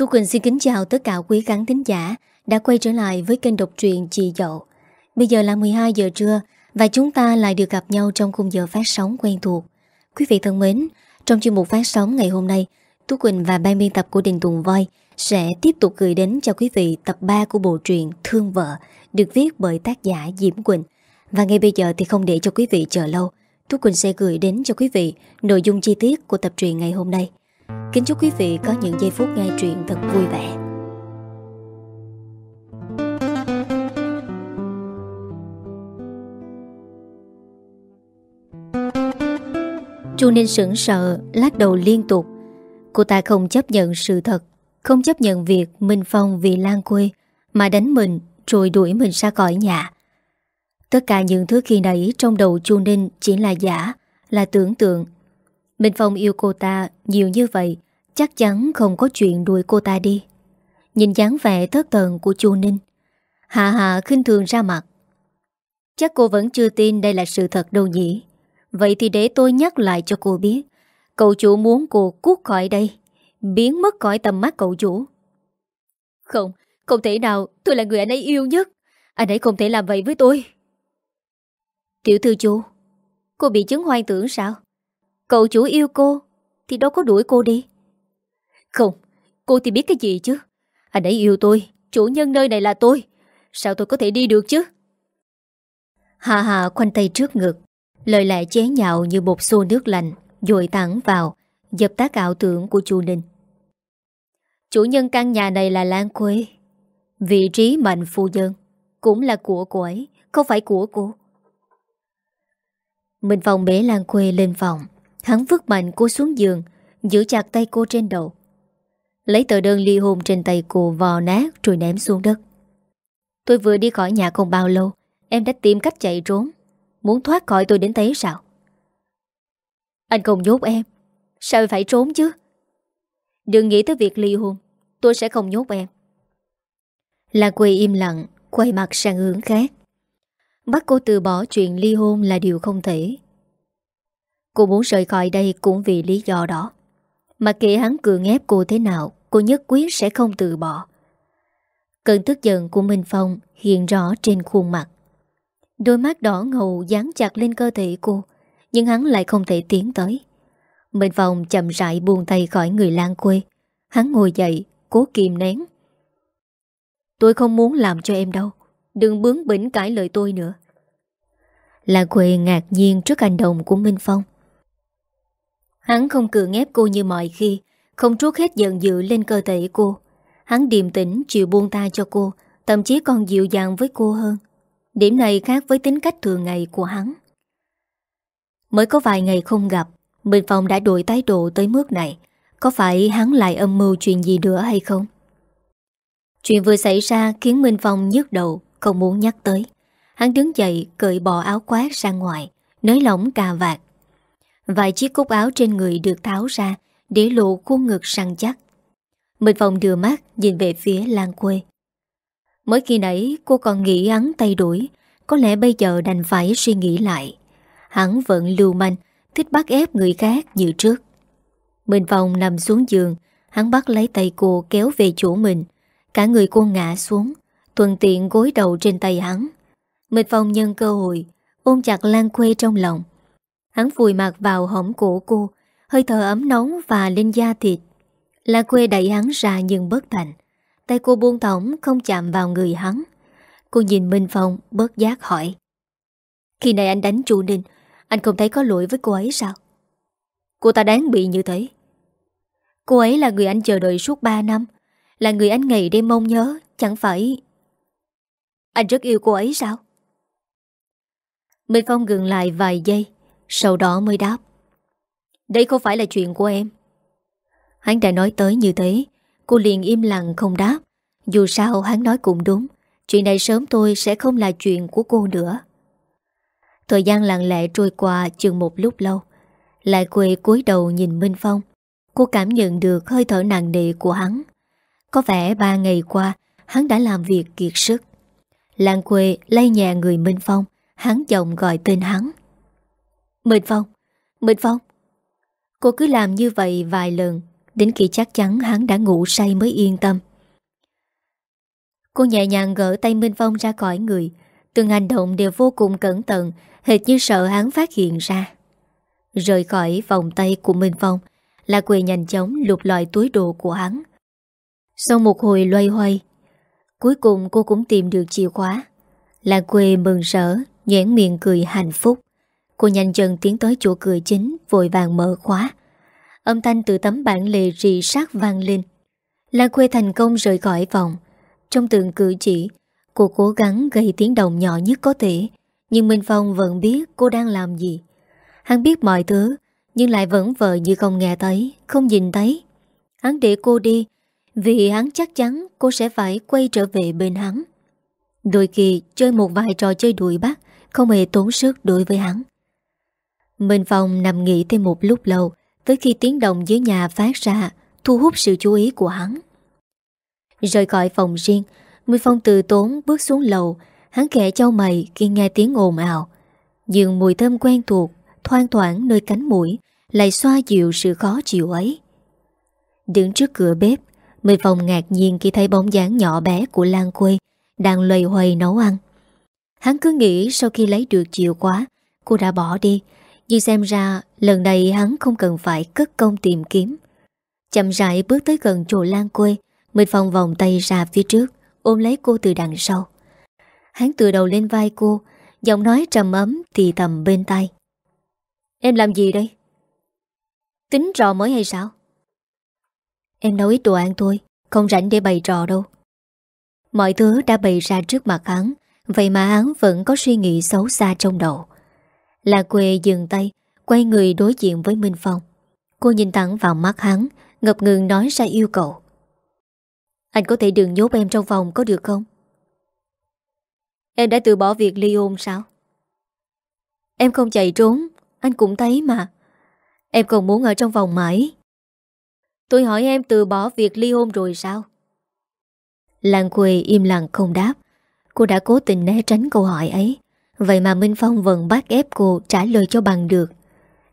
Tu Quỳnh xin kính chào tất cả quý khán thính giả đã quay trở lại với kênh độc truyện Chị Dậu. Bây giờ là 12 giờ trưa và chúng ta lại được gặp nhau trong khung giờ phát sóng quen thuộc. Quý vị thân mến, trong chuyên mục phát sóng ngày hôm nay, Tu Quỳnh và ban biên tập của Đình Tùng Voi sẽ tiếp tục gửi đến cho quý vị tập 3 của bộ truyện Thương Vợ được viết bởi tác giả Diễm Quỳnh. Và ngay bây giờ thì không để cho quý vị chờ lâu, Tu Quỳnh sẽ gửi đến cho quý vị nội dung chi tiết của tập truyện ngày hôm nay. Kính chúc quý vị có những giây phút nghe truyện thật vui vẻ. Chu Ninh sững sợ, lắc đầu liên tục. Cô ta không chấp nhận sự thật, không chấp nhận việc Minh Phong vì lan quê mà đánh mình rồi đuổi mình ra khỏi nhà. Tất cả những thứ khi nãy trong đầu Chu Ninh chỉ là giả, là tưởng tượng. Minh Phong yêu cô ta nhiều như vậy, chắc chắn không có chuyện đuổi cô ta đi. Nhìn dáng vẻ thất thần của Chu Ninh, Hạ Hạ khinh thường ra mặt. Chắc cô vẫn chưa tin đây là sự thật đâu nhỉ. Vậy thì để tôi nhắc lại cho cô biết, cậu chủ muốn cô cút khỏi đây, biến mất khỏi tầm mắt cậu chủ. Không, không thể nào, tôi là người anh ấy yêu nhất. Anh ấy không thể làm vậy với tôi. Tiểu thư chú, cô bị chứng hoang tưởng sao? Cậu chủ yêu cô, thì đâu có đuổi cô đi. Không, cô thì biết cái gì chứ? Anh ấy yêu tôi, chủ nhân nơi này là tôi. Sao tôi có thể đi được chứ? Hà Hà khoanh tay trước ngực, lời lẽ chế nhạo như một xô nước lạnh, dội thẳng vào, dập tắt ảo tưởng của chu Ninh. Chủ nhân căn nhà này là Lan Quê. Vị trí mạnh phu dân cũng là của cô ấy, không phải của cô. Minh Phong bế Lan Quê lên phòng, hắn vứt mạnh cô xuống giường, giữ chặt tay cô trên đầu. Lấy tờ đơn ly hôn trên tay cô vò nát rồi ném xuống đất. Tôi vừa đi khỏi nhà không bao lâu, em đã tìm cách chạy trốn. Muốn thoát khỏi tôi đến thế sao? Anh không nhốt em, sao phải trốn chứ? Đừng nghĩ tới việc ly hôn, tôi sẽ không nhốt em. Là quỳ im lặng, quay mặt sang hướng khác. Bắt cô từ bỏ chuyện ly hôn là điều không thể. Cô muốn rời khỏi đây cũng vì lý do đó. Mà kệ hắn cường ép cô thế nào, cô nhất quyết sẽ không từ bỏ. Cơn tức giận của Minh Phong hiện rõ trên khuôn mặt. Đôi mắt đỏ ngầu dán chặt lên cơ thể cô, nhưng hắn lại không thể tiến tới. Minh Phong chậm rãi buông tay khỏi người lan quê. Hắn ngồi dậy, cố kìm nén. Tôi không muốn làm cho em đâu. Đừng bướng bỉnh cãi lời tôi nữa. Lan quê ngạc nhiên trước hành động của Minh Phong. Hắn không cường ép cô như mọi khi, không trút hết giận dữ lên cơ thể cô. Hắn điềm tĩnh chịu buông ta cho cô, thậm chí còn dịu dàng với cô hơn. Điểm này khác với tính cách thường ngày của hắn. Mới có vài ngày không gặp, Minh Phong đã đổi thái độ tới mức này. Có phải hắn lại âm mưu chuyện gì nữa hay không? Chuyện vừa xảy ra khiến Minh Phong nhức đầu, không muốn nhắc tới. Hắn đứng dậy, cởi bỏ áo khoác ra ngoài, nới lỏng cà vạt. Vài chiếc cúc áo trên người được tháo ra, để lộ khuôn ngực săn chắc. Minh Phong đưa mắt nhìn về phía Lan Quê. Mới khi nãy cô còn nghĩ hắn tay đuổi, có lẽ bây giờ đành phải suy nghĩ lại. Hắn vẫn lưu manh, thích bắt ép người khác như trước. Minh Phong nằm xuống giường, hắn bắt lấy tay cô kéo về chỗ mình. Cả người cô ngã xuống, thuận tiện gối đầu trên tay hắn. Minh Phong nhân cơ hội, ôm chặt Lan Quê trong lòng. Hắn vùi mặt vào hõm cổ cô, hơi thở ấm nóng và lên da thịt. la Quê đẩy hắn ra nhưng bất thành. Tay cô buông thõng không chạm vào người hắn. Cô nhìn Minh Phong bớt giác hỏi. Khi này anh đánh chu Ninh, anh không thấy có lỗi với cô ấy sao? Cô ta đáng bị như thế. Cô ấy là người anh chờ đợi suốt 3 năm, là người anh ngày đêm mong nhớ, chẳng phải... Anh rất yêu cô ấy sao? Minh Phong gừng lại vài giây, sau đó mới đáp. Đây không phải là chuyện của em. Hắn đã nói tới như thế, cô liền im lặng không đáp. Dù sao hắn nói cũng đúng, chuyện này sớm tôi sẽ không là chuyện của cô nữa. Thời gian lặng lẽ trôi qua chừng một lúc lâu. Lại quê cúi đầu nhìn Minh Phong. Cô cảm nhận được hơi thở nặng nề của hắn. Có vẻ ba ngày qua, hắn đã làm việc kiệt sức. Làng quê lay nhà người Minh Phong, hắn giọng gọi tên hắn. Minh Phong, Minh Phong. Cô cứ làm như vậy vài lần, Đến khi chắc chắn hắn đã ngủ say mới yên tâm. Cô nhẹ nhàng gỡ tay Minh Phong ra khỏi người. Từng hành động đều vô cùng cẩn thận Hệt như sợ hắn phát hiện ra. Rời khỏi vòng tay của Minh Phong Là Quỳ nhanh chóng lục loại túi đồ của hắn. Sau một hồi loay hoay Cuối cùng cô cũng tìm được chìa khóa. Là quê mừng rỡ Nhãn miệng cười hạnh phúc. Cô nhanh chân tiến tới chỗ cửa chính, Vội vàng mở khóa. Âm thanh từ tấm bản lề rì sát vang lên. Lan Khuê thành công rời khỏi phòng. Trong tượng cử chỉ, Cô cố gắng gây tiếng động nhỏ nhất có thể, Nhưng Minh Phong vẫn biết cô đang làm gì. Hắn biết mọi thứ, Nhưng lại vẫn vờ như không nghe thấy, Không nhìn thấy. Hắn để cô đi, Vì hắn chắc chắn cô sẽ phải quay trở về bên hắn. Đôi khi chơi một vài trò chơi đuổi bắt, Không hề tốn sức đối với hắn. Minh Phong nằm nghỉ thêm một lúc lâu, Tới khi tiếng động dưới nhà phát ra, Thu hút sự chú ý của hắn. Rời khỏi phòng riêng, Minh Phong từ tốn bước xuống lầu. Hắn kẻ châu mày khi nghe tiếng ồn ào. Dường mùi thơm quen thuộc, Thoang thoảng nơi cánh mũi, Lại xoa dịu sự khó chịu ấy. Đứng trước cửa bếp, Minh Phong ngạc nhiên khi thấy bóng dáng nhỏ bé của Lan Quê Đang lầy hoầy nấu ăn. Hắn cứ nghĩ sau khi lấy được chìa khóa, Cô đã bỏ đi nhưng xem ra, lần này hắn không cần phải cất công tìm kiếm. Chậm rãi bước tới gần chỗ Lan Quê Mình phòng vòng tay ra phía trước, Ôm lấy cô từ đằng sau. Hắn từ đầu lên vai cô, Giọng nói trầm ấm thì thầm bên tay Em làm gì đây? Tính trò mới hay sao? Em nấu ít đồ ăn thôi, Không rảnh để bày trò đâu. Mọi thứ đã bày ra trước mặt hắn, Vậy mà hắn vẫn có suy nghĩ xấu xa trong đầu. Là quê dừng tay, Quay người đối diện với Minh Phong Cô nhìn thẳng vào mắt hắn, Ngập ngừng nói ra yêu cầu Anh có thể đừng nhốt em trong phòng có được không? Em đã từ bỏ việc ly hôn sao? Em không chạy trốn, Anh cũng thấy mà Em còn muốn ở trong phòng mãi Tôi hỏi em từ bỏ việc ly hôn rồi sao? Lan Quê im lặng không đáp Cô đã cố tình né tránh câu hỏi ấy Vậy mà Minh Phong vẫn bắt ép cô trả lời cho bằng được.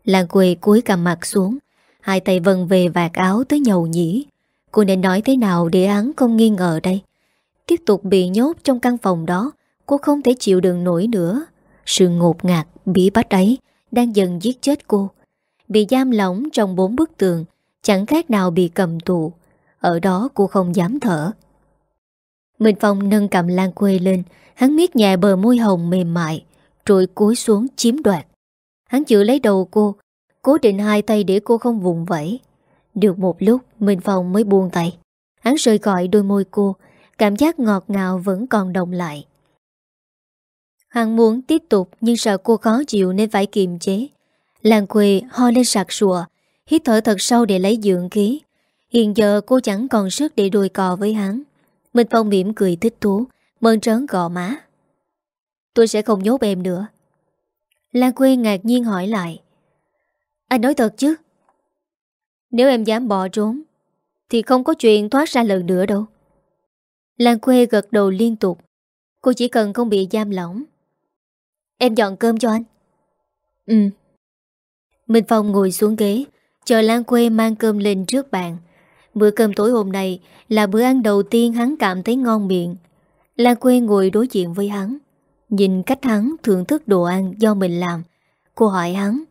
Lan Quê cúi cầm mặt xuống Hai tay vần về vạt áo tới nhầu nhỉ Cô nên nói thế nào để hắn không nghi ngờ đây? Tiếp tục bị nhốt trong căn phòng đó Cô không thể chịu đựng nổi nữa. Sự ngột ngạt, bí bách ấy Đang dần giết chết cô. Bị giam lỏng trong bốn bức tường Chẳng khác nào bị cầm tù. Ở đó cô không dám thở. Minh Phong nâng cầm Lan Quê lên. Hắn miết nhẹ bờ môi hồng mềm mại, Rồi cúi xuống chiếm đoạt. Hắn chữa lấy đầu cô, Cố định hai tay để cô không vùng vẫy. Được một lúc, Minh Phong mới buông tay. Hắn rời gọi đôi môi cô, Cảm giác ngọt ngào vẫn còn đồng lại. Hắn muốn tiếp tục, Nhưng sợ cô khó chịu nên phải kiềm chế. Lan quê ho lên sạc sùa Hít thở thật sâu để lấy dưỡng khí. Hiện giờ cô chẳng còn sức để đùi cò với hắn. Minh Phong mỉm cười thích thú, Mơn trớn gò má. Tôi sẽ không nhốt em nữa. Lan Quê ngạc nhiên hỏi lại. Anh nói thật chứ? Nếu em dám bỏ trốn, Thì không có chuyện thoát ra lần nữa đâu. Lan Quê gật đầu liên tục. Cô chỉ cần không bị giam lỏng. Em dọn cơm cho anh. Ừ. Minh Phong ngồi xuống ghế, Chờ Lan Quê mang cơm lên trước bàn. Bữa cơm tối hôm nay Là bữa ăn đầu tiên hắn cảm thấy ngon miệng. Lan Quê ngồi đối diện với hắn, Nhìn cách hắn thưởng thức đồ ăn do mình làm. Cô hỏi hắn,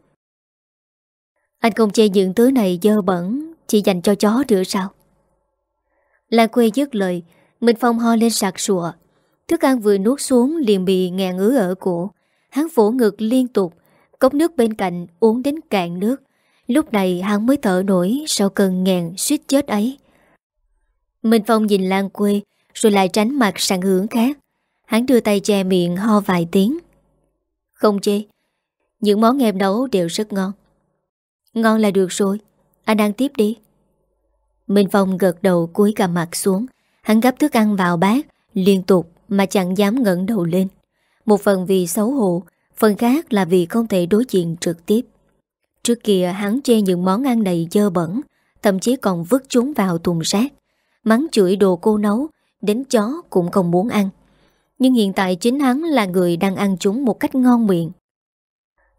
Anh không chê những thứ này dơ bẩn, Chỉ dành cho chó rửa sao? Lan Quê dứt lời Minh Phong ho lên sạc sụa. Thức ăn vừa nuốt xuống liền bị ngàn ứ ở cổ. Hắn vỗ ngực liên tục, Cốc nước bên cạnh uống đến cạn nước. Lúc này hắn mới thở nổi Sau cơn ngàn suýt chết ấy. Minh Phong nhìn Lan Quê, Rồi lại tránh mặt sang hướng khác. Hắn đưa tay che miệng ho vài tiếng. Không chê, Những món em nấu đều rất ngon. Ngon là được rồi, Anh ăn tiếp đi. Minh Phong gật đầu cúi cả mặt xuống. Hắn gấp thức ăn vào bát, Liên tục mà chẳng dám ngẩng đầu lên. Một phần vì xấu hổ, Phần khác là vì không thể đối diện trực tiếp. Trước kia, hắn chê những món ăn này dơ bẩn, Thậm chí còn vứt chúng vào thùng rác. Mắng chửi đồ cô nấu, Đến chó cũng không muốn ăn. Nhưng hiện tại chính hắn là người đang ăn chúng một cách ngon miệng.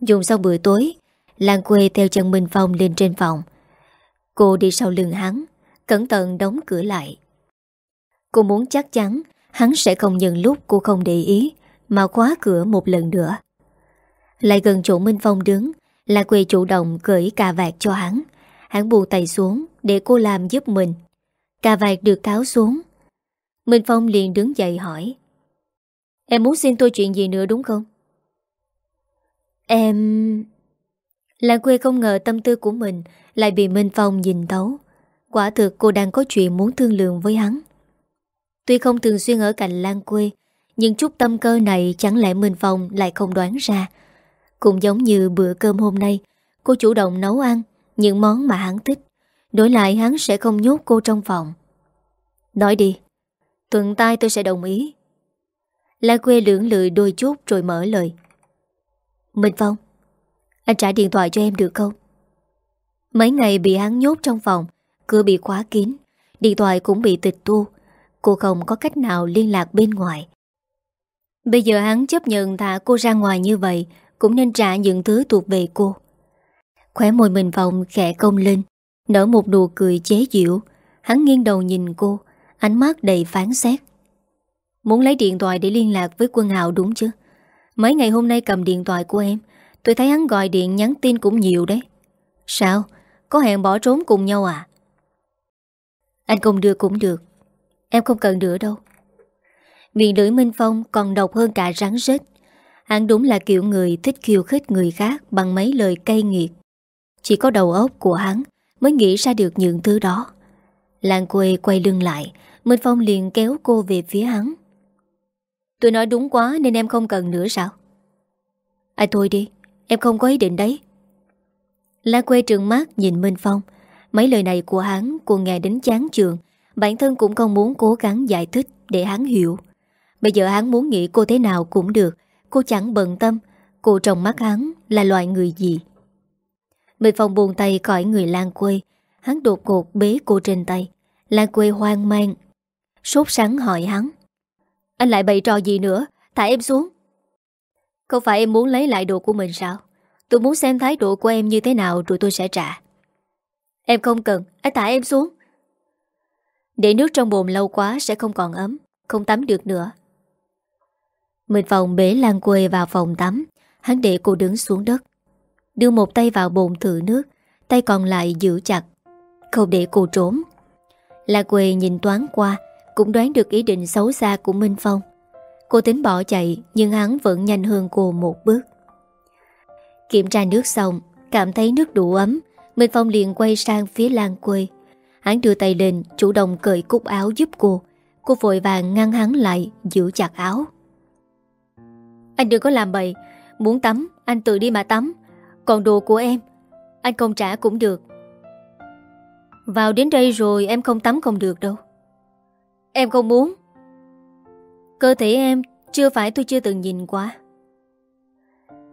Dùng sau bữa tối, Lan quê theo chân Minh Phong lên trên phòng. Cô đi sau lưng hắn, Cẩn thận đóng cửa lại. Cô muốn chắc chắn Hắn sẽ không nhận lúc cô không để ý, Mà khóa cửa một lần nữa. Lại gần chỗ Minh Phong đứng là quê chủ động gửi cà vạt cho hắn. Hắn buồn tay xuống Để cô làm giúp mình. Cà vạt được tháo xuống. Minh Phong liền đứng dậy hỏi, Em muốn xin tôi chuyện gì nữa đúng không? Em... Lan quê không ngờ tâm tư của mình Lại bị Minh Phong nhìn thấu. Quả thực cô đang có chuyện muốn thương lượng với hắn. Tuy không thường xuyên ở cạnh Lan quê, Nhưng chút tâm cơ này Chẳng lẽ Minh Phong lại không đoán ra. Cũng giống như bữa cơm hôm nay, Cô chủ động nấu ăn Những món mà hắn thích, Đổi lại hắn sẽ không nhốt cô trong phòng. Nói đi, Tuần tai tôi sẽ đồng ý. La quê lưỡng lự đôi chút rồi mở lời. Minh Phong, Anh trả điện thoại cho em được không? Mấy ngày bị hắn nhốt trong phòng, Cửa bị khóa kín, Điện thoại cũng bị tịch tu Cô không có cách nào liên lạc bên ngoài. Bây giờ hắn chấp nhận thả cô ra ngoài như vậy cũng nên trả những thứ thuộc về cô. Khóe môi mình vòng khẽ công lên, Nở một nụ cười chế giễu. Hắn nghiêng đầu nhìn cô, Ánh mắt đầy phán xét. Muốn lấy điện thoại để liên lạc với quân hào đúng chứ? Mấy ngày hôm nay cầm điện thoại của em, Tôi thấy hắn gọi điện nhắn tin cũng nhiều đấy. Sao? Có hẹn bỏ trốn cùng nhau à? Anh không đưa cũng được. Em không cần nữa đâu. Miệng lưỡi Minh Phong còn độc hơn cả rắn rết. Hắn đúng là kiểu người thích khiêu khích người khác Bằng mấy lời cay nghiệt. Chỉ có đầu óc của hắn Mới nghĩ ra được những thứ đó. Lan quê quay lưng lại, Minh Phong liền kéo cô về phía hắn. Tôi nói đúng quá nên em không cần nữa sao? À thôi đi, Em không có ý định đấy. Lan quê trừng mắt nhìn Minh Phong. Mấy lời này của hắn cô nghe đến chán trường Bản thân cũng không muốn cố gắng giải thích Để hắn hiểu. Bây giờ hắn muốn nghĩ cô thế nào cũng được. Cô chẳng bận tâm Cô trong mắt hắn là loại người gì? Mình phòng buồn tay khỏi người Lan quê Hắn đột ngột bế cô trên tay. Lan quê hoang mang Sốt sắng hỏi hắn. Anh lại bày trò gì nữa? Thả em xuống. Không phải em muốn lấy lại đồ của mình sao? Tôi muốn xem thái độ của em như thế nào Rồi tôi sẽ trả. Em không cần, anh thả em xuống. Để nước trong bồn lâu quá Sẽ không còn ấm, không tắm được nữa. Mình vòng bế Lan quê vào phòng tắm. Hắn để cô đứng xuống đất. Đưa một tay vào bồn thử nước, Tay còn lại giữ chặt. Không để cô trốn. Lan quê nhìn toán qua, Cũng đoán được ý định xấu xa của Minh Phong. Cô tính bỏ chạy, Nhưng hắn vẫn nhanh hơn cô một bước. Kiểm tra nước xong, Cảm thấy nước đủ ấm. Minh Phong liền quay sang phía Lan quê. Hắn đưa tay lên, chủ động cởi cúc áo giúp cô. Cô vội vàng ngăn hắn lại, Giữ chặt áo. Anh đừng có làm bậy. Muốn tắm, anh tự đi mà tắm. Còn đồ của em, Anh không trả cũng được. Vào đến đây rồi em không tắm không được đâu. Em không muốn. Cơ thể em Chưa phải tôi chưa từng nhìn qua.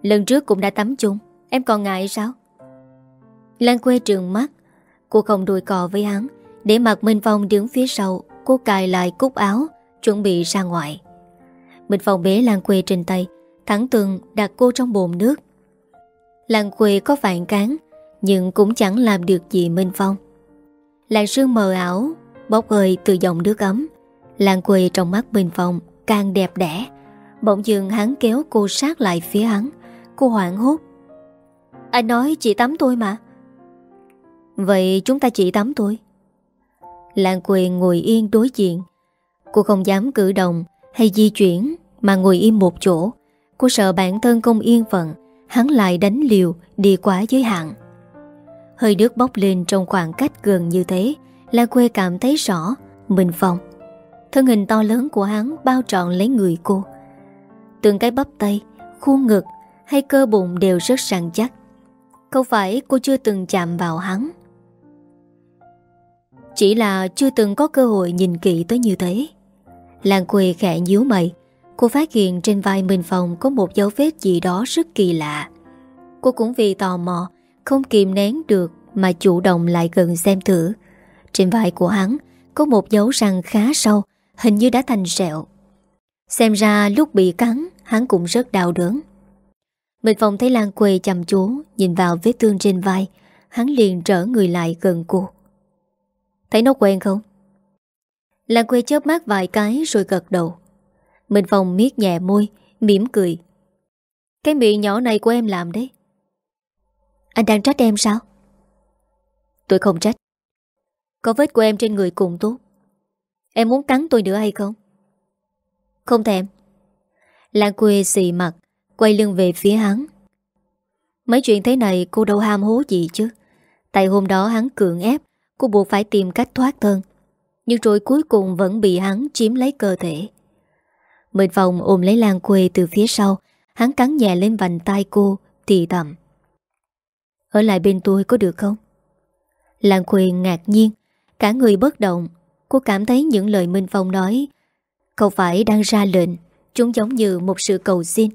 Lần trước cũng đã tắm chung, Em còn ngại sao? Lan quê trường mắt, Cô không đùi cò với hắn, Để mặt Minh Phong đứng phía sau, Cô cài lại cúc áo, Chuẩn bị ra ngoài. Minh Phong bế Lan quê trên tay Thẳng tường đặt cô trong bồn nước. Làng quê có phản cán, Nhưng cũng chẳng làm được gì Minh Phong. Làng sương mờ ảo, Bốc hơi từ dòng nước ấm. Làng quê trong mắt Minh Phong Càng đẹp đẽ. Bỗng dường hắn kéo cô sát lại phía hắn. Cô hoảng hốt. Anh nói chị tắm tôi mà. Vậy chúng ta chỉ tắm tôi. Làng quê ngồi yên đối diện. Cô không dám cử động Hay di chuyển Mà ngồi im một chỗ. Cô sợ bản thân không yên phận, Hắn lại đánh liều, đi quá giới hạn. Hơi nước bốc lên trong khoảng cách gần như thế Lan quê cảm thấy rõ, Mình phòng Thân hình to lớn của hắn bao trọn lấy người cô. Từng cái bắp tay, Khuôn ngực hay cơ bụng đều rất săn chắc. Không phải cô chưa từng chạm vào hắn. Chỉ là chưa từng có cơ hội nhìn kỹ tới như thế. Lan quê khẽ nhíu mày Cô phát hiện trên vai Minh Phong có một dấu vết gì đó rất kỳ lạ. Cô cũng vì tò mò, Không kìm nén được Mà chủ động lại gần xem thử. Trên vai của hắn Có một dấu răng khá sâu, Hình như đã thành sẹo. Xem ra lúc bị cắn, Hắn cũng rất đau đớn. Minh Phong thấy Lan Quê chăm chú, Nhìn vào vết thương trên vai, Hắn liền trở người lại gần cô. Thấy nó quen không? Lan quê chớp mắt vài cái rồi gật đầu. Minh Phong miết nhẹ môi, mỉm cười. Cái miệng nhỏ này của em làm đấy. Anh đang trách em sao? Tôi không trách. Có vết của em trên người cùng tốt. Em muốn cắn tôi nữa hay không? Không thèm. Lan quê xì mặt, Quay lưng về phía hắn. Mấy chuyện thế này cô đâu ham hố gì chứ? Tại hôm đó hắn cưỡng ép, Cô buộc phải tìm cách thoát thân. Nhưng rồi cuối cùng vẫn bị hắn chiếm lấy cơ thể. Mệnh vòng ôm lấy Lan quê từ phía sau, Hắn cắn nhẹ lên vành tay cô, Thì thầm. Ở lại bên tôi có được không? Lan quê ngạc nhiên, Cả người bất động. Cô cảm thấy những lời Minh Phong nói Không phải đang ra lệnh, Chúng giống như một sự cầu xin.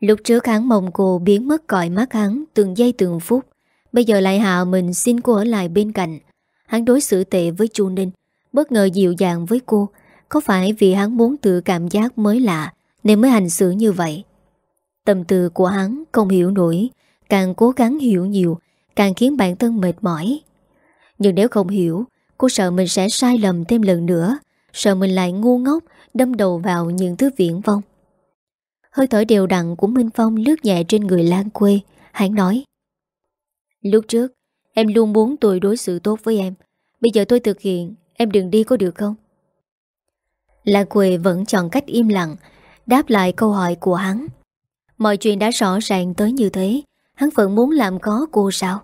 Lúc trước hắn mong cô biến mất cõi mắt hắn Từng giây từng phút. Bây giờ lại hạ mình xin cô ở lại bên cạnh. Hắn đối xử tệ với Chu Ninh, Bất ngờ dịu dàng với cô có phải vì hắn muốn tự cảm giác mới lạ Nên mới hành xử như vậy? Tâm tư của hắn không hiểu nổi, Càng cố gắng hiểu nhiều, Càng khiến bản thân mệt mỏi. Nhưng nếu không hiểu, Cô sợ mình sẽ sai lầm thêm lần nữa, Sợ mình lại ngu ngốc, Đâm đầu vào những thứ viễn vong Hơi thở đều đặn của Minh Phong lướt nhẹ trên người Lan quê, Hắn nói, Lúc trước, Em luôn muốn tôi đối xử tốt với em. Bây giờ tôi thực hiện, Em đừng đi có được không? Lan quê vẫn chọn cách im lặng Đáp lại câu hỏi của hắn. Mọi chuyện đã rõ ràng tới như thế Hắn vẫn muốn làm có cô sao?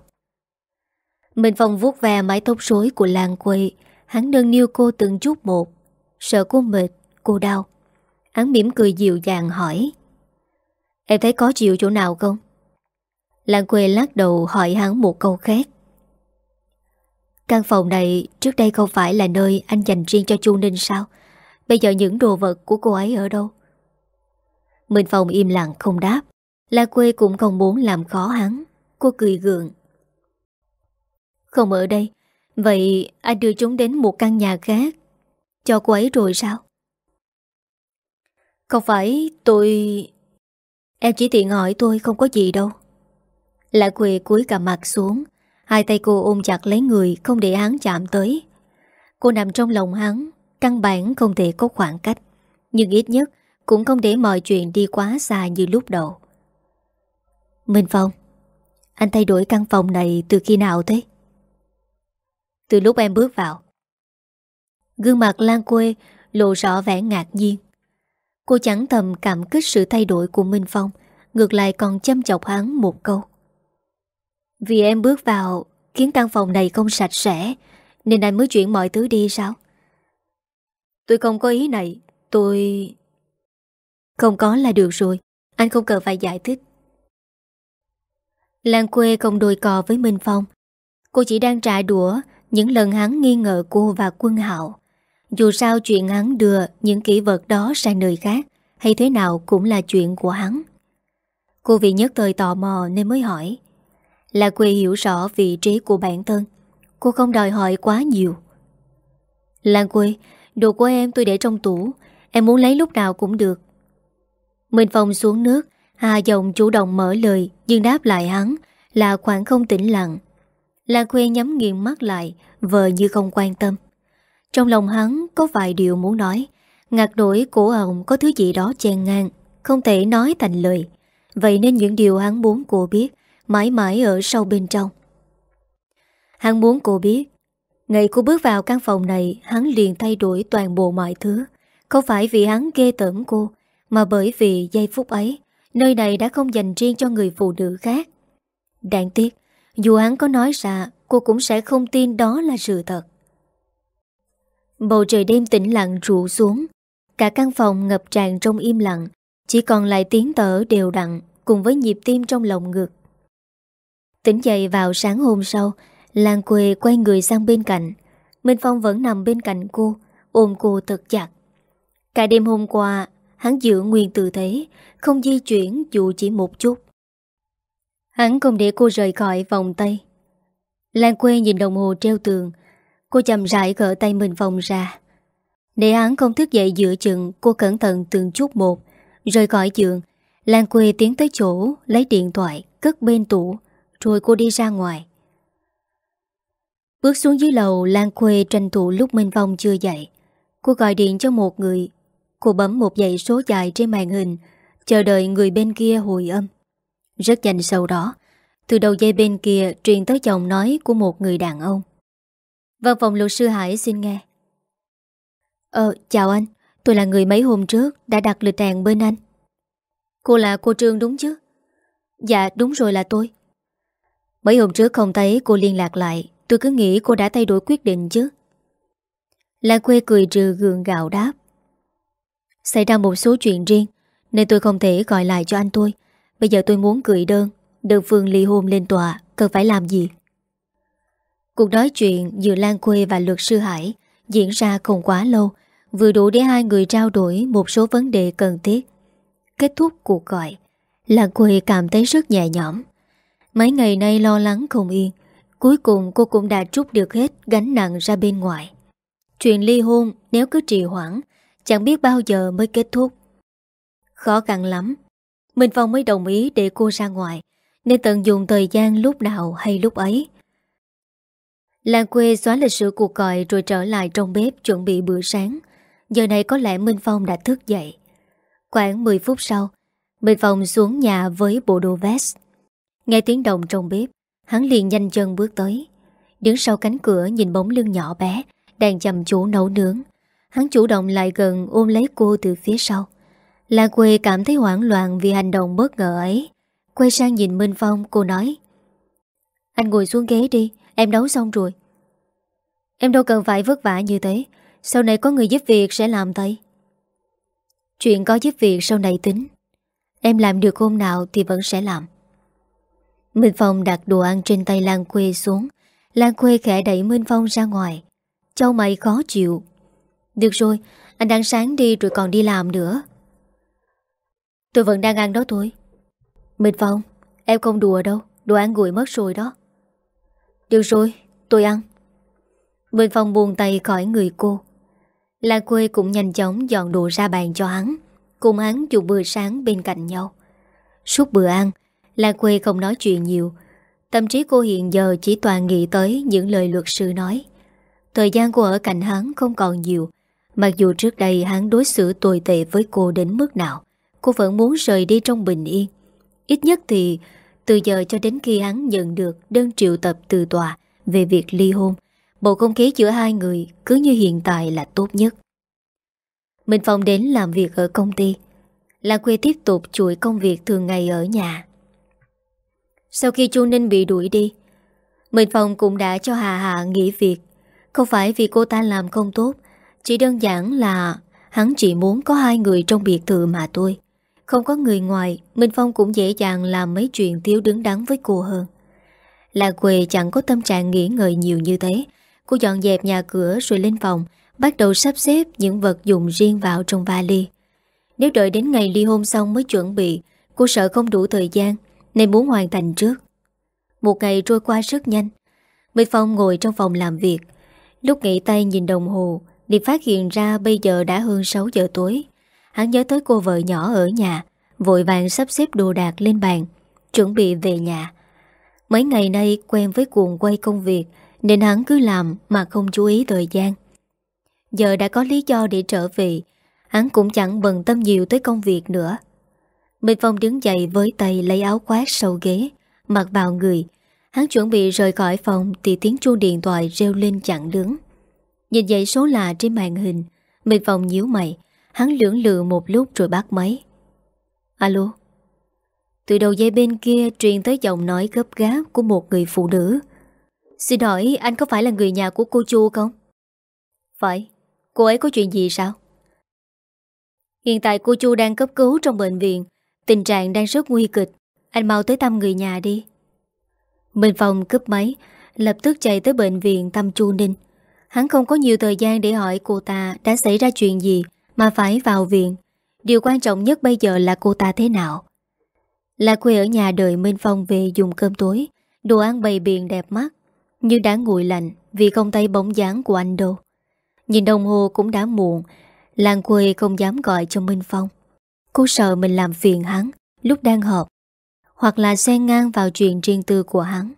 Mình phòng vuốt ve mái tóc rối của Lan quê Hắn nâng niu cô từng chút một. Sợ cô mệt, cô đau. Hắn mỉm cười dịu dàng hỏi. Em thấy có chịu chỗ nào không? Lan quê lắc đầu hỏi hắn một câu khác. Căn phòng này trước đây không phải là nơi anh dành riêng cho Chu Ninh sao? Bây giờ những đồ vật của cô ấy ở đâu? Minh Phong im lặng không đáp. La quê cũng không muốn làm khó hắn. Cô cười gượng. Không ở đây. Vậy anh đưa chúng đến một căn nhà khác. Cho cô ấy rồi sao? Không phải, tôi... Em chỉ tiện hỏi tôi không có gì đâu. La quê cúi cả mặt xuống. Hai tay cô ôm chặt lấy người, Không để hắn chạm tới. Cô nằm trong lòng hắn. Căn bản không thể có khoảng cách, Nhưng ít nhất cũng không để mọi chuyện đi quá xa như lúc đầu. Minh Phong, Anh thay đổi căn phòng này từ khi nào thế? Từ lúc em bước vào. Gương mặt Lan quê lộ rõ vẻ ngạc nhiên. Cô chẳng thầm cảm kích sự thay đổi của Minh Phong, Ngược lại còn chăm chọc hắn một câu. Vì em bước vào, Khiến căn phòng này không sạch sẽ, Nên anh mới chuyển mọi thứ đi sao? Tôi không có ý này Tôi... Không có là được rồi Anh không cần phải giải thích Lan quê không đôi cò với Minh Phong Cô chỉ đang trả đũa Những lần hắn nghi ngờ cô và quân hạo dù sao chuyện hắn đưa những kỷ vật đó sang nơi khác hay thế nào cũng là chuyện của hắn. Cô vì nhất thời tò mò nên mới hỏi. Là quê hiểu rõ vị trí của bản thân. Cô không đòi hỏi quá nhiều. Lan quê, đồ của em tôi để trong tủ. Em muốn lấy lúc nào cũng được. Minh Phong xuống nước. Hà Dòng chủ động mở lời, nhưng đáp lại hắn là khoảng không tĩnh lặng. Lan khuê nhắm nghiền mắt lại, vờ như không quan tâm. Trong lòng hắn có vài điều muốn nói Ngạc đổi cổ ông có thứ gì đó chen ngang, Không thể nói thành lời Vậy nên những điều hắn muốn cô biết, Mãi mãi ở sâu bên trong Hắn muốn cô biết Ngày cô bước vào căn phòng này, Hắn liền thay đổi toàn bộ mọi thứ. Không phải vì hắn ghê tởm cô, Mà bởi vì giây phút ấy, Nơi này đã không dành riêng cho người phụ nữ khác. Đáng tiếc, Dù hắn có nói ra, Cô cũng sẽ không tin đó là sự thật. Bầu trời đêm tĩnh lặng rụ xuống, Cả căn phòng ngập tràn trong im lặng, Chỉ còn lại tiếng tở đều đặn Cùng với nhịp tim trong lòng ngực. Tỉnh dậy vào sáng hôm sau Lan quê quay người sang bên cạnh. Minh Phong vẫn nằm bên cạnh cô, Ôm cô thật chặt. Cả đêm hôm qua, Hắn giữ nguyên tư thế, Không di chuyển dù chỉ một chút. Hắn không để cô rời khỏi vòng tay. Lan quê nhìn đồng hồ treo tường, Cô chậm rãi gỡ tay mình vòng ra. Để hắn không thức dậy giữa chừng, Cô cẩn thận từng chút một, Rời khỏi giường. Lan quê tiến tới chỗ, Lấy điện thoại, cất bên tủ, Rồi cô đi ra ngoài. Bước xuống dưới lầu, Lan Khuê tranh thủ lúc Minh Phong chưa dậy. Cô gọi điện cho một người. Cô bấm một dãy số dài trên màn hình, Chờ đợi người bên kia hồi âm. Rất nhanh sau đó, Từ đầu dây bên kia truyền tới giọng nói của một người đàn ông. Văn phòng luật sư Hải xin nghe. Ờ chào anh. Tôi là người mấy hôm trước đã đặt lịch hẹn bên anh. Cô là cô Trương đúng chứ? Dạ đúng rồi là tôi. Mấy hôm trước không thấy, cô liên lạc lại. Tôi cứ nghĩ cô đã thay đổi quyết định chứ. Lan quê cười trừ gượng gạo đáp. Xảy ra một số chuyện riêng, Nên tôi không thể gọi lại cho anh tôi. Bây giờ tôi muốn gửi đơn Đơn phương ly hôn lên tòa, Cần phải làm gì? Cuộc nói chuyện giữa Lan Quê và luật sư Hải Diễn ra không quá lâu, Vừa đủ để hai người trao đổi Một số vấn đề cần thiết. Kết thúc cuộc gọi, Lan Quê cảm thấy rất nhẹ nhõm. Mấy ngày nay lo lắng không yên Cuối cùng cô cũng đã trút được hết Gánh nặng ra bên ngoài. Chuyện ly hôn nếu cứ trì hoãn, Chẳng biết bao giờ mới kết thúc. Khó khăn lắm. Minh Phong mới đồng ý để cô ra ngoài, Nên tận dụng thời gian lúc nào hay lúc ấy. Lan quê xóa lịch sử cuộc gọi Rồi trở lại trong bếp chuẩn bị bữa sáng. Giờ này có lẽ Minh Phong đã thức dậy. Khoảng 10 phút sau, Minh Phong xuống nhà với bộ đồ vest. Nghe tiếng động trong bếp. Hắn liền nhanh chân bước tới. Đứng sau cánh cửa nhìn bóng lưng nhỏ bé, Đang chăm chú nấu nướng. Hắn chủ động lại gần ôm lấy cô từ phía sau. La quê cảm thấy hoảng loạn Vì hành động bất ngờ ấy. Quay sang nhìn Minh Phong, cô nói, Anh ngồi xuống ghế đi, Em nấu xong rồi. Em đâu cần phải vất vả như thế, Sau này có người giúp việc sẽ làm tay. Chuyện có giúp việc sau này tính. Em làm được hôm nào thì vẫn sẽ làm. Minh Phong đặt đồ ăn trên tay Lan Quê xuống. Lan Quê khẽ đẩy Minh Phong ra ngoài. Châu mày khó chịu. Được rồi, anh đang sáng đi rồi còn đi làm nữa. Tôi vẫn đang ăn đó thôi. Minh Phong, em không đùa đâu. Đồ ăn nguội mất rồi đó. Được rồi, tôi ăn. Minh Phong buông tay khỏi người cô. Lan Quê cũng nhanh chóng dọn đồ ra bàn cho hắn. Cùng hắn dùng bữa sáng bên cạnh nhau. Suốt bữa ăn Lan Quê không nói chuyện nhiều. Tâm trí cô hiện giờ chỉ toàn nghĩ tới những lời luật sư nói. Thời gian cô ở cạnh hắn không còn nhiều. Mặc dù trước đây hắn đối xử tồi tệ với cô đến mức nào, Cô vẫn muốn rời đi trong bình yên. Ít nhất thì, từ giờ cho đến khi hắn nhận được đơn triệu tập từ tòa về việc ly hôn, Bầu không khí giữa hai người cứ như hiện tại là tốt nhất. Minh Phong đến làm việc ở công ty. Lan Quê tiếp tục chuỗi công việc thường ngày ở nhà sau khi Chu Ninh bị đuổi đi, Minh Phong cũng đã cho Hà Hà nghỉ việc. Không phải vì cô ta làm không tốt, Chỉ đơn giản là Hắn chỉ muốn có hai người trong biệt thự mà thôi. Không có người ngoài, Minh Phong cũng dễ dàng làm mấy chuyện thiếu đứng đắn với cô hơn. Là quê chẳng có tâm trạng nghỉ ngợi nhiều như thế. Cô dọn dẹp nhà cửa rồi lên phòng, Bắt đầu sắp xếp những vật dụng riêng vào trong vali. Nếu đợi đến ngày ly hôn xong mới chuẩn bị, Cô sợ không đủ thời gian nên muốn hoàn thành trước. Một ngày trôi qua rất nhanh. Minh Phong ngồi trong phòng làm việc. Lúc nghỉ tay nhìn đồng hồ Thì phát hiện ra bây giờ đã hơn 6 giờ tối. Hắn nhớ tới cô vợ nhỏ ở nhà, Vội vàng sắp xếp đồ đạc lên bàn, Chuẩn bị về nhà. Mấy ngày nay quen với cuồng quay công việc, Nên hắn cứ làm mà không chú ý thời gian. Giờ đã có lý do để trở về, Hắn cũng chẳng bận tâm nhiều tới công việc nữa. Minh Phong đứng dậy với tay lấy áo khoác sau ghế, mặc vào người. Hắn chuẩn bị rời khỏi phòng thì tiếng chuông điện thoại reo lên chặn đứng. Nhìn dậy số lạ trên màn hình, Minh Phong nhíu mày, hắn lưỡng lự một lúc rồi bắt máy. Alo? Từ đầu dây bên kia truyền tới giọng nói gấp gáp của một người phụ nữ. Xin hỏi anh có phải là người nhà của cô Chu không? Phải, cô ấy có chuyện gì sao? Hiện tại cô Chu đang cấp cứu trong bệnh viện Tình trạng đang rất nguy kịch. Anh mau tới thăm người nhà đi. Minh Phong cướp máy, Lập tức chạy tới bệnh viện thăm Chu Ninh. Hắn không có nhiều thời gian để hỏi cô ta Đã xảy ra chuyện gì Mà phải vào viện. Điều quan trọng nhất bây giờ là cô ta thế nào? Là quê ở nhà đợi Minh Phong về dùng cơm tối. Đồ ăn bày biện đẹp mắt, Nhưng đã nguội lạnh Vì không tay bóng dáng của anh đâu. Nhìn đồng hồ cũng đã muộn Lan quê không dám gọi cho Minh Phong Cô sợ mình làm phiền hắn Lúc đang họp, Hoặc là xen ngang vào chuyện riêng tư của hắn.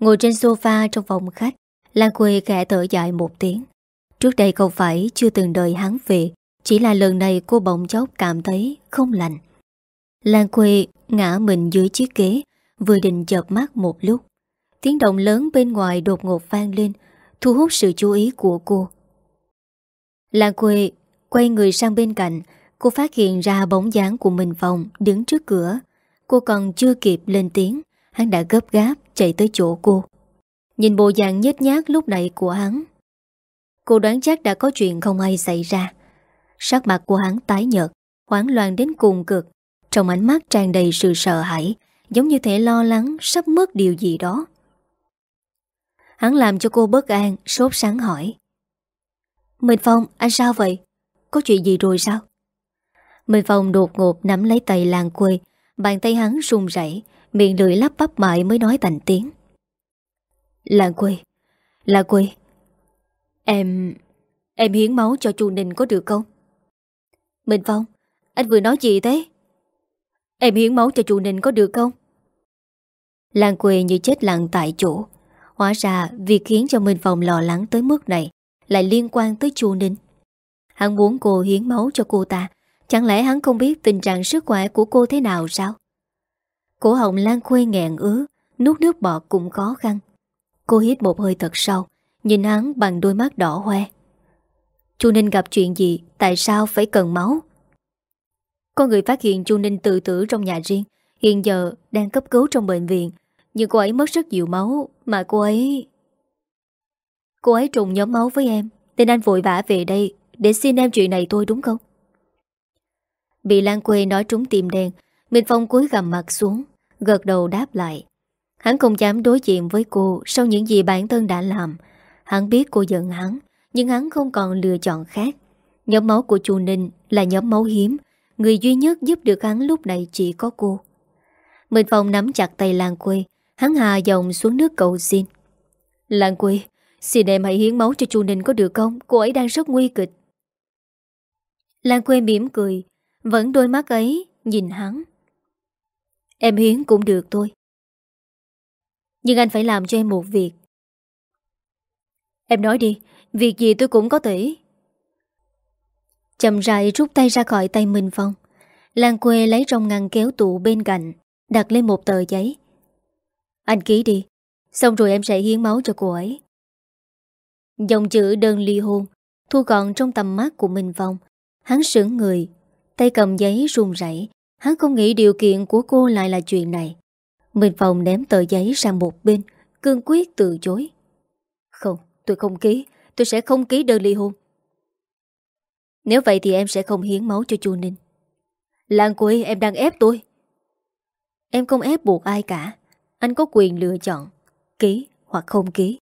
Ngồi trên sofa trong phòng khách, Lan Quê khẽ thở dài một tiếng. Trước đây không phải chưa từng đợi hắn về, Chỉ là lần này cô bỗng chốc cảm thấy không lành. Lan Quê ngã mình dưới chiếc ghế, Vừa định chợp mắt một lúc. Tiếng động lớn bên ngoài đột ngột vang lên, Thu hút sự chú ý của cô. Lan Quê quay người sang bên cạnh Cô phát hiện ra bóng dáng của mình phòng Đứng trước cửa. Cô còn chưa kịp lên tiếng, Hắn đã gấp gáp chạy tới chỗ cô. Nhìn bộ dạng nhét nhát lúc nãy của hắn, Cô đoán chắc đã có chuyện không hay xảy ra. Sắc mặt của hắn tái nhợt, Hoảng loạn đến cùng cực. Trong ánh mắt tràn đầy sự sợ hãi, Giống như thể lo lắng Sắp mất điều gì đó. Hắn làm cho cô bất an, Sốt sáng hỏi. Minh Phong, anh sao vậy? Có chuyện gì rồi sao? Minh Phong đột ngột nắm lấy tay làng quê Bàn tay hắn run rẩy, Miệng lưỡi lắp bắp mãi mới nói thành tiếng Làng quê Làng quê Em... Em hiến máu cho chu Ninh có được không? Minh Phong, Anh vừa nói gì thế? Em hiến máu cho chu Ninh có được không? Làng quê như chết lặng tại chỗ Hóa ra việc khiến cho Minh Phong lo lắng tới mức này Lại liên quan tới chu Ninh Hắn muốn cô hiến máu cho cô ta Chẳng lẽ hắn không biết tình trạng sức khỏe của cô thế nào sao? Cổ họng Lan Khuê nghẹn ứ, Nuốt nước bọt cũng khó khăn. Cô hít một hơi thật sâu, Nhìn hắn bằng đôi mắt đỏ hoe. Chu Ninh gặp chuyện gì, Tại sao phải cần máu? Có người phát hiện Chu Ninh tự tử trong nhà riêng, Hiện giờ đang cấp cứu trong bệnh viện, Nhưng cô ấy mất rất nhiều máu Mà cô ấy Cô ấy trùng nhóm máu với em, Nên anh vội vã về đây Để xin em chuyện này thôi đúng không? Bị Lan Quê nói trúng tim đen Minh Phong cúi gầm mặt xuống, Gật đầu đáp lại. Hắn không dám đối diện với cô Sau những gì bản thân đã làm. Hắn biết cô giận hắn, Nhưng hắn không còn lựa chọn khác. Nhóm máu của chu Ninh là nhóm máu hiếm, Người duy nhất giúp được hắn lúc này chỉ có cô. Minh Phong nắm chặt tay Lan Quê, Hắn hà dòng xuống nước cầu xin. Lan Quê, Xin em hãy hiến máu cho chu Ninh có được không? Cô ấy đang rất nguy kịch. Lan Quê mỉm cười vẫn đôi mắt ấy nhìn hắn. Em hiến cũng được thôi. Nhưng anh phải làm cho em một việc. Em nói đi, Việc gì tôi cũng có thể. Chầm rãi rút tay ra khỏi tay Minh Phong. Lan quê lấy trong ngăn kéo tủ bên cạnh, Đặt lên một tờ giấy. Anh ký đi, Xong rồi em sẽ hiến máu cho cô ấy. Dòng chữ đơn ly hôn Thu gọn trong tầm mắt của Minh Phong. Hắn sững người Tay cầm giấy run rẩy Hắn không nghĩ điều kiện của cô lại là chuyện này. Minh Phong ném tờ giấy sang một bên Cương quyết từ chối. Không, tôi không ký Tôi sẽ không ký đơn ly hôn. Nếu vậy thì em sẽ không hiến máu cho chu Ninh. Lan quê em đang ép tôi. Em không ép buộc ai cả Anh có quyền lựa chọn Ký hoặc không ký.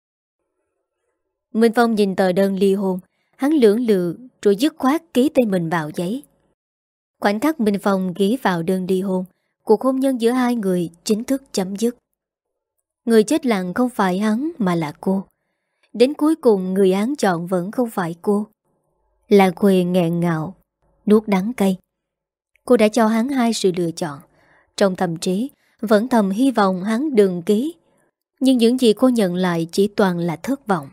Minh Phong nhìn tờ đơn ly hôn Hắn lưỡng lự rồi dứt khoát ký tên mình vào giấy. Khoảnh khắc Minh Phong ghi vào đơn đi hôn, Cuộc hôn nhân giữa hai người chính thức chấm dứt. Người chết lặng không phải hắn mà là cô. Đến cuối cùng, người án chọn vẫn không phải cô. Là quê nghẹn ngạo Nuốt đắng cay. Cô đã cho hắn hai sự lựa chọn. Trong tâm trí, Vẫn thầm hy vọng hắn đừng ký. Nhưng những gì cô nhận lại chỉ toàn là thất vọng.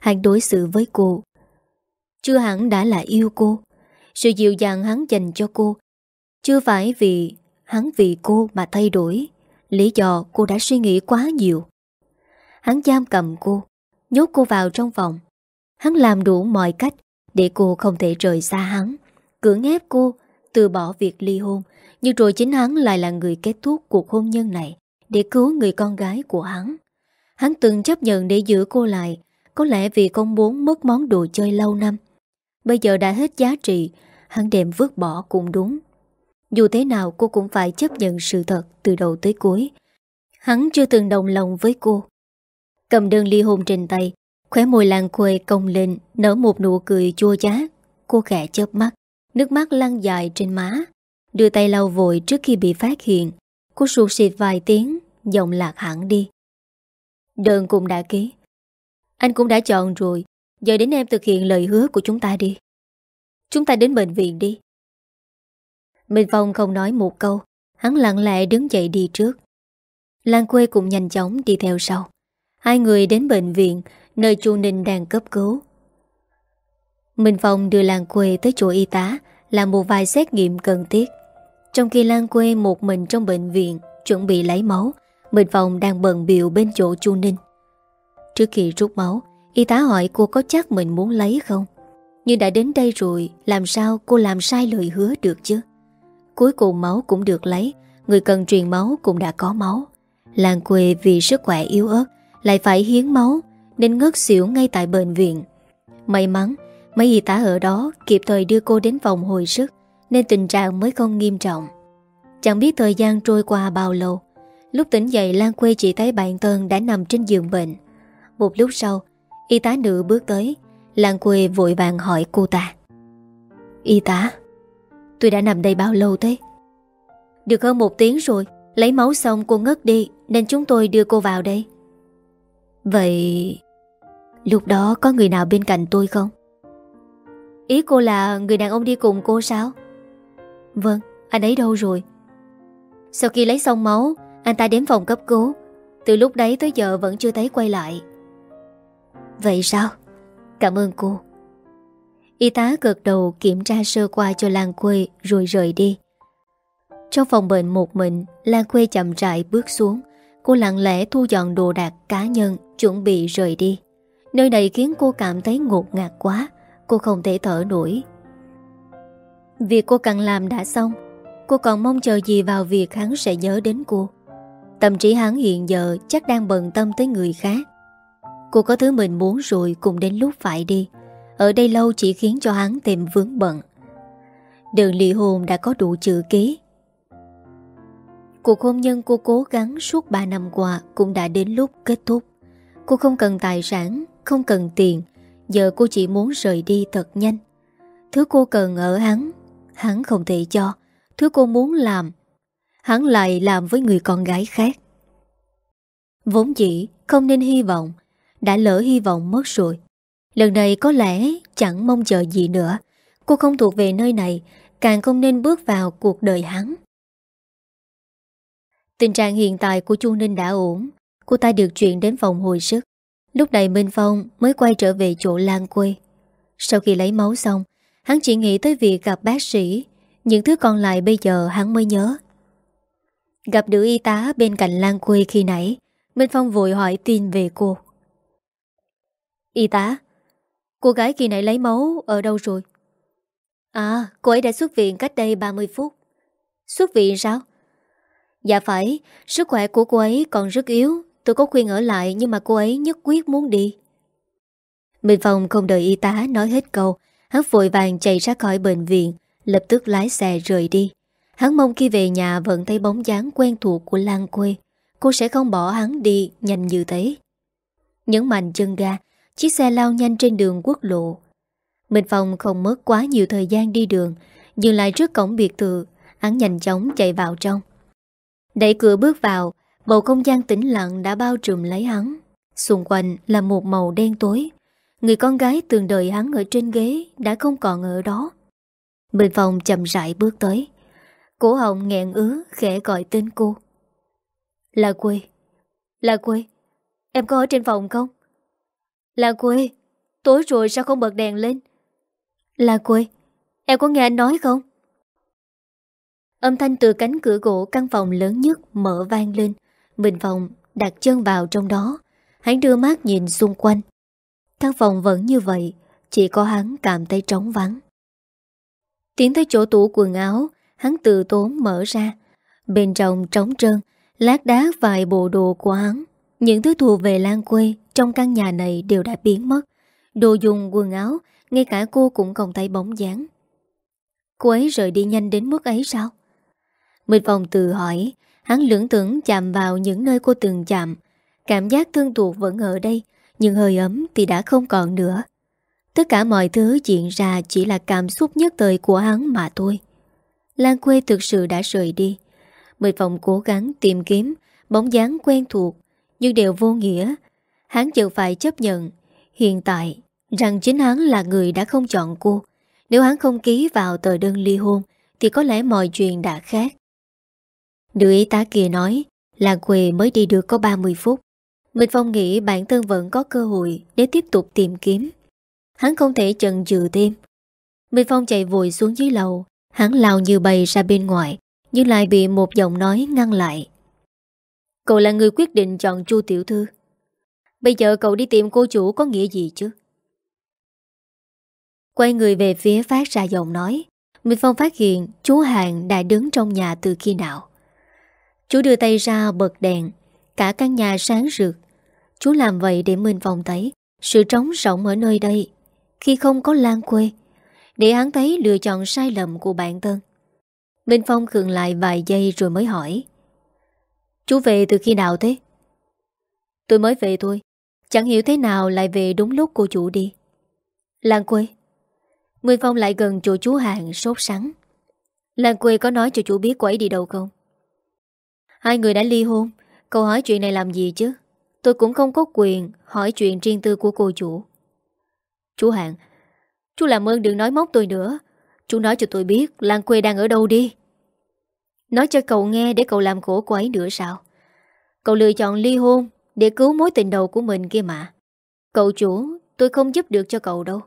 Hắn đối xử với cô. Chưa hẳn đã là yêu cô sự dịu dàng hắn dành cho cô. Chưa phải vì hắn vì cô mà thay đổi, Lý do cô đã suy nghĩ quá nhiều. Hắn giam cầm cô, Nhốt cô vào trong phòng. Hắn làm đủ mọi cách Để cô không thể rời xa hắn, Cưỡng ép cô từ bỏ việc ly hôn. Nhưng rồi chính hắn lại là người kết thúc cuộc hôn nhân này Để cứu người con gái của hắn. Hắn từng chấp nhận để giữ cô lại, Có lẽ vì không muốn mất món đồ chơi lâu năm. Bây giờ đã hết giá trị, Hắn đem vứt bỏ cũng đúng. Dù thế nào, cô cũng phải chấp nhận sự thật Từ đầu tới cuối. Hắn chưa từng đồng lòng với cô. Cầm đơn ly hôn trên tay, Khóe môi làng quê cong lên, Nở một nụ cười chua chát. Cô khẽ chớp mắt, Nước mắt lăn dài trên má. Đưa tay lau vội trước khi bị phát hiện. Cô sụt xịt vài tiếng, Giọng lạc hẳn đi. Đơn cũng đã ký. Anh cũng đã chọn rồi Giờ đến em thực hiện lời hứa của chúng ta đi. Chúng ta đến bệnh viện đi. Minh Phong không nói một câu. Hắn lặng lẽ đứng dậy đi trước. Lan quê cũng nhanh chóng đi theo sau. Hai người đến bệnh viện, Nơi chu Ninh đang cấp cứu. Minh Phong đưa Lan quê tới chỗ y tá, Làm một vài xét nghiệm cần thiết. Trong khi Lan quê một mình trong bệnh viện, Chuẩn bị lấy máu, Minh Phong đang bận biểu bên chỗ chu Ninh. Trước khi rút máu Y tá hỏi cô có chắc mình muốn lấy không? Nhưng đã đến đây rồi, Làm sao cô làm sai lời hứa được chứ? Cuối cùng máu cũng được lấy, Người cần truyền máu cũng đã có máu. Làng quê vì sức khỏe yếu ớt, Lại phải hiến máu, Nên ngất xỉu ngay tại bệnh viện. May mắn, Mấy y tá ở đó kịp thời đưa cô đến phòng hồi sức, Nên tình trạng mới không nghiêm trọng. Chẳng biết thời gian trôi qua bao lâu, Lúc tỉnh dậy Lan quê chỉ thấy bạn Tân đã nằm trên giường bệnh. Một lúc sau Y tá nữ bước tới Lan quê vội vàng hỏi cô ta. Y tá, Tôi đã nằm đây bao lâu thế? Được hơn một tiếng rồi, Lấy máu xong cô ngất đi, Nên chúng tôi đưa cô vào đây. Vậy, Lúc đó có người nào bên cạnh tôi không? Ý cô là người đàn ông đi cùng cô sao? Vâng Anh ấy đâu rồi? Sau khi lấy xong máu, Anh ta đến phòng cấp cứu. Từ lúc đấy tới giờ vẫn chưa thấy quay lại. Vậy sao Cảm ơn cô Y tá gật đầu kiểm tra sơ qua cho Lan Quê rồi rời đi. Trong phòng bệnh một mình, Lan Quê chậm rãi bước xuống. Cô lặng lẽ thu dọn đồ đạc cá nhân, chuẩn bị rời đi. Nơi này khiến cô cảm thấy ngột ngạt quá, cô không thể thở nổi. Việc cô cần làm đã xong, cô còn mong chờ gì vào việc hắn sẽ nhớ đến cô. Tâm trí hắn hiện giờ chắc đang bận tâm tới người khác. Cô có thứ mình muốn rồi cũng đến lúc phải đi. Ở đây lâu chỉ khiến cho hắn thêm vướng bận. Đường ly hôn đã có đủ chữ ký. Cuộc hôn nhân cô cố gắng suốt 3 năm qua Cũng đã đến lúc kết thúc. Cô không cần tài sản, Không cần tiền. Giờ cô chỉ muốn rời đi thật nhanh. Thứ cô cần ở hắn Hắn không thể cho. Thứ cô muốn làm, Hắn lại làm với người con gái khác. Vốn dĩ không nên hy vọng đã lỡ hy vọng mất rồi. Lần này có lẽ chẳng mong chờ gì nữa. Cô không thuộc về nơi này, Càng không nên bước vào cuộc đời hắn. Tình trạng hiện tại của Chu Ninh đã ổn. Cô ta được chuyển đến phòng hồi sức. Lúc này Minh Phong mới quay trở về chỗ Lan quê. Sau khi lấy máu xong, Hắn chỉ nghĩ tới việc gặp bác sĩ. Những thứ còn lại bây giờ hắn mới nhớ. Gặp nữ y tá bên cạnh Lan quê khi nãy, Minh Phong vội hỏi tin về cô. Y tá Cô gái kỳ này lấy máu ở đâu rồi? À, cô ấy đã xuất viện cách đây 30 phút. Xuất viện sao? Dạ phải, sức khỏe của cô ấy còn rất yếu. Tôi có khuyên ở lại nhưng mà cô ấy nhất quyết muốn đi. Minh Phong không đợi y tá nói hết câu. Hắn vội vàng chạy ra khỏi bệnh viện, lập tức lái xe rời đi. Hắn mong khi về nhà vẫn thấy bóng dáng quen thuộc của Lan quê. Cô sẽ không bỏ hắn đi nhanh như thế. Nhấn mạnh chân ga, Chiếc xe lao nhanh trên đường quốc lộ. Minh Phong không mất quá nhiều thời gian đi đường, Dừng lại trước cổng biệt thự, Hắn nhanh chóng chạy vào trong. Đẩy cửa bước vào, Bầu không gian tĩnh lặng đã bao trùm lấy hắn. Xung quanh là một màu đen tối. Người con gái từng đợi hắn ở trên ghế Đã không còn ở đó. Minh Phong chậm rãi bước tới. Cổ họng nghẹn ứ, khẽ gọi tên cô. Là quê. Là quê, Em có ở trên phòng không? Là quê, Tối rồi sao không bật đèn lên? Là quê, Em có nghe anh nói không? Âm thanh từ cánh cửa gỗ căn phòng lớn nhất mở vang lên. Bình phòng đặt chân vào trong đó. Hắn đưa mắt nhìn xung quanh. Căn phòng vẫn như vậy, Chỉ có hắn cảm thấy trống vắng. Tiến tới chỗ tủ quần áo, Hắn từ tốn mở ra. Bên trong trống trơn, Lát đá vài bộ đồ của hắn. Những thứ thuộc về Lan quê trong căn nhà này đều đã biến mất. Đồ dùng, quần áo Ngay cả cô cũng không thấy bóng dáng. Cô ấy rời đi nhanh đến mức ấy sao? Minh vòng tự hỏi. Hắn lưỡng tưởng chạm vào những nơi cô từng chạm. Cảm giác thương thuộc vẫn ở đây Nhưng hơi ấm thì đã không còn nữa. Tất cả mọi thứ diễn ra Chỉ là cảm xúc nhất thời của hắn mà thôi. Lan quê thực sự đã rời đi. Mười vòng cố gắng tìm kiếm Bóng dáng quen thuộc Nhưng đều vô nghĩa. Hắn chợt phải chấp nhận. Hiện tại, Rằng chính hắn là người đã không chọn cô. Nếu hắn không ký vào tờ đơn ly hôn, Thì có lẽ mọi chuyện đã khác. Nữ y tá kia nói là quê mới đi được có 30 phút. Minh Phong nghĩ bản thân vẫn có cơ hội Để tiếp tục tìm kiếm. Hắn không thể chần chừ thêm. Minh Phong chạy vội xuống dưới lầu. Hắn lao như bầy ra bên ngoài, Nhưng lại bị một giọng nói ngăn lại. Cậu là người quyết định chọn Chu Tiểu Thư. Bây giờ cậu đi tìm cô chủ có nghĩa gì chứ? Quay người về phía phát ra giọng nói. Minh Phong phát hiện chú Hàng đã đứng trong nhà từ khi nào. Chú đưa tay ra bật đèn. Cả căn nhà sáng rực. Chú làm vậy để Minh Phong thấy Sự trống rỗng ở nơi đây. Khi không có Lan quê, Để hắn thấy lựa chọn sai lầm của bản thân. Minh Phong khường lại vài giây rồi mới hỏi. Chú về từ khi nào thế? Tôi mới về thôi. Chẳng hiểu thế nào lại về đúng lúc cô chủ đi. Lan quê, Nguyên Phong lại gần chỗ chú Hàng sốt sắng. Lan quê có nói cho chú biết cô ấy đi đâu không? Hai người đã ly hôn, Cậu hỏi chuyện này làm gì chứ? Tôi cũng không có quyền hỏi chuyện riêng tư của cô chủ. Chú Hạng Chú làm ơn đừng nói móc tôi nữa. Chú nói cho tôi biết Lan quê đang ở đâu đi. Nói cho cậu nghe để cậu làm khổ cô ấy nữa sao? Cậu lựa chọn ly hôn để cứu mối tình đầu của mình kia mà. Cậu chủ, tôi không giúp được cho cậu đâu.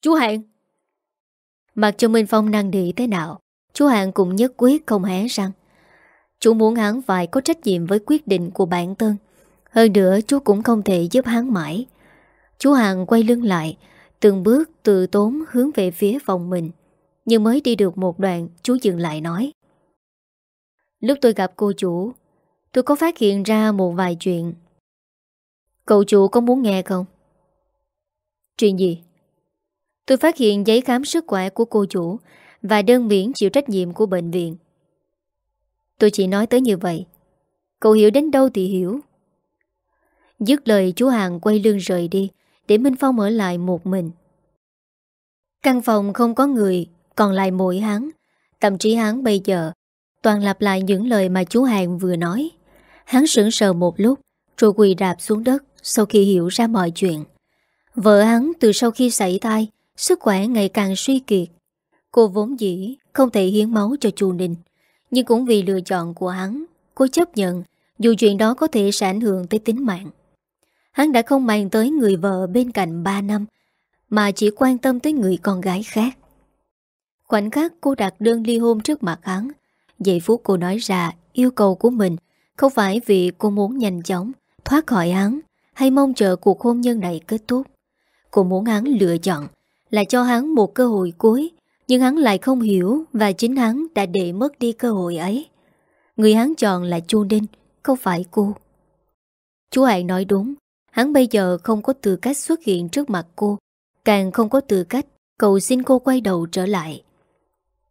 Chú Hạng Mặc cho Minh Phong năng nỉ thế nào, Chú Hạng cũng nhất quyết không hé răng. Chú muốn hắn phải có trách nhiệm với quyết định của bản thân. Hơn nữa, chú cũng không thể giúp hắn mãi. Chú Hạng quay lưng lại, Từng bước từ tốn hướng về phía phòng mình. Nhưng mới đi được một đoạn, Chú dừng lại nói. Lúc tôi gặp cô chủ Tôi có phát hiện ra một vài chuyện. Cậu chủ có muốn nghe không? Chuyện gì? Tôi phát hiện giấy khám sức khỏe của cô chủ Và đơn miễn chịu trách nhiệm của bệnh viện. Tôi chỉ nói tới như vậy. Cậu hiểu đến đâu thì hiểu. Dứt lời, chú Hàng quay lưng rời đi Để Minh Phong ở lại một mình. Căn phòng không có người, Còn lại mỗi hắn. Tâm trí hắn bây giờ Toàn lặp lại những lời mà chú Hàng vừa nói. Hắn sững sờ một lúc, Rồi quỳ đạp xuống đất Sau khi hiểu ra mọi chuyện. Vợ hắn từ sau khi xảy tai Sức khỏe ngày càng suy kiệt. Cô vốn dĩ không thể hiến máu cho chu Ninh nhưng cũng vì lựa chọn của hắn, Cô chấp nhận Dù chuyện đó có thể sẽ ảnh hưởng tới tính mạng. Hắn đã không mang tới người vợ bên cạnh 3 năm, Mà chỉ quan tâm tới người con gái khác. Khoảnh khắc cô đặt đơn ly hôn trước mặt hắn, Giây phút cô nói ra yêu cầu của mình không phải vì cô muốn nhanh chóng Thoát khỏi hắn, Hay mong chờ cuộc hôn nhân này kết thúc. Cô muốn hắn lựa chọn Là cho hắn một cơ hội cuối, nhưng hắn lại không hiểu Và chính hắn đã để mất đi cơ hội ấy. Người hắn chọn là Chu Ninh, Không phải cô. Chú Hạn nói đúng, Hắn bây giờ không có tư cách xuất hiện trước mặt cô, Càng không có tư cách Cầu xin cô quay đầu trở lại.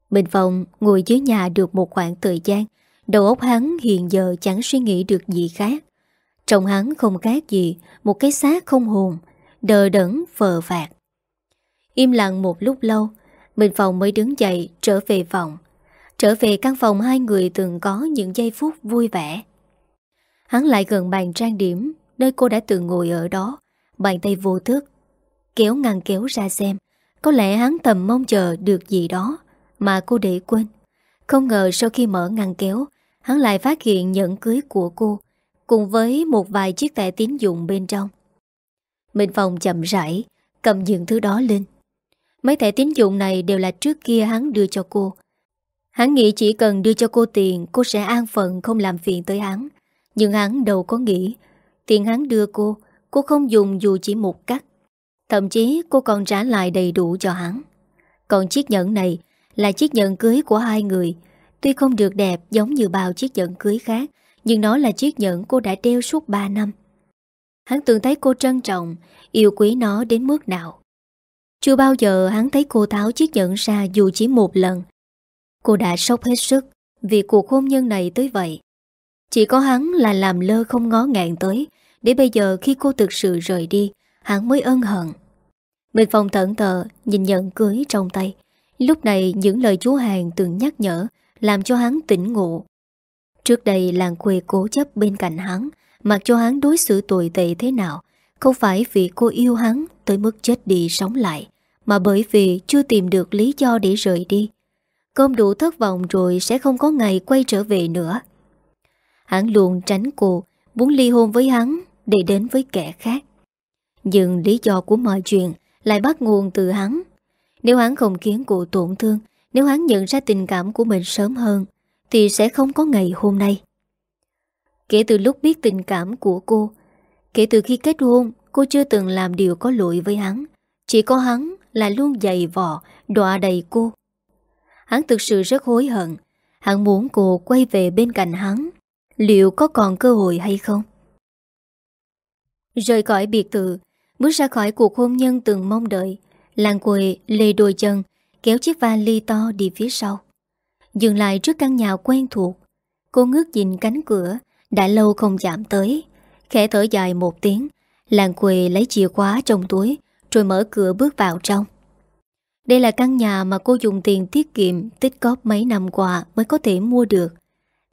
Bình Phong ngồi dưới nhà được một khoảng thời gian Đầu óc hắn hiện giờ chẳng suy nghĩ được gì khác. Trong hắn không khác gì Một cái xác không hồn, Đờ đẫn, phờ phạt Im lặng một lúc lâu, Minh Phong mới đứng dậy trở về phòng. Trở về căn phòng hai người từng có những giây phút vui vẻ. Hắn lại gần bàn trang điểm, Nơi cô đã từng ngồi ở đó, Bàn tay vô thức, Kéo ngăn kéo ra xem, Có lẽ hắn tầm mong chờ được gì đó Mà cô để quên. Không ngờ sau khi mở ngăn kéo Hắn lại phát hiện nhẫn cưới của cô Cùng với một vài chiếc thẻ tín dụng bên trong Minh Phong chậm rãi Cầm những thứ đó lên Mấy thẻ tín dụng này đều là trước kia hắn đưa cho cô. Hắn nghĩ chỉ cần đưa cho cô tiền cô sẽ an phận không làm phiền tới hắn. Nhưng hắn đâu có nghĩ tiền hắn đưa cô, cô không dùng dù chỉ một cắt. Thậm chí cô còn trả lại đầy đủ cho hắn. Còn chiếc nhẫn này là chiếc nhẫn cưới của hai người. Tuy không được đẹp giống như bao chiếc nhẫn cưới khác, nhưng nó là chiếc nhẫn cô đã đeo suốt 3 năm. Hắn từng thấy cô trân trọng, yêu quý nó đến mức nào. Chưa bao giờ hắn thấy cô tháo chiếc nhẫn ra dù chỉ một lần. Cô đã sốc hết sức vì cuộc hôn nhân này tới vậy. Chỉ có hắn là làm lơ không ngó ngạn tới, để bây giờ khi cô thực sự rời đi, hắn mới ân hận. Mình phòng thận tờ nhìn nhận cưới trong tay. Lúc này những lời chú Hàng từng nhắc nhở làm cho hắn tỉnh ngộ. Trước đây làng quê cố chấp bên cạnh hắn, mặc cho hắn đối xử tồi tệ thế nào, không phải vì cô yêu hắn tới mức chết đi sống lại, mà bởi vì chưa tìm được lý do để rời đi. Cơm đủ thất vọng rồi sẽ không có ngày quay trở về nữa. Hắn luôn tránh cô, muốn ly hôn với hắn để đến với kẻ khác. Nhưng lý do của mọi chuyện lại bắt nguồn từ hắn. Nếu hắn không khiến cô tổn thương, nếu hắn nhận ra tình cảm của mình sớm hơn, thì sẽ không có ngày hôm nay. Kể từ lúc biết tình cảm của cô, kể từ khi kết hôn, cô chưa từng làm điều có lỗi với hắn. Chỉ có hắn là luôn dày vò, đọa đầy cô. Hắn thực sự rất hối hận. Hắn muốn cô quay về bên cạnh hắn. Liệu có còn cơ hội hay không? Rời khỏi biệt thự, bước ra khỏi cuộc hôn nhân từng mong đợi, Lan quê lê đôi chân, kéo chiếc vali to đi phía sau. Dừng lại trước căn nhà quen thuộc. Cô ngước nhìn cánh cửa, đã lâu không chạm tới. Khẽ thở dài một tiếng, Lan Quỳ lấy chìa khóa trong túi, rồi mở cửa bước vào trong. Đây là căn nhà mà cô dùng tiền tiết kiệm tích góp mấy năm qua mới có thể mua được.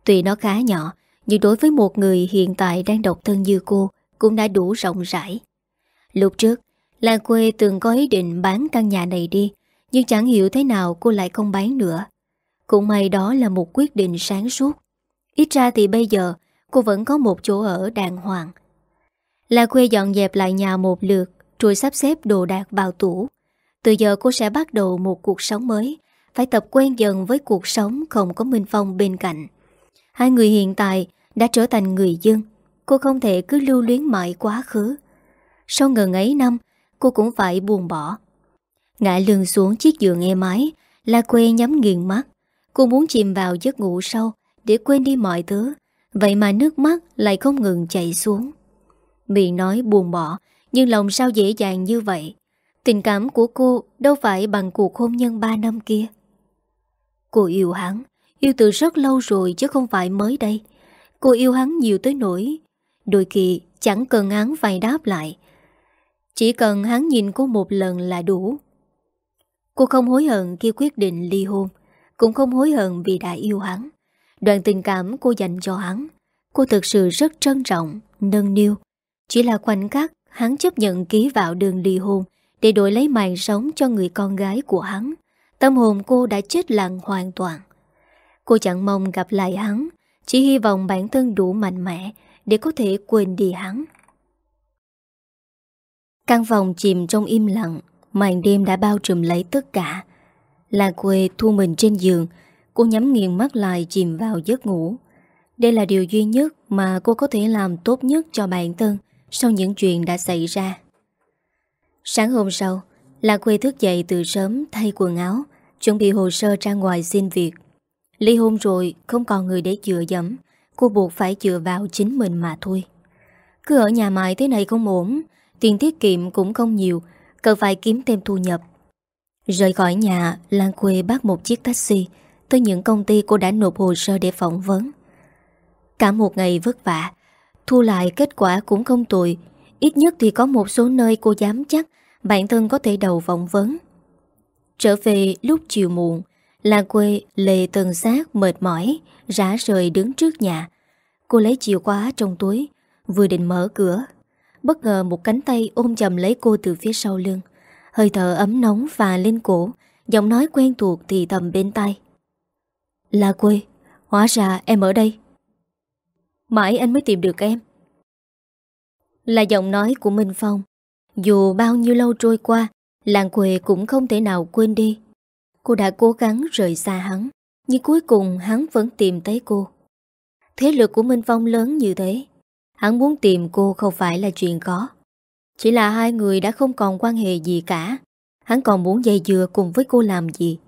Tuy nó khá nhỏ, nhưng đối với một người hiện tại đang độc thân như cô cũng đã đủ rộng rãi. Lúc trước, Lan quê từng có ý định bán căn nhà này đi, nhưng chẳng hiểu thế nào cô lại không bán nữa. Cũng may đó là một quyết định sáng suốt. Ít ra thì bây giờ cô vẫn có một chỗ ở đàng hoàng. là quê dọn dẹp lại nhà một lượt, rồi sắp xếp đồ đạc vào tủ. Từ giờ cô sẽ bắt đầu một cuộc sống mới, phải tập quen dần với cuộc sống không có Minh Phong bên cạnh. Hai người hiện tại đã trở thành người dân, cô không thể cứ lưu luyến mãi quá khứ. Sau ngần ấy năm, cô cũng phải buồn bỏ. Ngã lưng xuống chiếc giường êm ái, La quê nhắm nghiền mắt. Cô muốn chìm vào giấc ngủ sâu để quên đi mọi thứ, vậy mà nước mắt lại không ngừng chảy xuống. Miệng nói buồn bỏ, nhưng lòng sao dễ dàng như vậy? Tình cảm của cô đâu phải bằng cuộc hôn nhân 3 năm kia. Cô yêu hắn Yêu từ rất lâu rồi chứ không phải mới đây. Cô yêu hắn nhiều tới nỗi Đôi khi chẳng cần hắn phải đáp lại. Chỉ cần hắn nhìn cô một lần là đủ. Cô không hối hận khi quyết định ly hôn Cũng không hối hận vì đã yêu hắn Đoạn tình cảm cô dành cho hắn Cô thực sự rất trân trọng, nâng niu Chỉ là khoảnh khắc hắn chấp nhận ký vào đường ly hôn để đổi lấy mạng sống cho người con gái của hắn. Tâm hồn cô đã chết lặng hoàn toàn. Cô chẳng mong gặp lại hắn, chỉ hy vọng bản thân đủ mạnh mẽ để có thể quên đi hắn. Căn phòng chìm trong im lặng, màn đêm đã bao trùm lấy tất cả. Là quê thu mình trên giường, cô nhắm nghiền mắt lại chìm vào giấc ngủ. Đây là điều duy nhất mà cô có thể làm tốt nhất cho bản thân sau những chuyện đã xảy ra. Sáng hôm sau, La Quê thức dậy từ sớm thay quần áo, chuẩn bị hồ sơ ra ngoài xin việc. Ly hôn rồi, không còn người để dựa dẫm, cô buộc phải dựa vào chính mình mà thôi. Cứ ở nhà mãi thế này không ổn, tiền tiết kiệm cũng không nhiều, cần phải kiếm thêm thu nhập. Rời khỏi nhà, Lan Quê bắt một chiếc taxi tới những công ty cô đã nộp hồ sơ để phỏng vấn. Cả một ngày vất vả, thu lại kết quả cũng không tồi, ít nhất thì có một số nơi cô dám chắc bản thân có thể đầu phỏng vấn. Trở về lúc chiều muộn, Lan quê lề tần sát mệt mỏi, rã rời đứng trước nhà. Cô lấy chìa khóa trong túi, vừa định mở cửa. Bất ngờ một cánh tay ôm chầm lấy cô từ phía sau lưng. Hơi thở ấm nóng và lên cổ, giọng nói quen thuộc thì thầm bên tay. Là quê, hóa ra em ở đây. Mãi anh mới tìm được em. Là giọng nói của Minh Phong Dù bao nhiêu lâu trôi qua Làng quê cũng không thể nào quên đi Cô đã cố gắng rời xa hắn Nhưng cuối cùng hắn vẫn tìm thấy cô Thế lực của Minh Phong lớn như thế Hắn muốn tìm cô không phải là chuyện khó Chỉ là hai người đã không còn quan hệ gì cả Hắn còn muốn dây dừa cùng với cô làm gì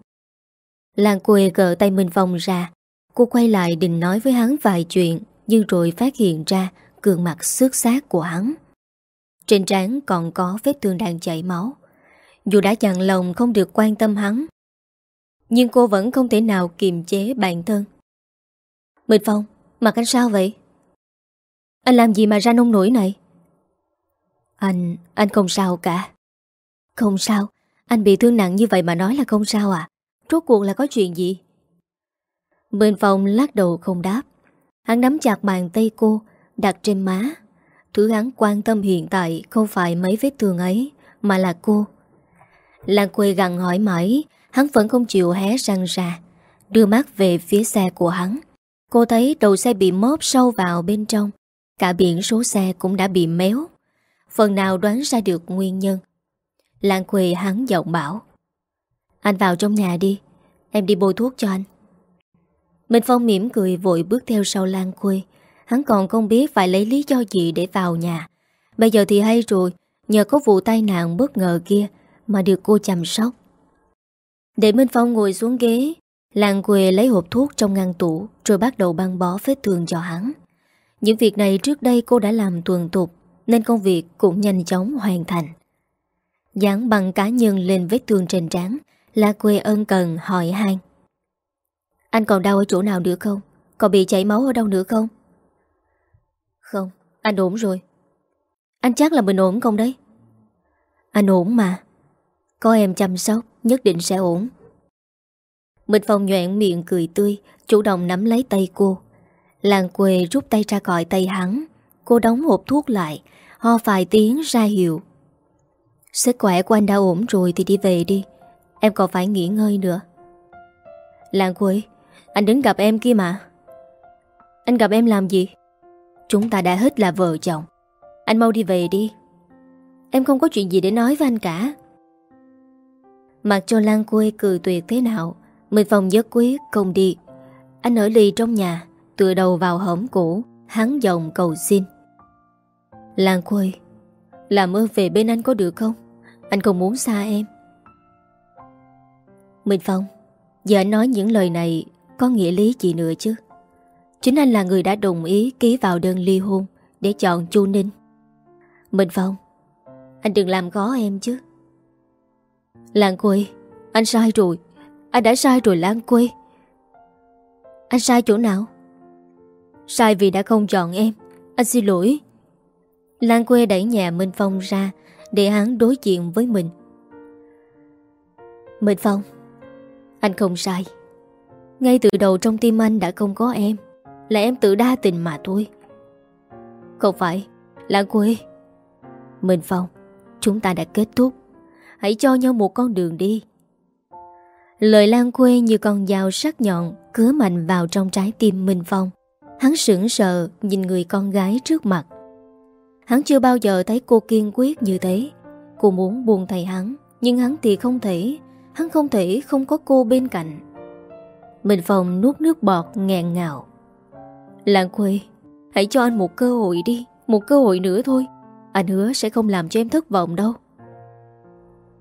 Làng quê gỡ tay Minh Phong ra Cô quay lại định nói với hắn vài chuyện Nhưng rồi phát hiện ra gương mặt xước xác của hắn. Trên trán còn có vết thương đang chảy máu. Dù đã dặn lòng không được quan tâm hắn, nhưng cô vẫn không thể nào kiềm chế bản thân. Minh Phong, mặt anh sao vậy? Anh làm gì mà ra nông nổi này? Anh, anh không sao cả. Không sao, anh bị thương nặng như vậy mà nói là không sao à? Rốt cuộc là có chuyện gì? Bên phòng lắc đầu không đáp. Hắn nắm chặt bàn tay cô, đặt trên má. Thứ hắn quan tâm hiện tại không phải mấy vết thương ấy, mà là cô. Lan quê gặn hỏi mãi, hắn vẫn không chịu hé răng ra. Đưa mắt về phía xe của hắn Cô thấy đầu xe bị móp sâu vào bên trong Cả biển số xe cũng đã bị méo. Phần nào đoán ra được nguyên nhân. Lan Quỳ hắn giọng bảo. Anh vào trong nhà đi. Em đi bôi thuốc cho anh. Minh Phong mỉm cười vội bước theo sau Lan Quỳ Hắn còn không biết phải lấy lý do gì để vào nhà. Bây giờ thì hay rồi. Nhờ có vụ tai nạn bất ngờ kia Mà được cô chăm sóc. Để Minh Phong ngồi xuống ghế, Lan quỳ lấy hộp thuốc trong ngăn tủ Rồi bắt đầu băng bó vết thương cho hắn. Những việc này trước đây cô đã làm tuần tục Nên công việc cũng nhanh chóng hoàn thành Dán bằng cá nhân lên vết thương trên trán Là quê ân cần hỏi han Anh còn đau ở chỗ nào nữa không? Còn bị chảy máu ở đâu nữa không? Không, anh ổn rồi Anh chắc là mình ổn không đấy? Anh ổn mà Có em chăm sóc Nhất định sẽ ổn mịch Phong nhoẹn miệng cười tươi Chủ động nắm lấy tay cô Làng quê rút tay ra còi tay hắn. Cô đóng hộp thuốc lại, Ho vài tiếng ra hiệu. Sức khỏe của anh đã ổn rồi Thì đi về đi, Em còn phải nghỉ ngơi nữa. Làng quê, Anh đứng gặp em kia mà. Anh gặp em làm gì? Chúng ta đã hết là vợ chồng, Anh mau đi về đi. Em không có chuyện gì để nói với anh cả. Mặc cho Lan Quê cười tuyệt thế nào Mình phòng giấc quyết không đi. Anh ở lì trong nhà Tựa đầu vào hõm cũ, Hắn giọng cầu xin. Lan Quê Làm ơn về bên anh có được không? Anh không muốn xa em. Minh Phong, Giờ anh nói những lời này Có nghĩa lý gì nữa chứ? Chính anh là người đã đồng ý ký vào đơn ly hôn Để chọn Chu Ninh. Minh Phong, Anh đừng làm khó em chứ. Lan Quê Anh sai rồi. Anh đã sai rồi Lan Quê Anh sai chỗ nào? Sai vì đã không chọn em. Anh xin lỗi. Lan Quê đẩy nhà Minh Phong ra, Để hắn đối diện với mình. Minh Phong, Anh không sai. Ngay từ đầu trong tim anh đã không có em. Là em tự đa tình mà thôi. Không phải, Lan Quê. Minh Phong, Chúng ta đã kết thúc. Hãy cho nhau một con đường đi. Lời Lan Quê như con dao sắc nhọn Cứa mạnh vào trong trái tim Minh Phong. Hắn sững sờ Nhìn người con gái trước mặt. Hắn chưa bao giờ thấy cô kiên quyết như thế. Cô muốn buông thầy hắn, Nhưng hắn thì không thể. Hắn không thể không có cô bên cạnh. Minh Phong nuốt nước bọt nghẹn ngào. Lan quê, Hãy cho anh một cơ hội đi, Một cơ hội nữa thôi. Anh hứa sẽ không làm cho em thất vọng đâu.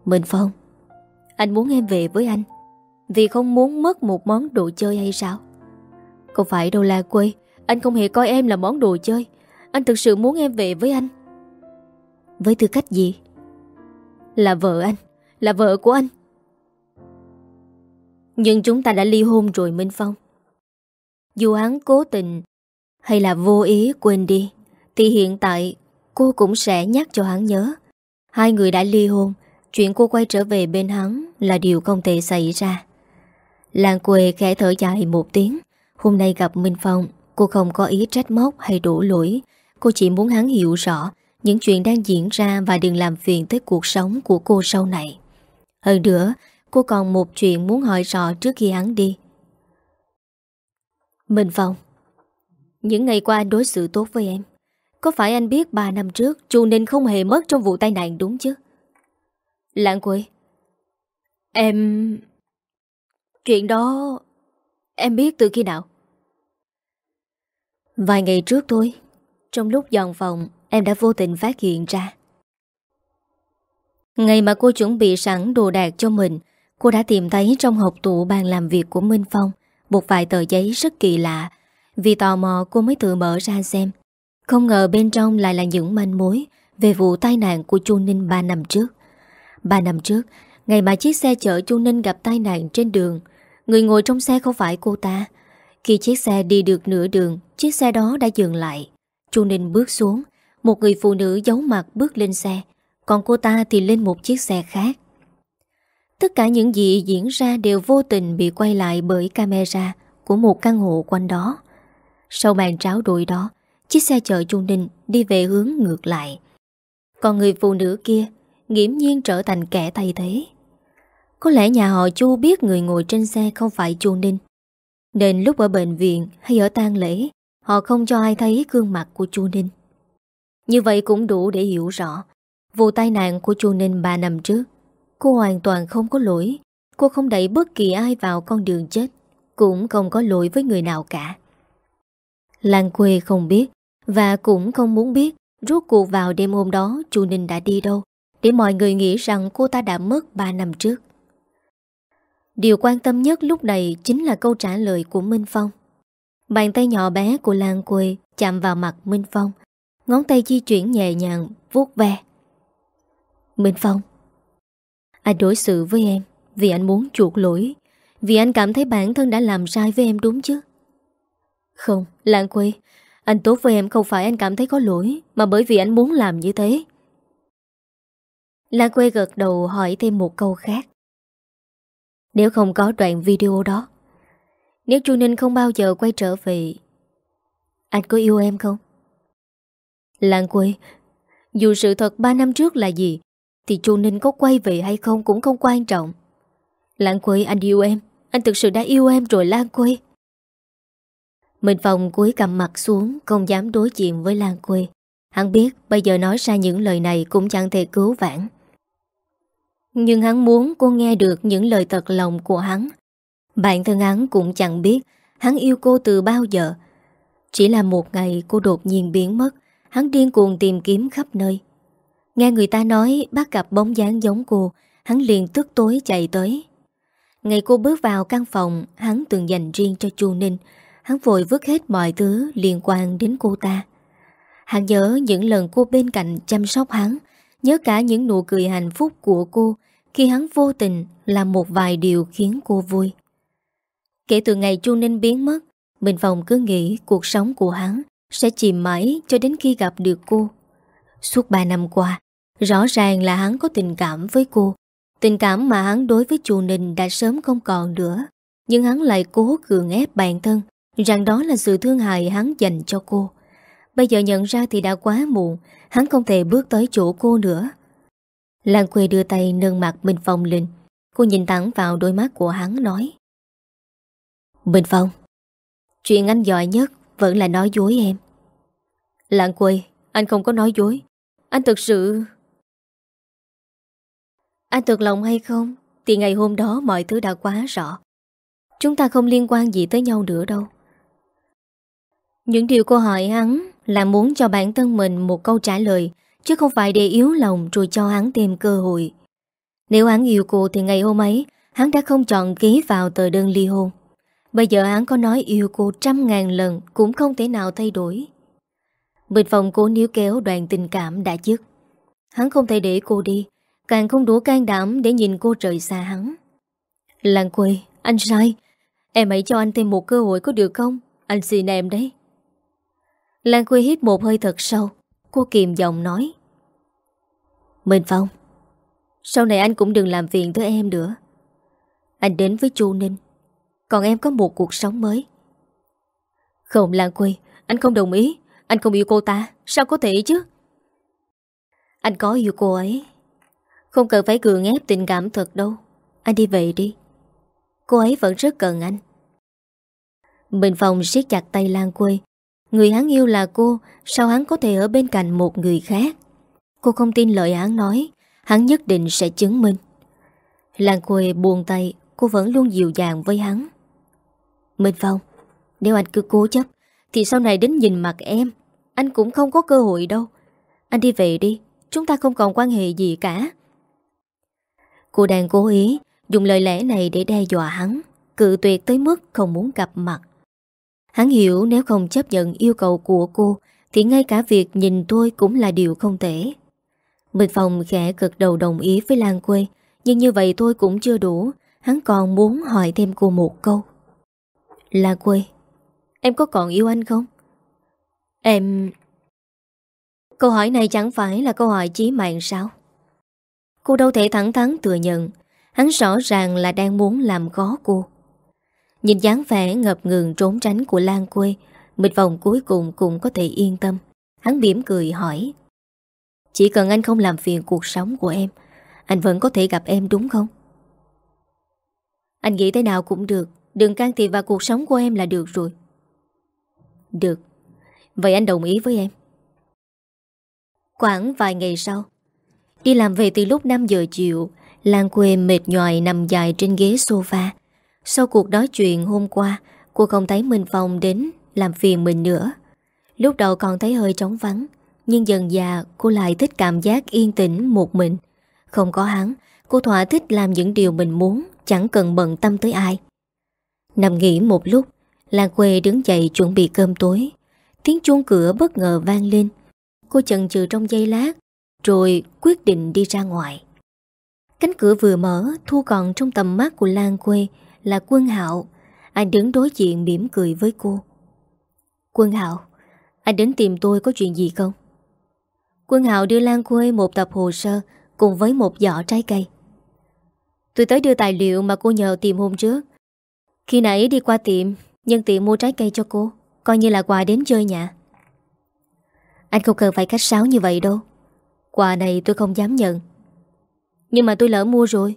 Minh Phong, Anh muốn em về với anh. Vì không muốn mất một món đồ chơi hay sao? Không phải đâu là quê anh không hề coi em là món đồ chơi. Anh thực sự muốn em về với anh. Với tư cách gì? Là vợ anh. Là vợ của anh. Nhưng chúng ta đã ly hôn rồi, Minh Phong. Dù hắn cố tình hay là vô ý quên đi, Thì hiện tại cô cũng sẽ nhắc cho hắn nhớ. Hai người đã ly hôn, Chuyện cô quay trở về bên hắn Là điều không thể xảy ra. Lan quê khẽ thở dài một tiếng. Hôm nay gặp Minh Phong Cô không có ý trách móc hay đổ lỗi. Cô chỉ muốn hắn hiểu rõ Những chuyện đang diễn ra Và đừng làm phiền tới cuộc sống của cô sau này. Hơn nữa, Cô còn một chuyện muốn hỏi rõ trước khi hắn đi. Minh Phong, những ngày qua anh đối xử tốt với em. Có phải anh biết 3 năm trước Chu Ninh không hề mất trong vụ tai nạn đúng chứ? Lãng quê Em... Chuyện đó... Em biết từ khi nào? Vài ngày trước thôi. Trong lúc dọn phòng, Em đã vô tình phát hiện ra. Ngày mà cô chuẩn bị sẵn đồ đạc cho mình, Cô đã tìm thấy trong hộp tủ bàn làm việc của Minh Phong Một vài tờ giấy rất kỳ lạ, vì tò mò cô mới tự mở ra xem. Không ngờ bên trong lại là những manh mối Về vụ tai nạn của Chu Ninh 3 năm trước. 3 năm trước, Ngày mà chiếc xe chở Chu Ninh gặp tai nạn trên đường, Người ngồi trong xe không phải cô ta. Khi chiếc xe đi được nửa đường Chiếc xe đó đã dừng lại. Chu Ninh bước xuống. Một người phụ nữ giấu mặt bước lên xe. Còn cô ta thì lên một chiếc xe khác. Tất cả những gì diễn ra đều vô tình bị quay lại bởi camera của một căn hộ quanh đó. Sau màn tráo đổi đó, Chiếc xe chở Chu Ninh đi về hướng ngược lại. Còn người phụ nữ kia nghiễm nhiên trở thành kẻ thay thế. Có lẽ nhà họ Chu biết người ngồi trên xe không phải Chu Ninh, Nên lúc ở bệnh viện hay ở tang lễ Họ không cho ai thấy gương mặt của chu Ninh. Như vậy cũng đủ để hiểu rõ, Vụ tai nạn của chu Ninh 3 năm trước, Cô hoàn toàn không có lỗi. Cô không đẩy bất kỳ ai vào con đường chết, Cũng không có lỗi với người nào cả. Lan quê không biết Và cũng không muốn biết Rốt cuộc vào đêm hôm đó chu Ninh đã đi đâu, Để mọi người nghĩ rằng cô ta đã mất 3 năm trước. Điều quan tâm nhất lúc này Chính là câu trả lời của Minh Phong. Bàn tay nhỏ bé của Lan quê Chạm vào mặt Minh Phong. Ngón tay di chuyển nhẹ nhàng vuốt ve. Minh Phong Anh đối xử với em Vì anh muốn chuộc lỗi Vì anh cảm thấy bản thân đã làm sai với em đúng chứ? Không, Lan Quê Anh tốt với em không phải anh cảm thấy có lỗi Mà bởi vì anh muốn làm như thế. Lan Quê gật đầu hỏi thêm một câu khác. Nếu không có đoạn video đó nếu Chu Ninh không bao giờ quay trở về, Anh có yêu em không? Lan Quê, Dù sự thật 3 năm trước là gì, thì Chu Ninh có quay về hay không cũng không quan trọng. Lan Quê anh yêu em, Anh thực sự đã yêu em rồi Lan Quê. Minh Phong cúi cầm mặt xuống, Không dám đối diện với Lan Quê. Hắn biết bây giờ nói ra những lời này Cũng chẳng thể cứu vãn. Nhưng hắn muốn cô nghe được Những lời thật lòng của hắn. Bạn thân hắn cũng chẳng biết Hắn yêu cô từ bao giờ. Chỉ là một ngày cô đột nhiên biến mất, Hắn điên cuồng tìm kiếm khắp nơi. Nghe người ta nói bắt gặp bóng dáng giống cô, Hắn liền tức tối chạy tới. Ngày cô bước vào căn phòng, Hắn từng dành riêng cho chu Ninh. Hắn vội vứt hết mọi thứ liên quan đến cô ta. Hắn nhớ những lần cô bên cạnh chăm sóc hắn, Nhớ cả những nụ cười hạnh phúc của cô Khi hắn vô tình làm một vài điều khiến cô vui. Kể từ ngày chu Ninh biến mất Bình Phòng cứ nghĩ cuộc sống của hắn Sẽ chìm mãi cho đến khi gặp được cô. Suốt 3 năm qua, Rõ ràng là hắn có tình cảm với cô. Tình cảm mà hắn đối với chu Ninh đã sớm không còn nữa, Nhưng hắn lại cố cường ép bản thân Rằng đó là sự thương hại hắn dành cho cô. Bây giờ nhận ra thì đã quá muộn, Hắn không thể bước tới chỗ cô nữa. Lan Quê đưa tay nâng mặt Minh Phong lên. Cô nhìn thẳng vào đôi mắt của hắn, nói Bình Phong, Chuyện anh giỏi nhất Vẫn là nói dối em. Lạng Quê, Anh không có nói dối. Anh thực sự, anh thực lòng hay không Thì ngày hôm đó mọi thứ đã quá rõ. Chúng ta không liên quan gì tới nhau nữa đâu. Những điều cô hỏi hắn Là muốn cho bản thân mình một câu trả lời, Chứ không phải để yếu lòng Rồi cho hắn thêm cơ hội. Nếu hắn yêu cô thì ngày hôm ấy, Hắn đã không chọn ký vào tờ đơn ly hôn. Bây giờ hắn có nói yêu cô trăm ngàn lần Cũng không thể nào thay đổi. Bình phòng cố níu kéo đoàn tình cảm đã dứt. Hắn không thể để cô đi, Càng không đủ can đảm để nhìn cô rời xa hắn. Lan quê, Anh sai. Em hãy cho anh thêm một cơ hội có được không? Anh xin em đấy. Lan quê hít một hơi thật sâu. Cô kiềm giọng nói. Minh Phong, Sau này anh cũng đừng làm phiền tới em nữa. Anh đến với Chu Ninh. Còn em có một cuộc sống mới. Không, Lan Quy, Anh không đồng ý. Anh không yêu cô ta. Sao có thể chứ? Anh có yêu cô ấy. Không cần phải cường ép tình cảm thật đâu. Anh đi về đi. Cô ấy vẫn rất cần anh. Bình phòng siết chặt tay Lan Quê Người hắn yêu là cô. Sao hắn có thể ở bên cạnh một người khác? Cô không tin lời hắn nói. Hắn nhất định sẽ chứng minh. Lan Quê buồn tay. Cô vẫn luôn dịu dàng với hắn. Minh Phong Nếu anh cứ cố chấp Thì sau này đến nhìn mặt em Anh cũng không có cơ hội đâu. Anh đi về đi Chúng ta không còn quan hệ gì cả. Cô đang cố ý dùng lời lẽ này để đe dọa hắn, cự tuyệt tới mức không muốn gặp mặt. Hắn hiểu nếu không chấp nhận yêu cầu của cô thì ngay cả việc nhìn tôi cũng là điều không thể. Minh Phong khẽ cực đầu đồng ý với Lan Quê nhưng như vậy tôi cũng chưa đủ. Hắn còn muốn hỏi thêm cô một câu là Quê Em có còn yêu anh không? Em... Câu hỏi này chẳng phải là câu hỏi chí mạng sao? Cô đâu thể thẳng thắn thừa nhận, Hắn rõ ràng là đang muốn làm khó cô Nhìn dáng vẻ ngập ngừng trốn tránh của Lan quê Mịch vòng cuối cùng cũng có thể yên tâm Hắn mỉm cười hỏi, Chỉ cần anh không làm phiền cuộc sống của em, Anh vẫn có thể gặp em đúng không? Anh nghĩ thế nào cũng được Đừng can thiệp vào cuộc sống của em là được rồi. Được. Vậy anh đồng ý với em. Khoảng vài ngày sau, Đi làm về từ lúc 5 giờ chiều Lan quê mệt nhòi nằm dài trên ghế sofa. Sau cuộc nói chuyện hôm qua, Cô không thấy Minh Phong đến Làm phiền mình nữa. Lúc đầu còn thấy hơi trống vắng, Nhưng dần già cô lại thích cảm giác yên tĩnh một mình. Không có hắn, Cô thỏa thích làm những điều mình muốn, Chẳng cần bận tâm tới ai. Nằm nghỉ một lúc Lan quê đứng dậy chuẩn bị cơm tối. Tiếng chuông cửa bất ngờ vang lên. Cô chần chừ trong giây lát, Rồi quyết định đi ra ngoài. Cánh cửa vừa mở, Thu còn trong tầm mắt của Lan quê Là quân hạo. Anh đứng đối diện mỉm cười với cô. Quân hạo, Anh đến tìm tôi có chuyện gì không? Quân hạo đưa Lan quê một tập hồ sơ Cùng với một giỏ trái cây. Tôi tới đưa tài liệu mà cô nhờ tìm hôm trước. Khi nãy đi qua tiệm Nhân tiện mua trái cây cho cô Coi như là quà đến chơi nhà Anh không cần phải cách sáo như vậy đâu. Quà này tôi không dám nhận. Nhưng mà tôi lỡ mua rồi.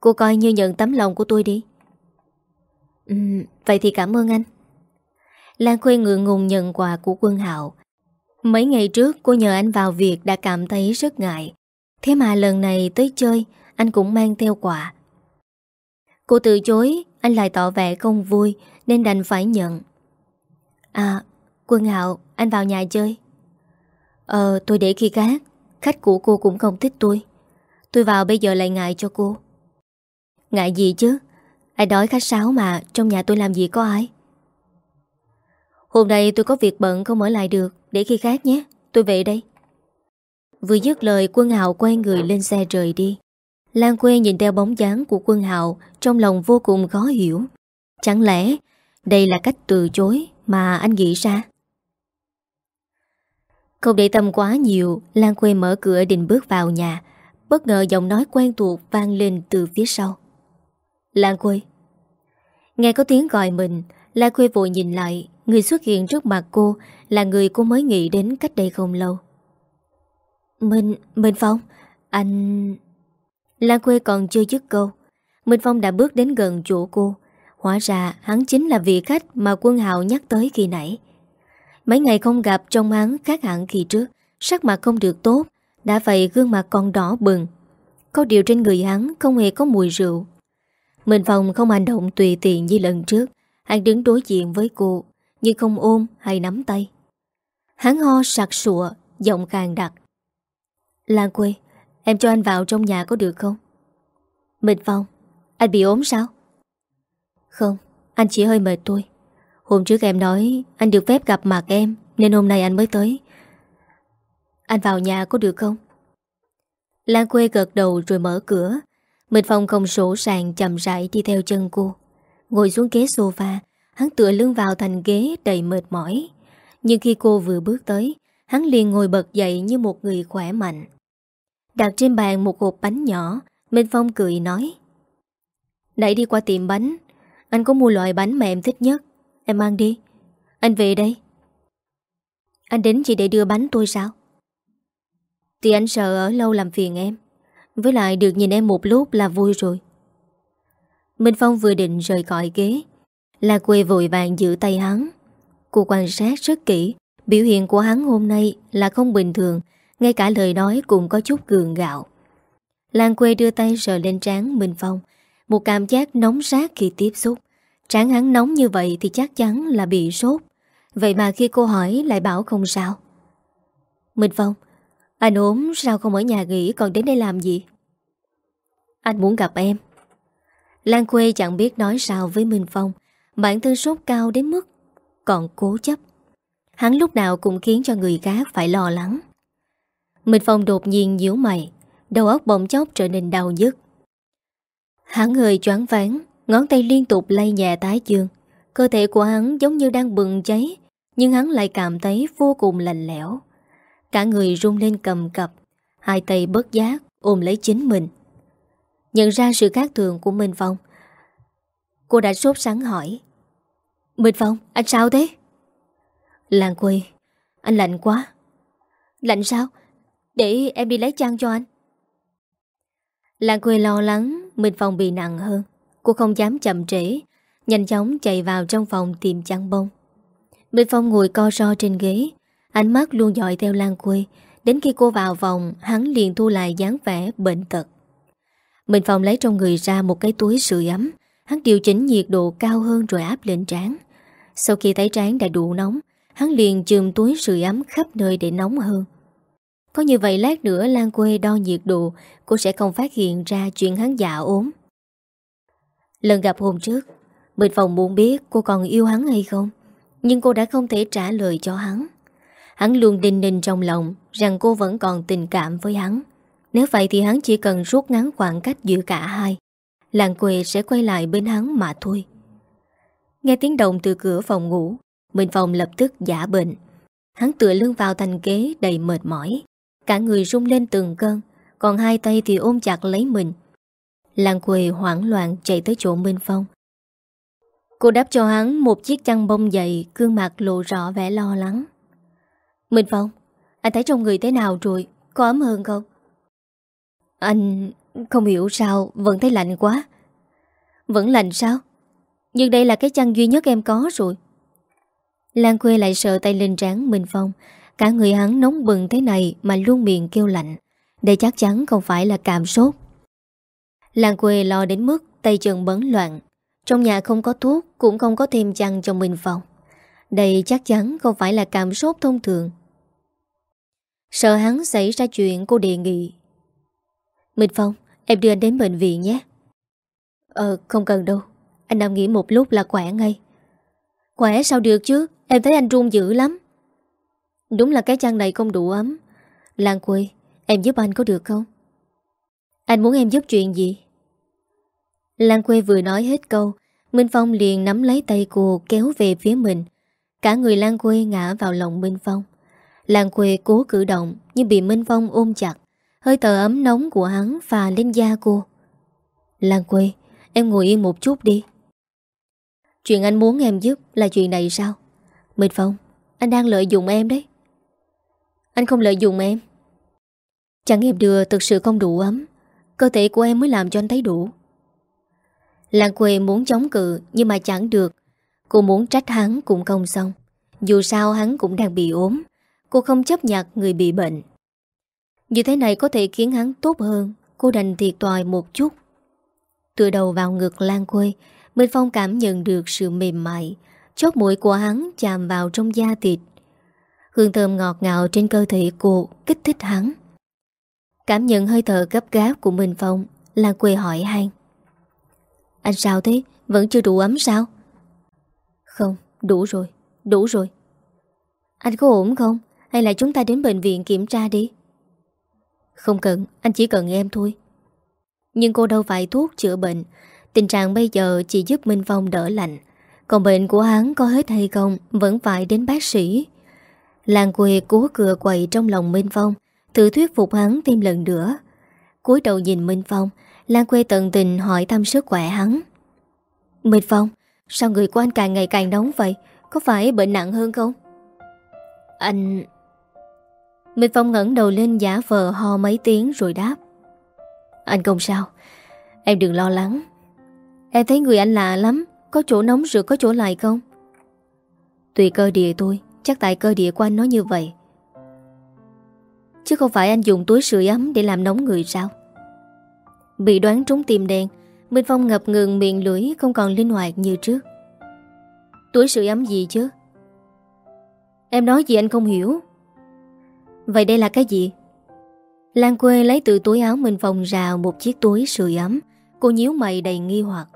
Cô coi như nhận tấm lòng của tôi đi. Ừ, Vậy thì cảm ơn anh. Lan Khuê ngượng ngùng nhận quà của quân hạo. Mấy ngày trước cô nhờ anh vào việc đã cảm thấy rất ngại. Thế mà lần này tới chơi Anh cũng mang theo quà. Cô từ chối anh lại tỏ vẻ không vui, Nên đành phải nhận. À Quân Hạo, Anh vào nhà chơi. Ờ tôi để khi khác. Khách của cô cũng không thích tôi. Tôi vào bây giờ lại ngại cho cô. Ngại gì chứ? Ai đói khách sáo mà, Trong nhà tôi làm gì có ai? Hôm nay tôi có việc bận không mở lại được, Để khi khác nhé. Tôi về đây. Vừa dứt lời, quân hạo quay người lên xe rời đi. Lan quê nhìn theo bóng dáng của quân hạo Trong lòng vô cùng khó hiểu Chẳng lẽ đây là cách từ chối mà anh nghĩ ra. Không để tâm quá nhiều, Lan Quê mở cửa định bước vào nhà. Bất ngờ giọng nói quen thuộc vang lên từ phía sau. Lan Quê. Nghe có tiếng gọi mình, Lan Quê vội nhìn lại, người xuất hiện trước mặt cô là người cô mới nghĩ đến cách đây không lâu. Minh, Minh Phong, anh... Lan Quê còn chưa dứt câu. Minh Phong đã bước đến gần chỗ cô, Hóa ra hắn chính là vị khách mà quân hào nhắc tới khi nãy. Mấy ngày không gặp trong hắn khác hẳn khi trước, sắc mặt không được tốt, đã vậy gương mặt còn đỏ bừng. Có điều trên người hắn không hề có mùi rượu. Minh Phong không hành động tùy tiện như lần trước, hắn đứng đối diện với cô, nhưng không ôm hay nắm tay. Hắn ho sặc sụa, giọng càng đặc. Lan quê, em cho anh vào trong nhà có được không? Mình Phong, anh bị ốm sao? Không, anh chỉ hơi mệt tôi Hôm trước em nói anh được phép gặp mặt em Nên hôm nay anh mới tới. Anh vào nhà có được không? Lan quê gật đầu rồi mở cửa. Mịch Phong không sổ sàng chậm rãi đi theo chân cô. Ngồi xuống ghế sofa Hắn tựa lưng vào thành ghế đầy mệt mỏi. Nhưng khi cô vừa bước tới Hắn liền ngồi bật dậy như một người khỏe mạnh. Đặt trên bàn một hộp bánh nhỏ. Minh Phong cười nói, Nãy đi qua tiệm bánh, anh có mua loại bánh mà em thích nhất. Em mang đi. Anh về đây. Anh đến chỉ để đưa bánh tôi sao? Thì anh sợ ở lâu làm phiền em. Với lại được nhìn em một lúc là vui rồi. Minh Phong vừa định rời khỏi ghế, Là quê vội vàng giữ tay hắn. Cô quan sát rất kỹ, Biểu hiện của hắn hôm nay là không bình thường ngay cả lời nói cũng có chút gường gạo. Lan quê đưa tay sờ lên trán Minh Phong. Một cảm giác nóng rát khi tiếp xúc. Trán hắn nóng như vậy thì chắc chắn là bị sốt. Vậy mà khi cô hỏi lại bảo không sao. Minh Phong, Anh ốm sao không ở nhà nghỉ, còn đến đây làm gì? Anh muốn gặp em. Lan Quê chẳng biết nói sao với Minh Phong. Bản thân sốt cao đến mức Còn cố chấp. Hắn lúc nào cũng khiến cho người khác phải lo lắng. Minh Phong đột nhiên nhíu mày Đầu óc bỗng chốc trở nên đau nhức. Hắn hơi choáng váng Ngón tay liên tục lay nhẹ tái dương. Cơ thể của hắn giống như đang bừng cháy Nhưng hắn lại cảm thấy vô cùng lạnh lẽo. Cả người rung lên cầm cập Hai tay bất giác ôm lấy chính mình. Nhận ra sự khác thường của Minh Phong. Cô đã sốt sắng hỏi. Minh Phong, anh sao thế? Làng quê Anh lạnh quá. Lạnh sao? Để em đi lấy chăn cho anh. Làng quê lo lắng, Minh Phong bị nặng hơn. Cô không dám chậm trễ, Nhanh chóng chạy vào trong phòng tìm chăn bông. Minh Phong ngồi co ro trên ghế, Ánh mắt luôn dõi theo Lan Quê. Đến khi cô vào vòng Hắn liền thu lại dáng vẻ bệnh tật. Minh Phong lấy trong người ra một cái túi sưởi ấm. Hắn điều chỉnh nhiệt độ cao hơn rồi áp lên trán. Sau khi thấy trán đã đủ nóng, Hắn liền chùm túi sưởi ấm khắp nơi để nóng hơn. Có như vậy lát nữa Lan Quê đo nhiệt độ, Cô sẽ không phát hiện ra chuyện hắn dạ ốm. Lần gặp hôm trước Minh Phòng muốn biết cô còn yêu hắn hay không, Nhưng cô đã không thể trả lời cho hắn. Hắn luôn đinh ninh trong lòng Rằng cô vẫn còn tình cảm với hắn. Nếu vậy thì hắn chỉ cần rút ngắn khoảng cách giữa cả hai Làng quê sẽ quay lại bên hắn mà thôi. Nghe tiếng động từ cửa phòng ngủ Minh Phòng lập tức giả bệnh. Hắn tựa lưng vào thành kế đầy mệt mỏi. Cả người rung lên từng cơn, Còn hai tay thì ôm chặt lấy mình. Làng quê hoảng loạn chạy tới chỗ Minh Phong. Cô đáp cho hắn một chiếc chăn bông dày Cương mặt lộ rõ vẻ lo lắng. Minh Phong, Anh thấy trong người thế nào rồi? Có ấm hơn không? Anh không hiểu sao Vẫn thấy lạnh quá. Vẫn lạnh sao? Nhưng đây là cái chăn duy nhất em có rồi. Lan quê lại sợ tay lên trán Minh Phong Cả người hắn nóng bừng thế này Mà luôn miệng kêu lạnh. Đây chắc chắn không phải là cảm sốt. Làng quê lo đến mức Tay chân bấn loạn. Trong nhà không có thuốc Cũng không có thêm chăn cho mình phòng, Đây chắc chắn không phải là cảm sốt thông thường. Sợ hắn xảy ra chuyện cô đề nghị. Minh Phong Em đưa anh đến bệnh viện nhé. Ờ không cần đâu. Anh nằm nghỉ một lúc là khỏe ngay. Khỏe sao được chứ? Em thấy anh run dữ lắm. Đúng là cái chăn này không đủ ấm. Lan quê, Em giúp anh có được không? Anh muốn em giúp chuyện gì? Lan quê vừa nói hết câu, Minh Phong liền nắm lấy tay cô Kéo về phía mình. Cả người Lan quê ngã vào lòng Minh Phong. Lan quê cố cử động, Nhưng bị Minh Phong ôm chặt. Hơi tờ ấm nóng của hắn phà lên da cô. Lan quê, Em ngồi yên một chút đi. Chuyện anh muốn em giúp là chuyện này sao? Minh Phong, Anh đang lợi dụng em đấy. Anh không lợi dụng em. Chẳng em đưa thực sự không đủ ấm. Cơ thể của em mới làm cho anh thấy đủ. Làng quê muốn chống cự, Nhưng mà chẳng được. Cô muốn trách hắn cũng không xong. Dù sao hắn cũng đang bị ốm. Cô không chấp nhận người bị bệnh. Như thế này có thể khiến hắn tốt hơn. Cô đành thiệt tòi một chút. Từ đầu vào ngực Lan Quê, Minh Phong cảm nhận được sự mềm mại. Chót mũi của hắn chạm vào trong da thịt. Hương thơm ngọt ngào trên cơ thể cô Kích thích hắn. Cảm nhận hơi thở gấp gáp của Minh Phong Lan Quê hỏi han. Anh sao thế? Vẫn chưa đủ ấm sao? Không, đủ rồi, đủ rồi. Anh có ổn không? Hay là chúng ta đến bệnh viện kiểm tra đi? Không cần Anh chỉ cần em thôi. Nhưng cô đâu phải thuốc chữa bệnh. Tình trạng bây giờ chỉ giúp Minh Phong đỡ lạnh. Còn bệnh của hắn có hết hay không Vẫn phải đến bác sĩ. Làng quê cố cửa quậy trong lòng Minh Phong thử thuyết phục hắn thêm lần nữa. Cúi đầu nhìn Minh Phong Lan quê tận tình hỏi thăm sức khỏe hắn. Minh Phong, Sao người của anh càng ngày càng nóng vậy? Có phải bệnh nặng hơn không? Anh Minh Phong ngẩn đầu lên giả vờ ho mấy tiếng rồi đáp. Anh không sao, Em đừng lo lắng. Em thấy người anh lạ lắm, Có chỗ nóng rồi có chỗ lại không? Tùy cơ địa tôi Chắc tại cơ địa của anh nói như vậy. Chứ không phải anh dùng túi sưởi ấm Để làm nóng người sao? Bị đoán trúng tim đen Minh Phong ngập ngừng miệng lưỡi Không còn linh hoạt như trước. Túi sưởi ấm gì chứ? Em nói gì anh không hiểu. Vậy đây là cái gì? Lan quê lấy từ túi áo Minh Phong ra một chiếc túi sưởi ấm. Cô nhíu mày đầy nghi hoặc.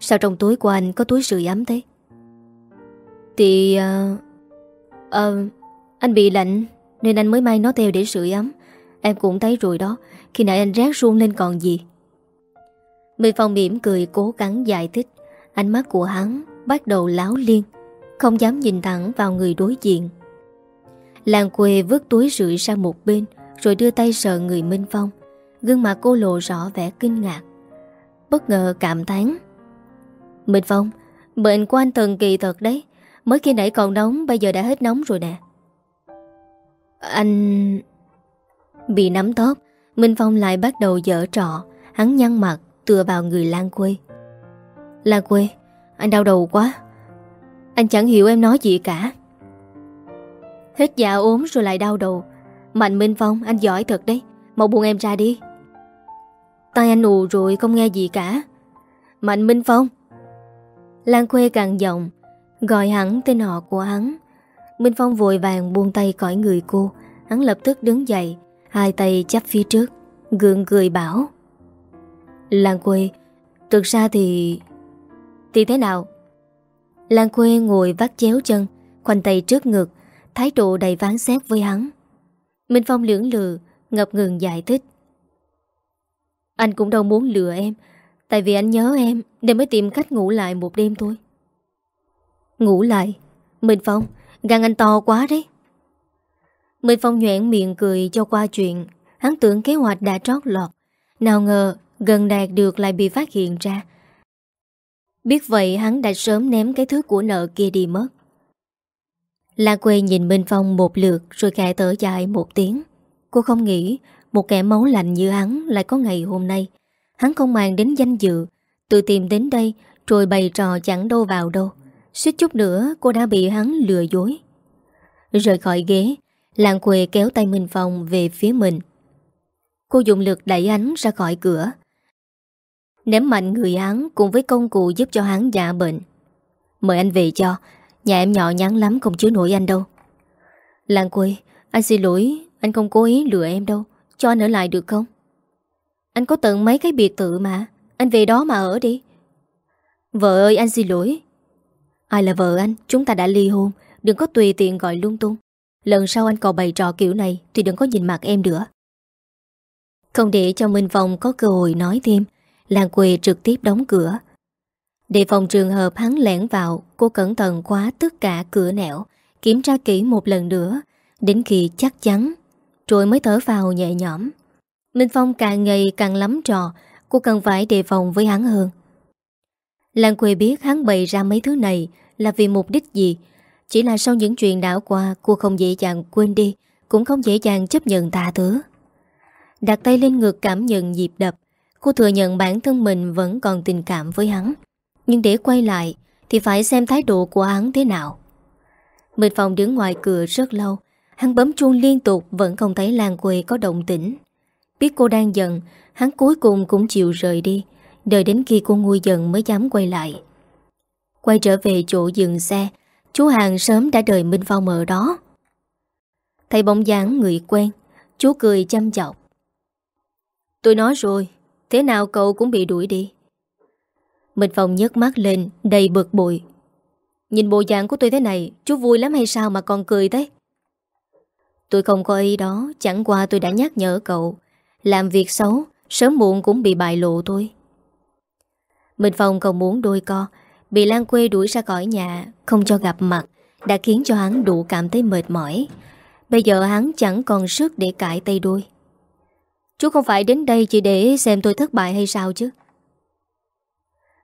Sao trong túi của anh có túi sưởi ấm thế? Thì... Uh, Ờ, anh bị lạnh Nên anh mới may nó theo để sưởi ấm. Em cũng thấy rồi đó Khi nãy anh rác ruông lên còn gì. Minh Phong mỉm cười cố gắng giải thích. Ánh mắt của hắn bắt đầu láo liên Không dám nhìn thẳng vào người đối diện. Làng quê vứt túi rưỡi sang một bên Rồi đưa tay sờ người Minh Phong. Gương mặt cô lộ rõ vẻ kinh ngạc. Bất ngờ cảm thán. Minh Phong Bệnh của anh thần kỳ thật đấy. Mới khi nãy còn nóng, Bây giờ đã hết nóng rồi nè. Anh... Bị nắm tóc Minh Phong lại bắt đầu dở trọ Hắn nhăn mặt, tựa vào người Lan Quê. Lan Quê, Anh đau đầu quá. Anh chẳng hiểu em nói gì cả. Hết dạ ốm rồi lại đau đầu. Mạnh Minh Phong, anh giỏi thật đấy. Mau buông em ra đi. Tai anh ù rồi không nghe gì cả. Mạnh Minh Phong. Lan Quê càng giọng. Gọi hẳn tên họ của hắn. Minh Phong vội vàng buông tay khỏi người cô. Hắn lập tức đứng dậy, Hai tay chắp phía trước, Gượng cười bảo. Lan Quê Thực ra thì Thì thế nào? Lan Quê ngồi vắt chéo chân, Khoanh tay trước ngực, Thái độ đầy ván xét với hắn. Minh Phong lưỡng lự, Ngập ngừng giải thích. Anh cũng đâu muốn lừa em, Tại vì anh nhớ em, Nên mới tìm cách ngủ lại một đêm thôi. Ngủ lại. Minh Phong, Gan anh to quá đấy. Minh Phong nhoảng miệng cười cho qua chuyện. Hắn tưởng kế hoạch đã trót lọt. Nào ngờ, gần đạt được lại bị phát hiện ra. Biết vậy, hắn đã sớm ném cái thứ của nợ kia đi mất. La quê nhìn Minh Phong một lượt, Rồi khẽ thở dài một tiếng. Cô không nghĩ, Một kẻ máu lạnh như hắn lại có ngày hôm nay. Hắn không màng đến danh dự. Tự tìm đến đây, Rồi bày trò chẳng đâu vào đâu. Suýt chút nữa cô đã bị hắn lừa dối. Rời khỏi ghế, Làng quê kéo tay Minh Phong về phía mình. Cô dùng lực đẩy hắn ra khỏi cửa. Ném mạnh người hắn cùng với công cụ giúp cho hắn dạ bệnh. Mời anh về cho, Nhà em nhỏ nhắn lắm không chứa nổi anh đâu. Làng quê, Anh xin lỗi, Anh không cố ý lừa em đâu. Cho anh ở lại được không? Anh có tận mấy cái biệt tự mà, Anh về đó mà ở đi. Vợ ơi, anh xin lỗi. Ai là vợ anh? Chúng ta đã ly hôn. Đừng có tùy tiện gọi lung tung. Lần sau anh còn bày trò kiểu này, Thì đừng có nhìn mặt em nữa. Không để cho Minh Phong có cơ hội nói thêm, Làng quê trực tiếp đóng cửa. Để phòng trường hợp hắn lẻn vào, Cô cẩn thận khóa tất cả cửa nẻo, Kiểm tra kỹ một lần nữa, Đến khi chắc chắn, Rồi mới thở vào nhẹ nhõm. Minh Phong càng ngày càng lắm trò, Cô cần phải đề phòng với hắn hơn. Lan quê biết hắn bày ra mấy thứ này Là vì mục đích gì. Chỉ là sau những chuyện đã qua, Cô không dễ dàng quên đi, Cũng không dễ dàng chấp nhận tha thứ. Đặt tay lên ngực cảm nhận nhịp đập, Cô thừa nhận bản thân mình vẫn còn tình cảm với hắn. Nhưng để quay lại, Thì phải xem thái độ của hắn thế nào. Mình phòng đứng ngoài cửa rất lâu, Hắn bấm chuông liên tục Vẫn không thấy Lan quê có động tĩnh. Biết cô đang giận, Hắn cuối cùng cũng chịu rời đi. Đợi đến khi cô nguôi dần mới dám quay lại. Quay trở về chỗ dừng xe, Chú Hàng sớm đã đợi Minh Phong ở đó. Thấy bóng dáng người quen, Chú cười chăm chọc. Tôi nói rồi, Thế nào cậu cũng bị đuổi đi. Minh Phong nhấc mắt lên, Đầy bực bội. Nhìn bộ dạng của tôi thế này, Chú vui lắm hay sao mà còn cười thế? Tôi không có ý đó, Chẳng qua tôi đã nhắc nhở cậu. Làm việc xấu, Sớm muộn cũng bị bại lộ thôi. Minh Phong không muốn đôi co. Bị Lan Quê đuổi ra khỏi nhà, Không cho gặp mặt, Đã khiến cho hắn đủ cảm thấy mệt mỏi. Bây giờ hắn chẳng còn sức để cãi tay đuôi Chú không phải đến đây chỉ để xem tôi thất bại hay sao chứ?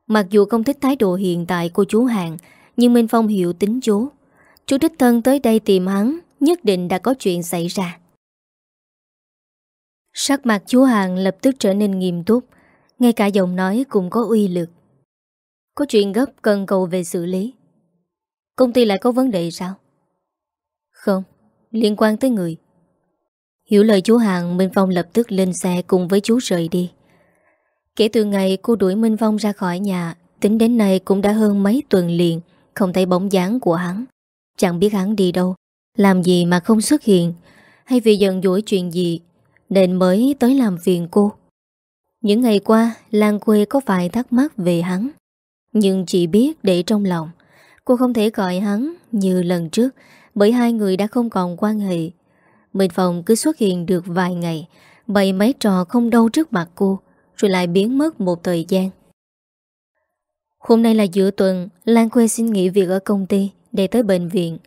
Mặc dù không thích thái độ hiện tại của chú Hàng, Nhưng Minh Phong hiểu tính chú. Chú đích thân tới đây tìm hắn, Nhất định đã có chuyện xảy ra. Sắc mặt chú Hàng lập tức trở nên nghiêm túc ngay cả giọng nói cũng có uy lực. Có chuyện gấp cần cầu về xử lý. Công ty lại có vấn đề sao? Không, liên quan tới người. Hiểu lời chú Hàng Minh Phong lập tức lên xe cùng với chú rời đi. Kể từ ngày cô đuổi Minh Phong ra khỏi nhà Tính đến nay cũng đã hơn mấy tuần liền Không thấy bóng dáng của hắn. Chẳng biết hắn đi đâu Làm gì mà không xuất hiện Hay vì giận dỗi chuyện gì Nên mới tới làm phiền cô những ngày qua, Lan quê có vài thắc mắc về hắn. Nhưng chỉ biết để trong lòng. Cô không thể gọi hắn như lần trước, Bởi hai người đã không còn quan hệ. Minh phòng cứ xuất hiện được vài ngày, Bày mấy trò không đâu trước mặt cô, Rồi lại biến mất một thời gian. Hôm nay là giữa tuần, Lan quê xin nghỉ việc ở công ty Để tới bệnh viện.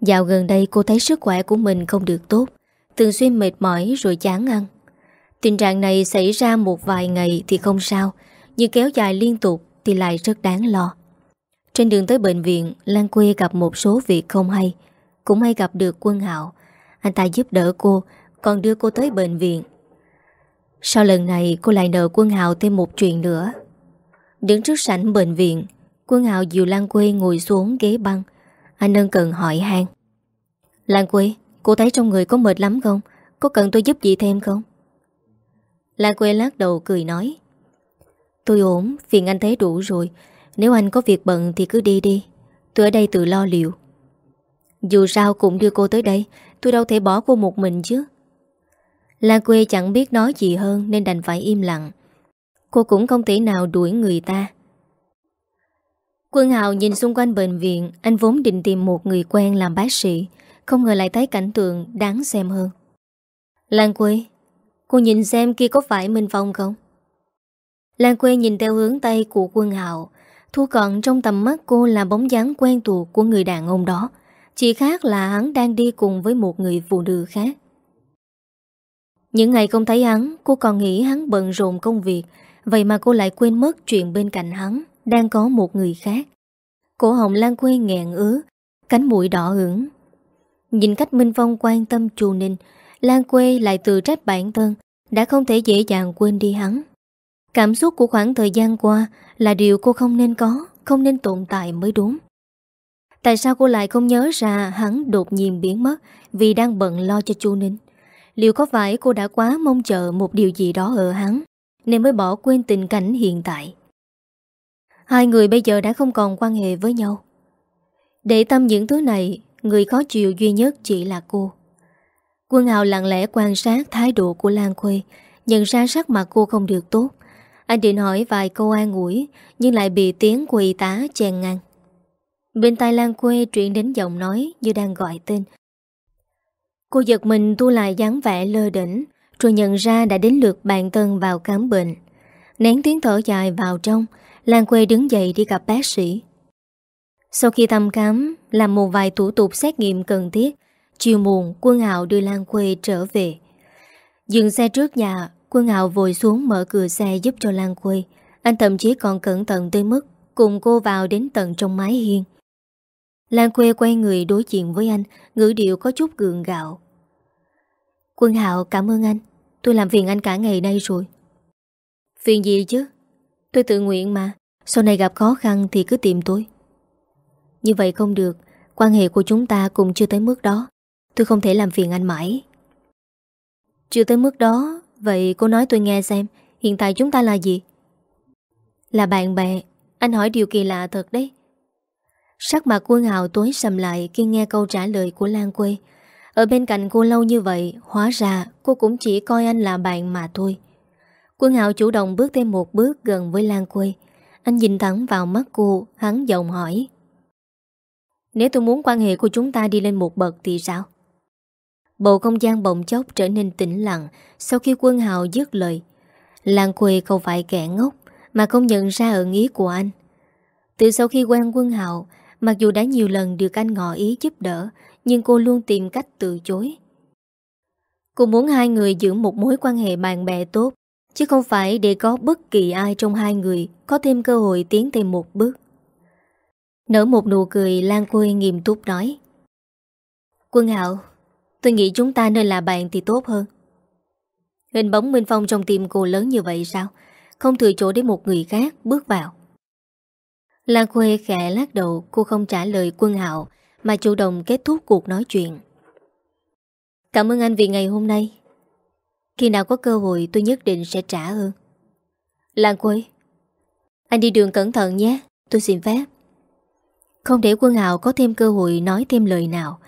Dạo gần đây cô thấy sức khỏe của mình không được tốt, Thường xuyên mệt mỏi rồi chán ăn. Tình trạng này xảy ra một vài ngày thì không sao, Nhưng kéo dài liên tục thì lại rất đáng lo. Trên đường tới bệnh viện, Lan Quê gặp một số việc không hay. Cũng may gặp được quân hạo, Anh ta giúp đỡ cô, Còn đưa cô tới bệnh viện. Sau lần này, cô lại nợ quân hạo thêm một chuyện nữa. Đứng trước sảnh bệnh viện, Quân Hào dìu Lan Quê ngồi xuống ghế băng. Anh ân cần hỏi han. Lan Quê, Cô thấy trong người có mệt lắm không? Có cần tôi giúp gì thêm không? Lan Quê lát đầu cười nói. Tôi ổn, Phiền anh thấy đủ rồi. Nếu anh có việc bận thì cứ đi đi. Tôi ở đây tự lo liệu. Dù sao cũng đưa cô tới đây. Tôi đâu thể bỏ cô một mình chứ. Lan Quê chẳng biết nói gì hơn Nên đành phải im lặng. Cô cũng không thể nào đuổi người ta. Quân Hào nhìn xung quanh bệnh viện. Anh vốn định tìm một người quen làm bác sĩ. Không ngờ lại thấy cảnh tượng đáng xem hơn. Lan Quê Cô nhìn xem kia có phải Minh Phong không? Lan Quê nhìn theo hướng tay của quân hạo Thu cận trong tầm mắt cô là bóng dáng quen thuộc của người đàn ông đó. Chỉ khác là hắn đang đi cùng với một người phụ nữ khác. Những ngày không thấy hắn, Cô còn nghĩ hắn bận rộn công việc. Vậy mà cô lại quên mất chuyện bên cạnh hắn, Đang có một người khác. Cổ hồng Lan Quê nghẹn ứa Cánh mũi đỏ ửng. Nhìn cách Minh Phong quan tâm chu Ninh Lan Quê lại tự trách bản thân, Đã không thể dễ dàng quên đi hắn. Cảm xúc của khoảng thời gian qua Là điều cô không nên có, Không nên tồn tại mới đúng. Tại sao cô lại không nhớ ra Hắn đột nhiên biến mất Vì đang bận lo cho chu Ninh? Liệu có phải cô đã quá mong chờ Một điều gì đó ở hắn, Nên mới bỏ quên tình cảnh hiện tại? Hai người bây giờ đã không còn quan hệ với nhau. Để tâm những thứ này, Người khó chịu duy nhất chỉ là cô. Quân Hào lặng lẽ quan sát thái độ của Lan Khuê, Nhận ra sắc mặt cô không được tốt. Anh định hỏi vài câu an ủi, Nhưng lại bị tiếng quỳ tá chèn ngang. Bên tai Lan Khuê truyền đến giọng nói Như đang gọi tên. Cô giật mình tu lại dáng vẻ lơ đỉnh, Rồi nhận ra đã đến lượt bạn Tân vào khám bệnh. Nén tiếng thở dài vào trong, Lan Khuê đứng dậy đi gặp bác sĩ. Sau khi thăm khám, Làm một vài thủ tục xét nghiệm cần thiết Chiều muộn, quân hạo đưa Lan Khuê trở về. Dừng xe trước nhà, Quân hạo vội xuống mở cửa xe giúp cho Lan Khuê. Anh thậm chí còn cẩn thận tới mức Cùng cô vào đến tận trong mái hiên. Lan Khuê quay người đối diện với anh, Ngữ điệu có chút gượng gạo. Quân hạo cảm ơn anh. Tôi làm phiền anh cả ngày nay rồi. Phiền gì chứ? Tôi tự nguyện mà. Sau này gặp khó khăn thì cứ tìm tôi. Như vậy không được. Quan hệ của chúng ta cũng chưa tới mức đó. Tôi không thể làm phiền anh mãi. Chưa tới mức đó, Vậy cô nói tôi nghe xem, Hiện tại chúng ta là gì? Là bạn bè, Anh hỏi điều kỳ lạ thật đấy. Sắc mặt quân hào tối sầm lại Khi nghe câu trả lời của Lan Quê. Ở bên cạnh cô lâu như vậy, Hóa ra cô cũng chỉ coi anh là bạn mà thôi. Quân hào chủ động bước thêm một bước gần với Lan Quê. Anh nhìn thẳng vào mắt cô, Hắn giọng hỏi. Nếu tôi muốn quan hệ của chúng ta đi lên một bậc thì sao? Bầu không gian bỗng chốc trở nên tĩnh lặng Sau khi quân hào dứt lời. Lan Quê không phải kẻ ngốc, Mà không nhận ra ẩn ý của anh. Từ sau khi quen quân hào, Mặc dù đã nhiều lần được anh ngỏ ý giúp đỡ, Nhưng cô luôn tìm cách từ chối. Cô muốn hai người giữ một mối quan hệ bạn bè tốt, Chứ không phải để có bất kỳ ai trong hai người Có thêm cơ hội tiến thêm một bước. Nở một nụ cười, Lan Quê nghiêm túc nói. Quân Hạo Tôi nghĩ chúng ta nên là bạn thì tốt hơn. Hình bóng Minh Phong trong tim cô lớn như vậy sao? Không thừa chỗ để một người khác bước vào. Lan Khuê khẽ lát đầu, Cô không trả lời quân hạo, Mà chủ động kết thúc cuộc nói chuyện. Cảm ơn anh vì ngày hôm nay. Khi nào có cơ hội, tôi nhất định sẽ trả ơn. Lan Khuê, Anh đi đường cẩn thận nhé, Tôi xin phép. Không để quân hạo có thêm cơ hội nói thêm lời nào.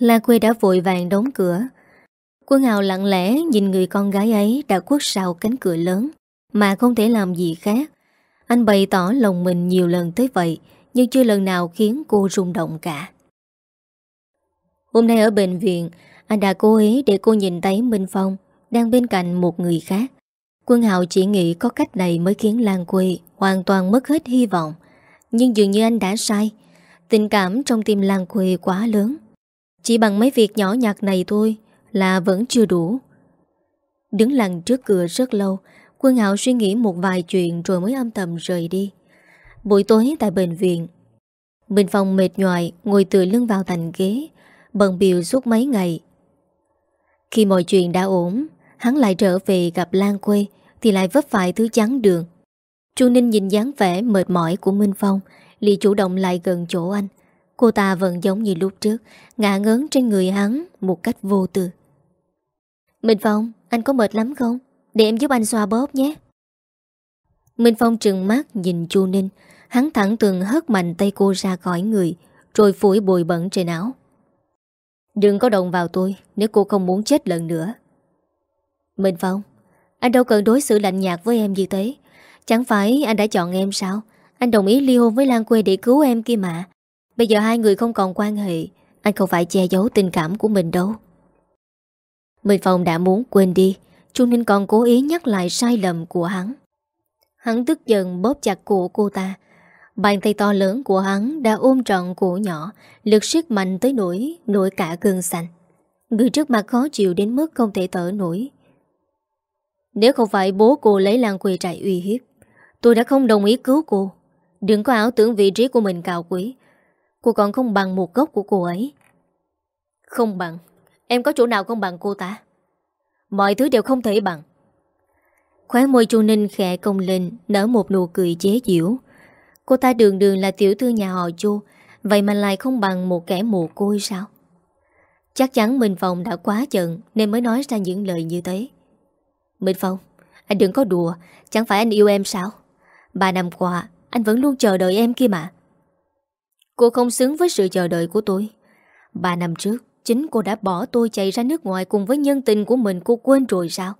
La Quê đã vội vàng đóng cửa. Quân Hào lặng lẽ nhìn người con gái ấy đã quất sau cánh cửa lớn, Mà không thể làm gì khác. Anh bày tỏ lòng mình nhiều lần tới vậy, Nhưng chưa lần nào khiến cô rung động cả. Hôm nay ở bệnh viện, Anh đã cố ý để cô nhìn thấy Minh Phong Đang bên cạnh một người khác. Quân Hào chỉ nghĩ có cách này mới khiến Lan Quê hoàn toàn mất hết hy vọng, Nhưng dường như anh đã sai. Tình cảm trong tim Lan Quê quá lớn chỉ bằng mấy việc nhỏ nhặt này thôi Là vẫn chưa đủ. Đứng lặng trước cửa rất lâu, Quân Hạo suy nghĩ một vài chuyện Rồi mới âm thầm rời đi. Buổi tối tại bệnh viện Bình phòng mệt nhoài Ngồi tựa lưng vào thành ghế, Bận biểu suốt mấy ngày. Khi mọi chuyện đã ổn, Hắn lại trở về gặp Lan Quê Thì lại vấp phải thứ chắn đường. Chu Ninh nhìn dáng vẻ mệt mỏi của Minh Phong lì chủ động lại gần chỗ anh. Cô ta vẫn giống như lúc trước Ngã ngớn trên người hắn Một cách vô tư. Minh Phong, anh có mệt lắm không? Để em giúp anh xoa bóp nhé. Minh Phong trừng mắt nhìn Chu Ninh. Hắn thẳng từng hất mạnh tay cô ra khỏi người Rồi phủi bụi bẩn trên áo. Đừng có động vào tôi Nếu cô không muốn chết lần nữa. Minh Phong Anh đâu cần đối xử lạnh nhạt với em như thế. Chẳng phải anh đã chọn em sao? Anh đồng ý ly hôn với Lan Quê để cứu em kia mà. Bây giờ hai người không còn quan hệ, Anh không phải che giấu tình cảm của mình đâu. Minh Phong đã muốn quên đi, Chu Ninh còn cố ý nhắc lại sai lầm của hắn. Hắn tức giận bóp chặt cổ cô ta. Bàn tay to lớn của hắn đã ôm trọn cổ nhỏ, Lực sức mạnh tới nỗi, nổi cả gương xanh. Người trước mặt khó chịu đến mức không thể thở nổi. Nếu không phải bố cô lấy lan quỳ trại uy hiếp, Tôi đã không đồng ý cứu cô. Đừng có ảo tưởng vị trí của mình cao quý. Cô còn không bằng một gốc của cô ấy. Không bằng. Em có chỗ nào không bằng cô ta? Mọi thứ đều không thể bằng. Khóe môi chu Ninh khẽ công lên, Nở một nụ cười chế giễu. Cô ta đường đường là tiểu thư nhà họ chu, Vậy mà lại không bằng một kẻ mồ côi sao? Chắc chắn Minh Phong đã quá giận Nên mới nói ra những lời như thế. Minh Phong, Anh đừng có đùa, Chẳng phải anh yêu em sao? Ba năm qua, anh vẫn luôn chờ đợi em kia mà. Cô không xứng với sự chờ đợi của tôi. Ba năm trước, Chính cô đã bỏ tôi chạy ra nước ngoài Cùng với nhân tình của mình. Cô quên rồi sao?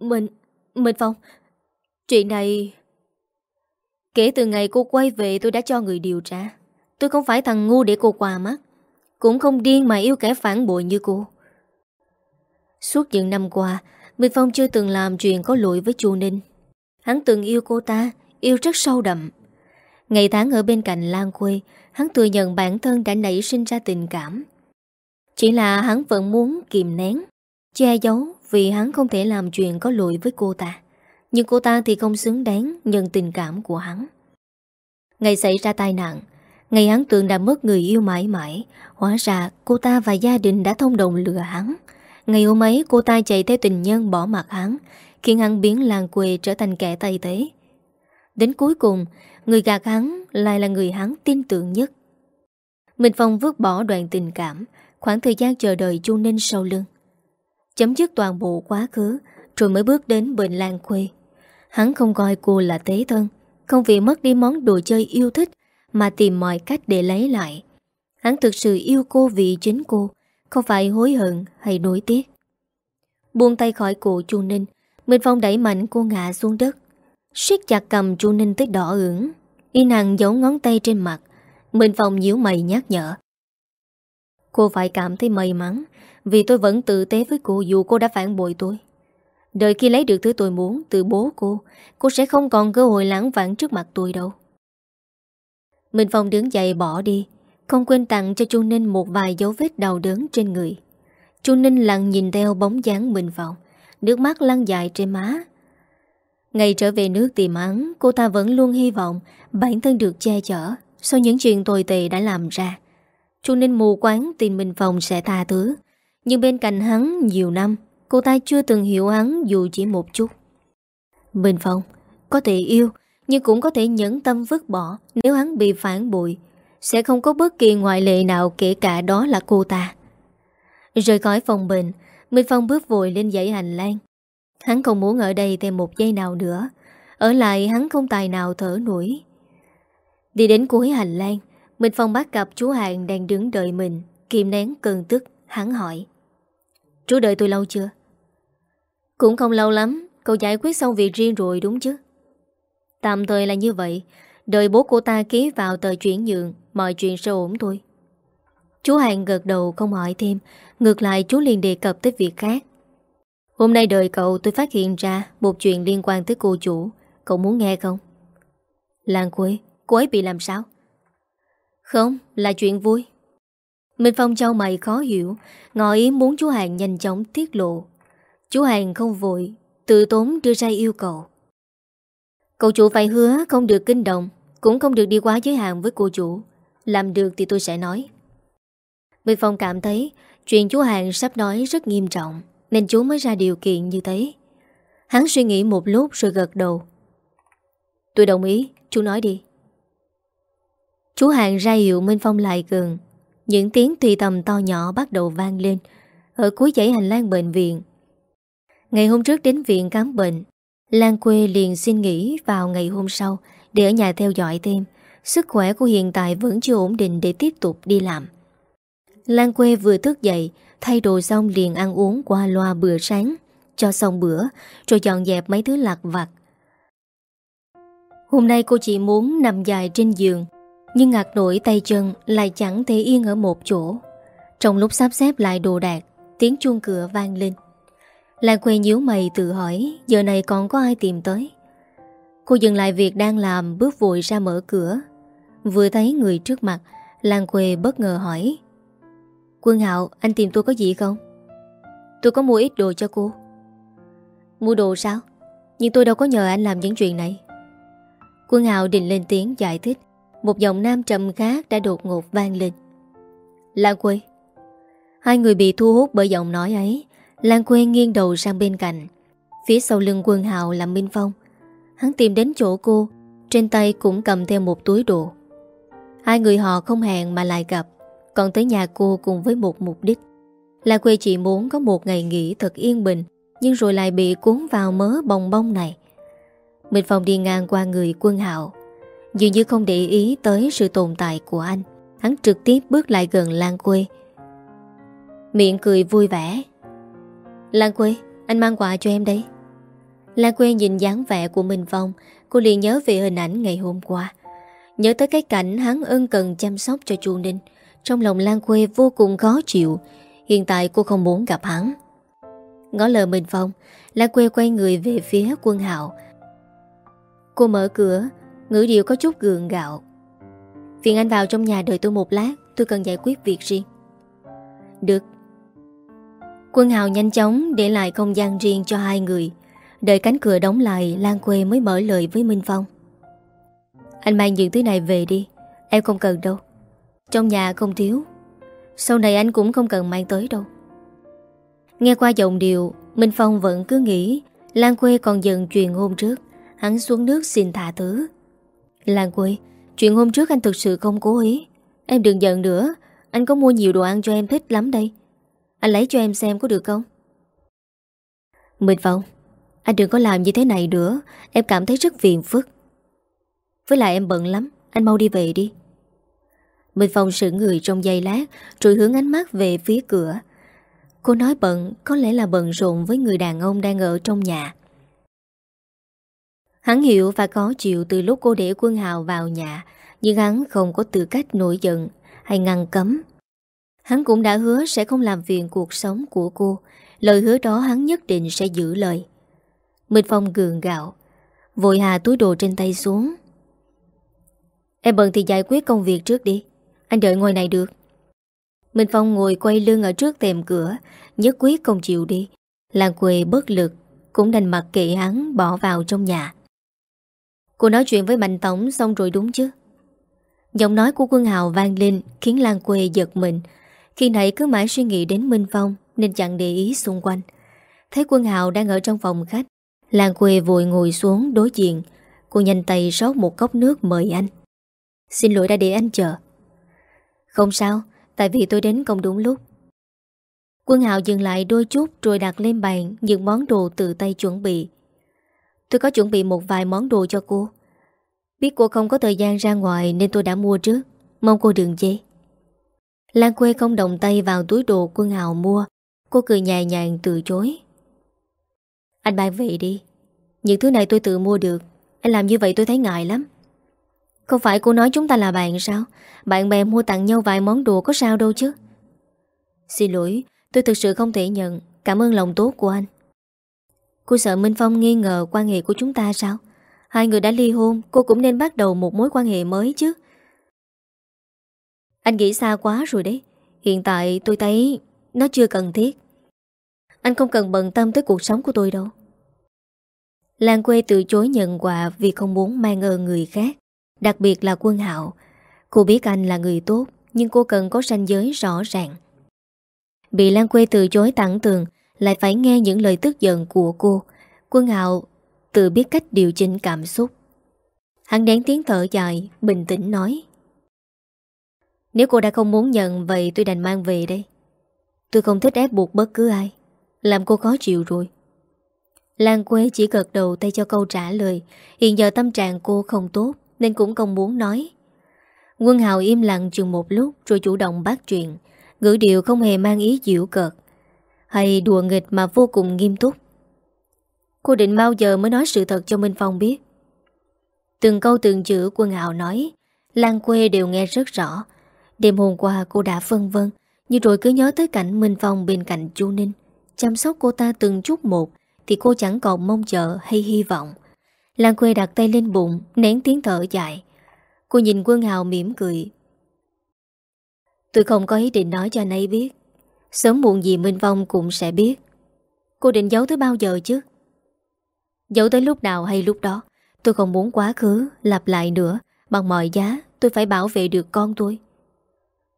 Mình Mình Phong, Chuyện này Kể từ ngày cô quay về, tôi đã cho người điều tra. Tôi không phải thằng ngu để cô qua mắt. Cũng không điên mà yêu kẻ phản bội như cô. Suốt những năm qua, Minh Phong chưa từng làm chuyện có lỗi với chu Ninh. Hắn từng yêu cô ta, Yêu rất sâu đậm. Ngày tháng ở bên cạnh Lan Quê Hắn thừa nhận bản thân đã nảy sinh ra tình cảm. Chỉ là hắn vẫn muốn kìm nén, Che giấu Vì hắn không thể làm chuyện có lỗi với cô ta. Nhưng cô ta thì không xứng đáng Nhận tình cảm của hắn. Ngày xảy ra tai nạn, Ngày hắn tưởng đã mất người yêu mãi mãi, Hóa ra cô ta và gia đình đã thông đồng lừa hắn. Ngày hôm ấy, cô ta chạy theo tình nhân bỏ mặt hắn, Khiến hắn biến làng quê trở thành kẻ tay tế. Đến cuối cùng Người gạt hắn lại là người hắn tin tưởng nhất. Minh Phong vứt bỏ đoạn tình cảm, Khoảng thời gian chờ đợi Chu Ninh sau lưng. Chấm dứt toàn bộ quá khứ, Rồi mới bước đến bệnh làng quê. Hắn không coi cô là tế thân, Không vì mất đi món đồ chơi yêu thích Mà tìm mọi cách để lấy lại. Hắn thực sự yêu cô vì chính cô, Không phải hối hận hay nối tiếc. Buông tay khỏi cổ Chu Ninh Minh Phong đẩy mạnh cô ngã xuống đất. Siết chặt cầm Chu Ninh tới đỏ ửng. Y Hằng giấu ngón tay trên mặt Minh Phong nhíu mày nhắc nhở. Cô phải cảm thấy may mắn, Vì tôi vẫn tự tế với cô Dù cô đã phản bội tôi. Đợi khi lấy được thứ tôi muốn từ bố cô Cô sẽ không còn cơ hội lãng vãng trước mặt tôi đâu. Minh Phong đứng dậy bỏ đi, Không quên tặng cho Chu Ninh một vài dấu vết đau đớn trên người. Chu Ninh lặng nhìn theo bóng dáng Minh Phong, Nước mắt lăn dài trên má. Ngày trở về nước tìm hắn Cô ta vẫn luôn hy vọng Bản thân được che chở Sau những chuyện tồi tệ đã làm ra. Chu Ninh mù quáng tin Minh Phong sẽ tha thứ. Nhưng bên cạnh hắn, nhiều năm, Cô ta chưa từng hiểu hắn dù chỉ một chút. Minh Phong Có thể yêu, Nhưng cũng có thể nhẫn tâm vứt bỏ Nếu hắn bị phản bội. Sẽ không có bất kỳ ngoại lệ nào Kể cả đó là cô ta. Rời khỏi phòng bệnh, Minh Phong bước vội lên dãy hành lang. Hắn không muốn ở đây thêm một giây nào nữa. Ở lại, hắn không tài nào thở nổi. Đi đến cuối hành lang, Minh Phong bắt gặp chú Hàng đang đứng đợi mình. Kiềm nén cơn tức, Hắn hỏi. Chú đợi tôi lâu chưa? Cũng không lâu lắm, Cậu giải quyết xong việc riêng rồi, đúng chứ? Tạm thời là như vậy, Đợi bố cô ta ký vào tờ chuyển nhượng, Mọi chuyện sẽ ổn thôi. Chú Hàng gật đầu không hỏi thêm, Ngược lại chú liền đề cập tới việc khác. Hôm nay đời cậu tôi phát hiện ra Một chuyện liên quan tới cô chủ. Cậu muốn nghe không? Lan Quế, Cô ấy bị làm sao? Không, là chuyện vui. Minh Phong châu mày khó hiểu Ngọ ý muốn chú Hàng nhanh chóng tiết lộ. Chú Hàng không vội, Tự tốn đưa ra yêu cầu. Cậu chủ phải hứa không được kinh động, Cũng không được đi quá giới hạn với cô chủ. Làm được thì tôi sẽ nói. Minh Phong cảm thấy Chuyện chú Hàng sắp nói rất nghiêm trọng. Nên chú mới ra điều kiện như thế. Hắn suy nghĩ một lúc rồi gật đầu. Tôi đồng ý, chú nói đi. Chú Hàng ra hiệu Minh Phong lại gần. Những tiếng tùy tầm to nhỏ bắt đầu vang lên Ở cuối dãy hành lang bệnh viện. Ngày hôm trước đến viện khám bệnh Lan quê liền xin nghỉ vào ngày hôm sau Để ở nhà theo dõi thêm. Sức khỏe của hiện tại vẫn chưa ổn định để tiếp tục đi làm. Lan quê vừa thức dậy Thay đồ xong liền ăn uống qua loa bữa sáng. Cho xong bữa, Rồi dọn dẹp mấy thứ lạc vặt. Hôm nay cô chỉ muốn nằm dài trên giường, Nhưng ngạc nổi tay chân Lại chẳng thể yên ở một chỗ. Trong lúc sắp xếp lại đồ đạc, Tiếng chuông cửa vang lên. Lan quê nhíu mày tự hỏi, Giờ này còn có ai tìm tới? Cô dừng lại việc đang làm, Bước vội ra mở cửa. Vừa thấy người trước mặt, Lan quê bất ngờ hỏi Quân Hạo, anh tìm tôi có gì không? Tôi có mua ít đồ cho cô. Mua đồ sao? Nhưng tôi đâu có nhờ anh làm những chuyện này. Quân Hạo định lên tiếng giải thích. Một giọng nam trầm khác đã đột ngột vang lên. Lan quê. Hai người bị thu hút bởi giọng nói ấy, Lan quê nghiêng đầu sang bên cạnh. Phía sau lưng quân Hạo là Minh Phong. Hắn tìm đến chỗ cô, Trên tay cũng cầm theo một túi đồ. Hai người họ không hẹn mà lại gặp. Còn tới nhà cô cùng với một mục đích. Là quê chị muốn có một ngày nghỉ thật yên bình Nhưng rồi lại bị cuốn vào mớ bong bong này. Minh Phong đi ngang qua người quân hạo Dường như không để ý tới sự tồn tại của anh. Hắn trực tiếp bước lại gần Lan Quê. Miệng cười vui vẻ. Lan Quê, anh mang quà cho em đây. Lan Quê nhìn dáng vẻ của Minh Phong Cô liền nhớ về hình ảnh ngày hôm qua. Nhớ tới cái cảnh hắn ân cần chăm sóc cho chu Ninh. Trong lòng Lan Quê vô cùng khó chịu. Hiện tại cô không muốn gặp hắn. Ngó lờ Minh Phong Lan Quê quay người về phía quân hạo. Cô mở cửa, Ngữ điệu có chút gượng gạo. Phiền anh vào trong nhà đợi tôi một lát, Tôi cần giải quyết việc riêng. Được. Quân Hào nhanh chóng để lại không gian riêng cho hai người. Đợi cánh cửa đóng lại, Lan Quê mới mở lời với Minh Phong. Anh mang những thứ này về đi, Em không cần đâu. Trong nhà không thiếu. Sau này anh cũng không cần mang tới đâu. Nghe qua giọng điệu, Minh Phong vẫn cứ nghĩ Lan Quê còn giận chuyện hôm trước. Hắn xuống nước xin thả thứ. Lan Quê, Chuyện hôm trước anh thực sự không cố ý. Em đừng giận nữa. Anh có mua nhiều đồ ăn cho em thích lắm đây. Anh lấy cho em xem có được không? Minh Phong, Anh đừng có làm như thế này nữa. Em cảm thấy rất phiền phức. Với lại em bận lắm. Anh mau đi về đi. Minh Phong sự người trong giây lát, Rồi hướng ánh mắt về phía cửa. Cô nói bận, Có lẽ là bận rộn với người đàn ông đang ở trong nhà. Hắn hiểu và có chịu từ lúc cô để quân hào vào nhà, Nhưng hắn không có tư cách nổi giận Hay ngăn cấm. Hắn cũng đã hứa sẽ không làm phiền cuộc sống của cô. Lời hứa đó hắn nhất định sẽ giữ lời. Minh Phong gường gạo, Vội hà túi đồ trên tay xuống. Em bận thì giải quyết công việc trước đi. Anh đợi ngồi này được. Minh Phong ngồi quay lưng ở trước tèm cửa, Nhất quyết không chịu đi. Làng quê bất lực, Cũng đành mặc kệ hắn bỏ vào trong nhà. Cô nói chuyện với Mạnh Tổng xong rồi đúng chứ? Giọng nói của quân hào vang lên, Khiến Lan quê giật mình. Khi nãy cứ mãi suy nghĩ đến Minh Phong, Nên chẳng để ý xung quanh. Thấy quân hào đang ở trong phòng khách, Làng quê vội ngồi xuống đối diện. Cô nhanh tay rót một cốc nước mời anh. Xin lỗi đã để anh chờ. Không sao, Tại vì tôi đến không đúng lúc. Quân hào dừng lại đôi chút Rồi đặt lên bàn những món đồ tự tay chuẩn bị. Tôi có chuẩn bị một vài món đồ cho cô. Biết cô không có thời gian ra ngoài Nên tôi đã mua trước. Mong cô đừng chê. Lan quê không động tay vào túi đồ quân hào mua. Cô cười nhẹ nhàng từ chối. Anh bạn về đi. Những thứ này tôi tự mua được. Anh làm như vậy tôi thấy ngại lắm. Không phải cô nói chúng ta là bạn sao? Bạn bè mua tặng nhau vài món đồ có sao đâu chứ. Xin lỗi, Tôi thực sự không thể nhận. Cảm ơn lòng tốt của anh. Cô sợ Minh Phong nghi ngờ quan hệ của chúng ta sao? Hai người đã ly hôn, Cô cũng nên bắt đầu một mối quan hệ mới chứ. Anh nghĩ xa quá rồi đấy. Hiện tại tôi thấy Nó chưa cần thiết. Anh không cần bận tâm tới cuộc sống của tôi đâu. Lan quê từ chối nhận quà Vì không muốn mang ơn người khác. Đặc biệt là quân hạo. Cô biết anh là người tốt, Nhưng cô cần có ranh giới rõ ràng. Bị Lan quê từ chối tặng tường, Lại phải nghe những lời tức giận của cô. Quân hạo tự biết cách điều chỉnh cảm xúc. Hắn đáng tiếng thở dài, Bình tĩnh nói, Nếu cô đã không muốn nhận, Vậy tôi đành mang về đây. Tôi không thích ép buộc bất cứ ai, Làm cô khó chịu rồi. Lan Quế chỉ gật đầu tay cho câu trả lời. Hiện giờ tâm trạng cô không tốt nên cũng không muốn nói. Quân Hào im lặng chừng một lúc Rồi chủ động bắt chuyện, Ngữ điệu không hề mang ý dịu cợt, Hay đùa nghịch mà vô cùng nghiêm túc. Cô định bao giờ mới nói sự thật cho Minh Phong biết? Từng câu từng chữ quân hào nói, Lan quê đều nghe rất rõ. Đêm hôm qua cô đã phân vân, Nhưng rồi cứ nhớ tới cảnh Minh Phong bên cạnh chu Ninh. Chăm sóc cô ta từng chút một Thì cô chẳng còn mong chờ hay hy vọng. Lan quê đặt tay lên bụng, Nén tiếng thở dài. Cô nhìn quân hào mỉm cười. Tôi không có ý định nói cho anh ấy biết. Sớm muộn gì Minh Vong cũng sẽ biết. Cô định giấu tới bao giờ chứ? Giấu tới lúc nào hay lúc đó, Tôi không muốn quá khứ Lặp lại nữa. Bằng mọi giá, tôi phải bảo vệ được con tôi.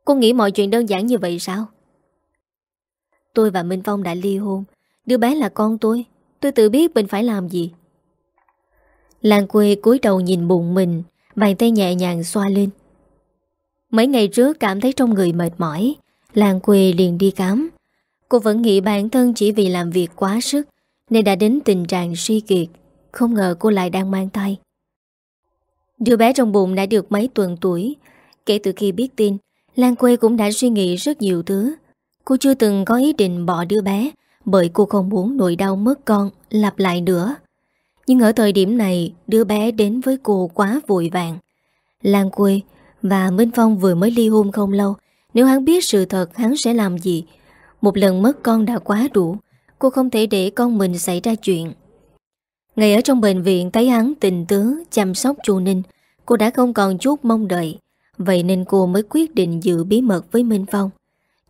Cô nghĩ mọi chuyện đơn giản như vậy sao? Tôi và Minh Phong đã ly hôn. Đứa bé là con tôi. Tôi tự biết mình phải làm gì. Lan quê cúi đầu nhìn bụng mình, Bàn tay nhẹ nhàng xoa lên. Mấy ngày trước cảm thấy trong người mệt mỏi Lan quê liền đi khám. Cô vẫn nghĩ bản thân chỉ vì làm việc quá sức, Nên đã đến tình trạng suy kiệt, Không ngờ cô lại đang mang tay Đứa bé trong bụng đã được mấy tuần tuổi, Kể từ khi biết tin Lan quê cũng đã suy nghĩ rất nhiều thứ. Cô chưa từng có ý định bỏ đứa bé, Bởi cô không muốn nỗi đau mất con Lặp lại nữa. Nhưng ở thời điểm này, Đứa bé đến với cô quá vội vàng. Lan quê và Minh Phong vừa mới ly hôn không lâu, Nếu hắn biết sự thật, hắn sẽ làm gì? Một lần mất con đã quá đủ, Cô không thể để con mình xảy ra chuyện. Ngày ở trong bệnh viện, thấy hắn tình tứ Chăm sóc chu Ninh, Cô đã không còn chút mong đợi. Vậy nên cô mới quyết định giữ bí mật với Minh Phong.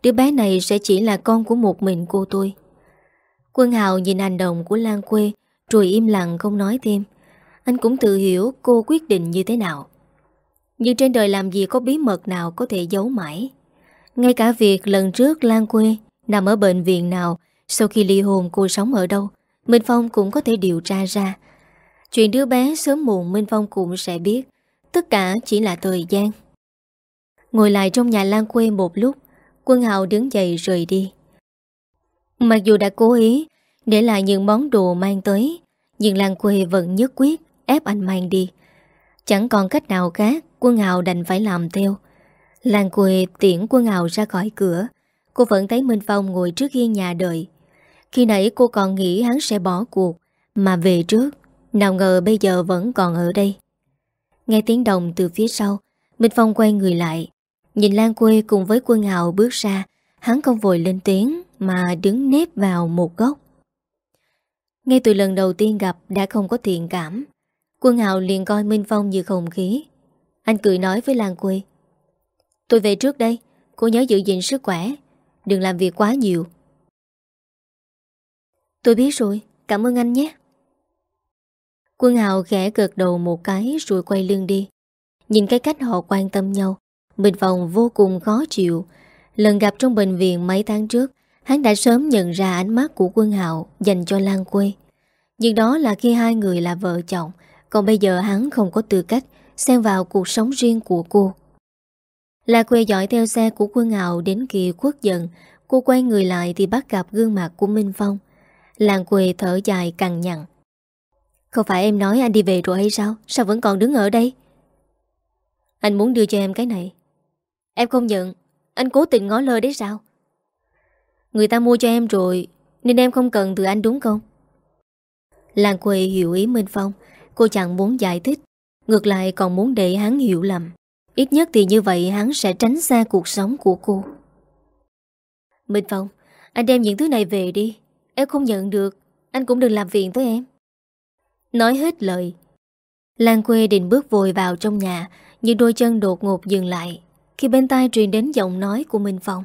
Đứa bé này sẽ chỉ là con của một mình cô tôi Quân Hào nhìn hành động của Lan Quê rồi im lặng không nói thêm. Anh cũng tự hiểu cô quyết định như thế nào. Nhưng trên đời làm gì có bí mật nào có thể giấu mãi. Ngay cả việc lần trước Lan quê Nằm ở bệnh viện nào, Sau khi ly hôn cô sống ở đâu, Minh Phong cũng có thể điều tra ra. Chuyện đứa bé sớm muộn Minh Phong cũng sẽ biết. Tất cả chỉ là thời gian. Ngồi lại trong nhà Lan quê một lúc, Quân Hào đứng dậy rời đi. Mặc dù đã cố ý để lại những món đồ mang tới, Nhưng Lan quê vẫn nhất quyết Ép anh mang đi. Chẳng còn cách nào khác, Quân Hào đành phải làm theo. Lan quê tiễn quân Hào ra khỏi cửa, Cô vẫn thấy Minh Phong ngồi trước ghi nhà đợi. Khi nãy cô còn nghĩ hắn sẽ bỏ cuộc, Mà về trước, Nào ngờ bây giờ vẫn còn ở đây. Nghe tiếng đồng từ phía sau, Minh Phong quay người lại. Nhìn Lan quê cùng với quân Hào bước ra, Hắn không vội lên tiếng, Mà đứng nếp vào một góc. Ngay từ lần đầu tiên gặp Đã không có thiện cảm. Quân Hào liền coi Minh Phong như không khí. Anh cười nói với Lan Quê. Tôi về trước đây Cô nhớ giữ gìn sức khỏe. Đừng làm việc quá nhiều. Tôi biết rồi, Cảm ơn anh nhé. Quân Hào khẽ gật đầu một cái Rồi quay lưng đi. Nhìn cái cách họ quan tâm nhau, minh Phong vô cùng khó chịu. Lần gặp trong bệnh viện mấy tháng trước Hắn đã sớm nhận ra ánh mắt của quân hạo Dành cho Lan Quê Nhưng đó là khi hai người là vợ chồng Còn bây giờ hắn không có tư cách xen vào cuộc sống riêng của cô. Là quê dõi theo xe của quân hạo đến kỳ quốc giận, cô quay người lại thì bắt gặp gương mặt của Minh Phong. Làng quê thở dài cằn nhằn. Không phải em nói anh đi về rồi hay sao? Sao vẫn còn đứng ở đây? Anh muốn đưa cho em cái này. Em không nhận, anh cố tình ngó lơ đấy sao? Người ta mua cho em rồi, nên em không cần từ anh đúng không? Làng quê hiểu ý Minh Phong, cô chẳng muốn giải thích. Ngược lại còn muốn để hắn hiểu lầm. Ít nhất thì như vậy hắn sẽ tránh xa cuộc sống của cô. Minh Phong Anh đem những thứ này về đi. Em không nhận được Anh cũng đừng làm phiền tới em. Nói hết lời Lan quê định bước vội vào trong nhà Nhưng đôi chân đột ngột dừng lại Khi bên tai truyền đến giọng nói của Minh Phong.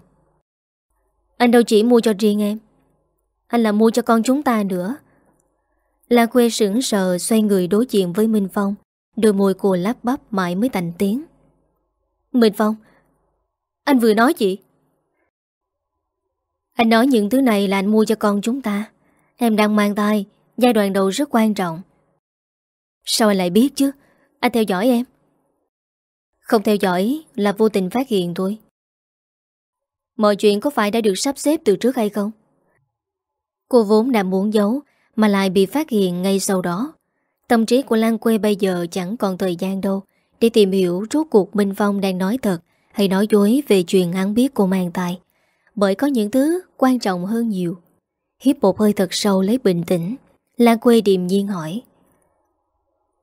Anh đâu chỉ mua cho riêng em. Anh là mua cho con chúng ta nữa. La quê sững sờ, xoay người đối diện với Minh Phong. Đôi môi cô lắp bắp mãi mới thành tiếng. Minh Phong, Anh vừa nói gì? Anh nói những thứ này là anh mua cho con chúng ta. Em đang mang tay Giai đoạn đầu rất quan trọng. Sao anh lại biết chứ? Anh theo dõi em. Không theo dõi là vô tình phát hiện thôi Mọi chuyện có phải đã được sắp xếp từ trước hay không? Cô vốn đã muốn giấu, Mà lại bị phát hiện ngay sau đó. Tâm trí của Lan Quê bây giờ chẳng còn thời gian đâu Để tìm hiểu rốt cuộc Minh Phong đang nói thật Hay nói dối về chuyện hắn biết cô mang tài Bởi có những thứ quan trọng hơn nhiều. Hiếp một hơi thật sâu lấy bình tĩnh, Lan Quê điềm nhiên hỏi.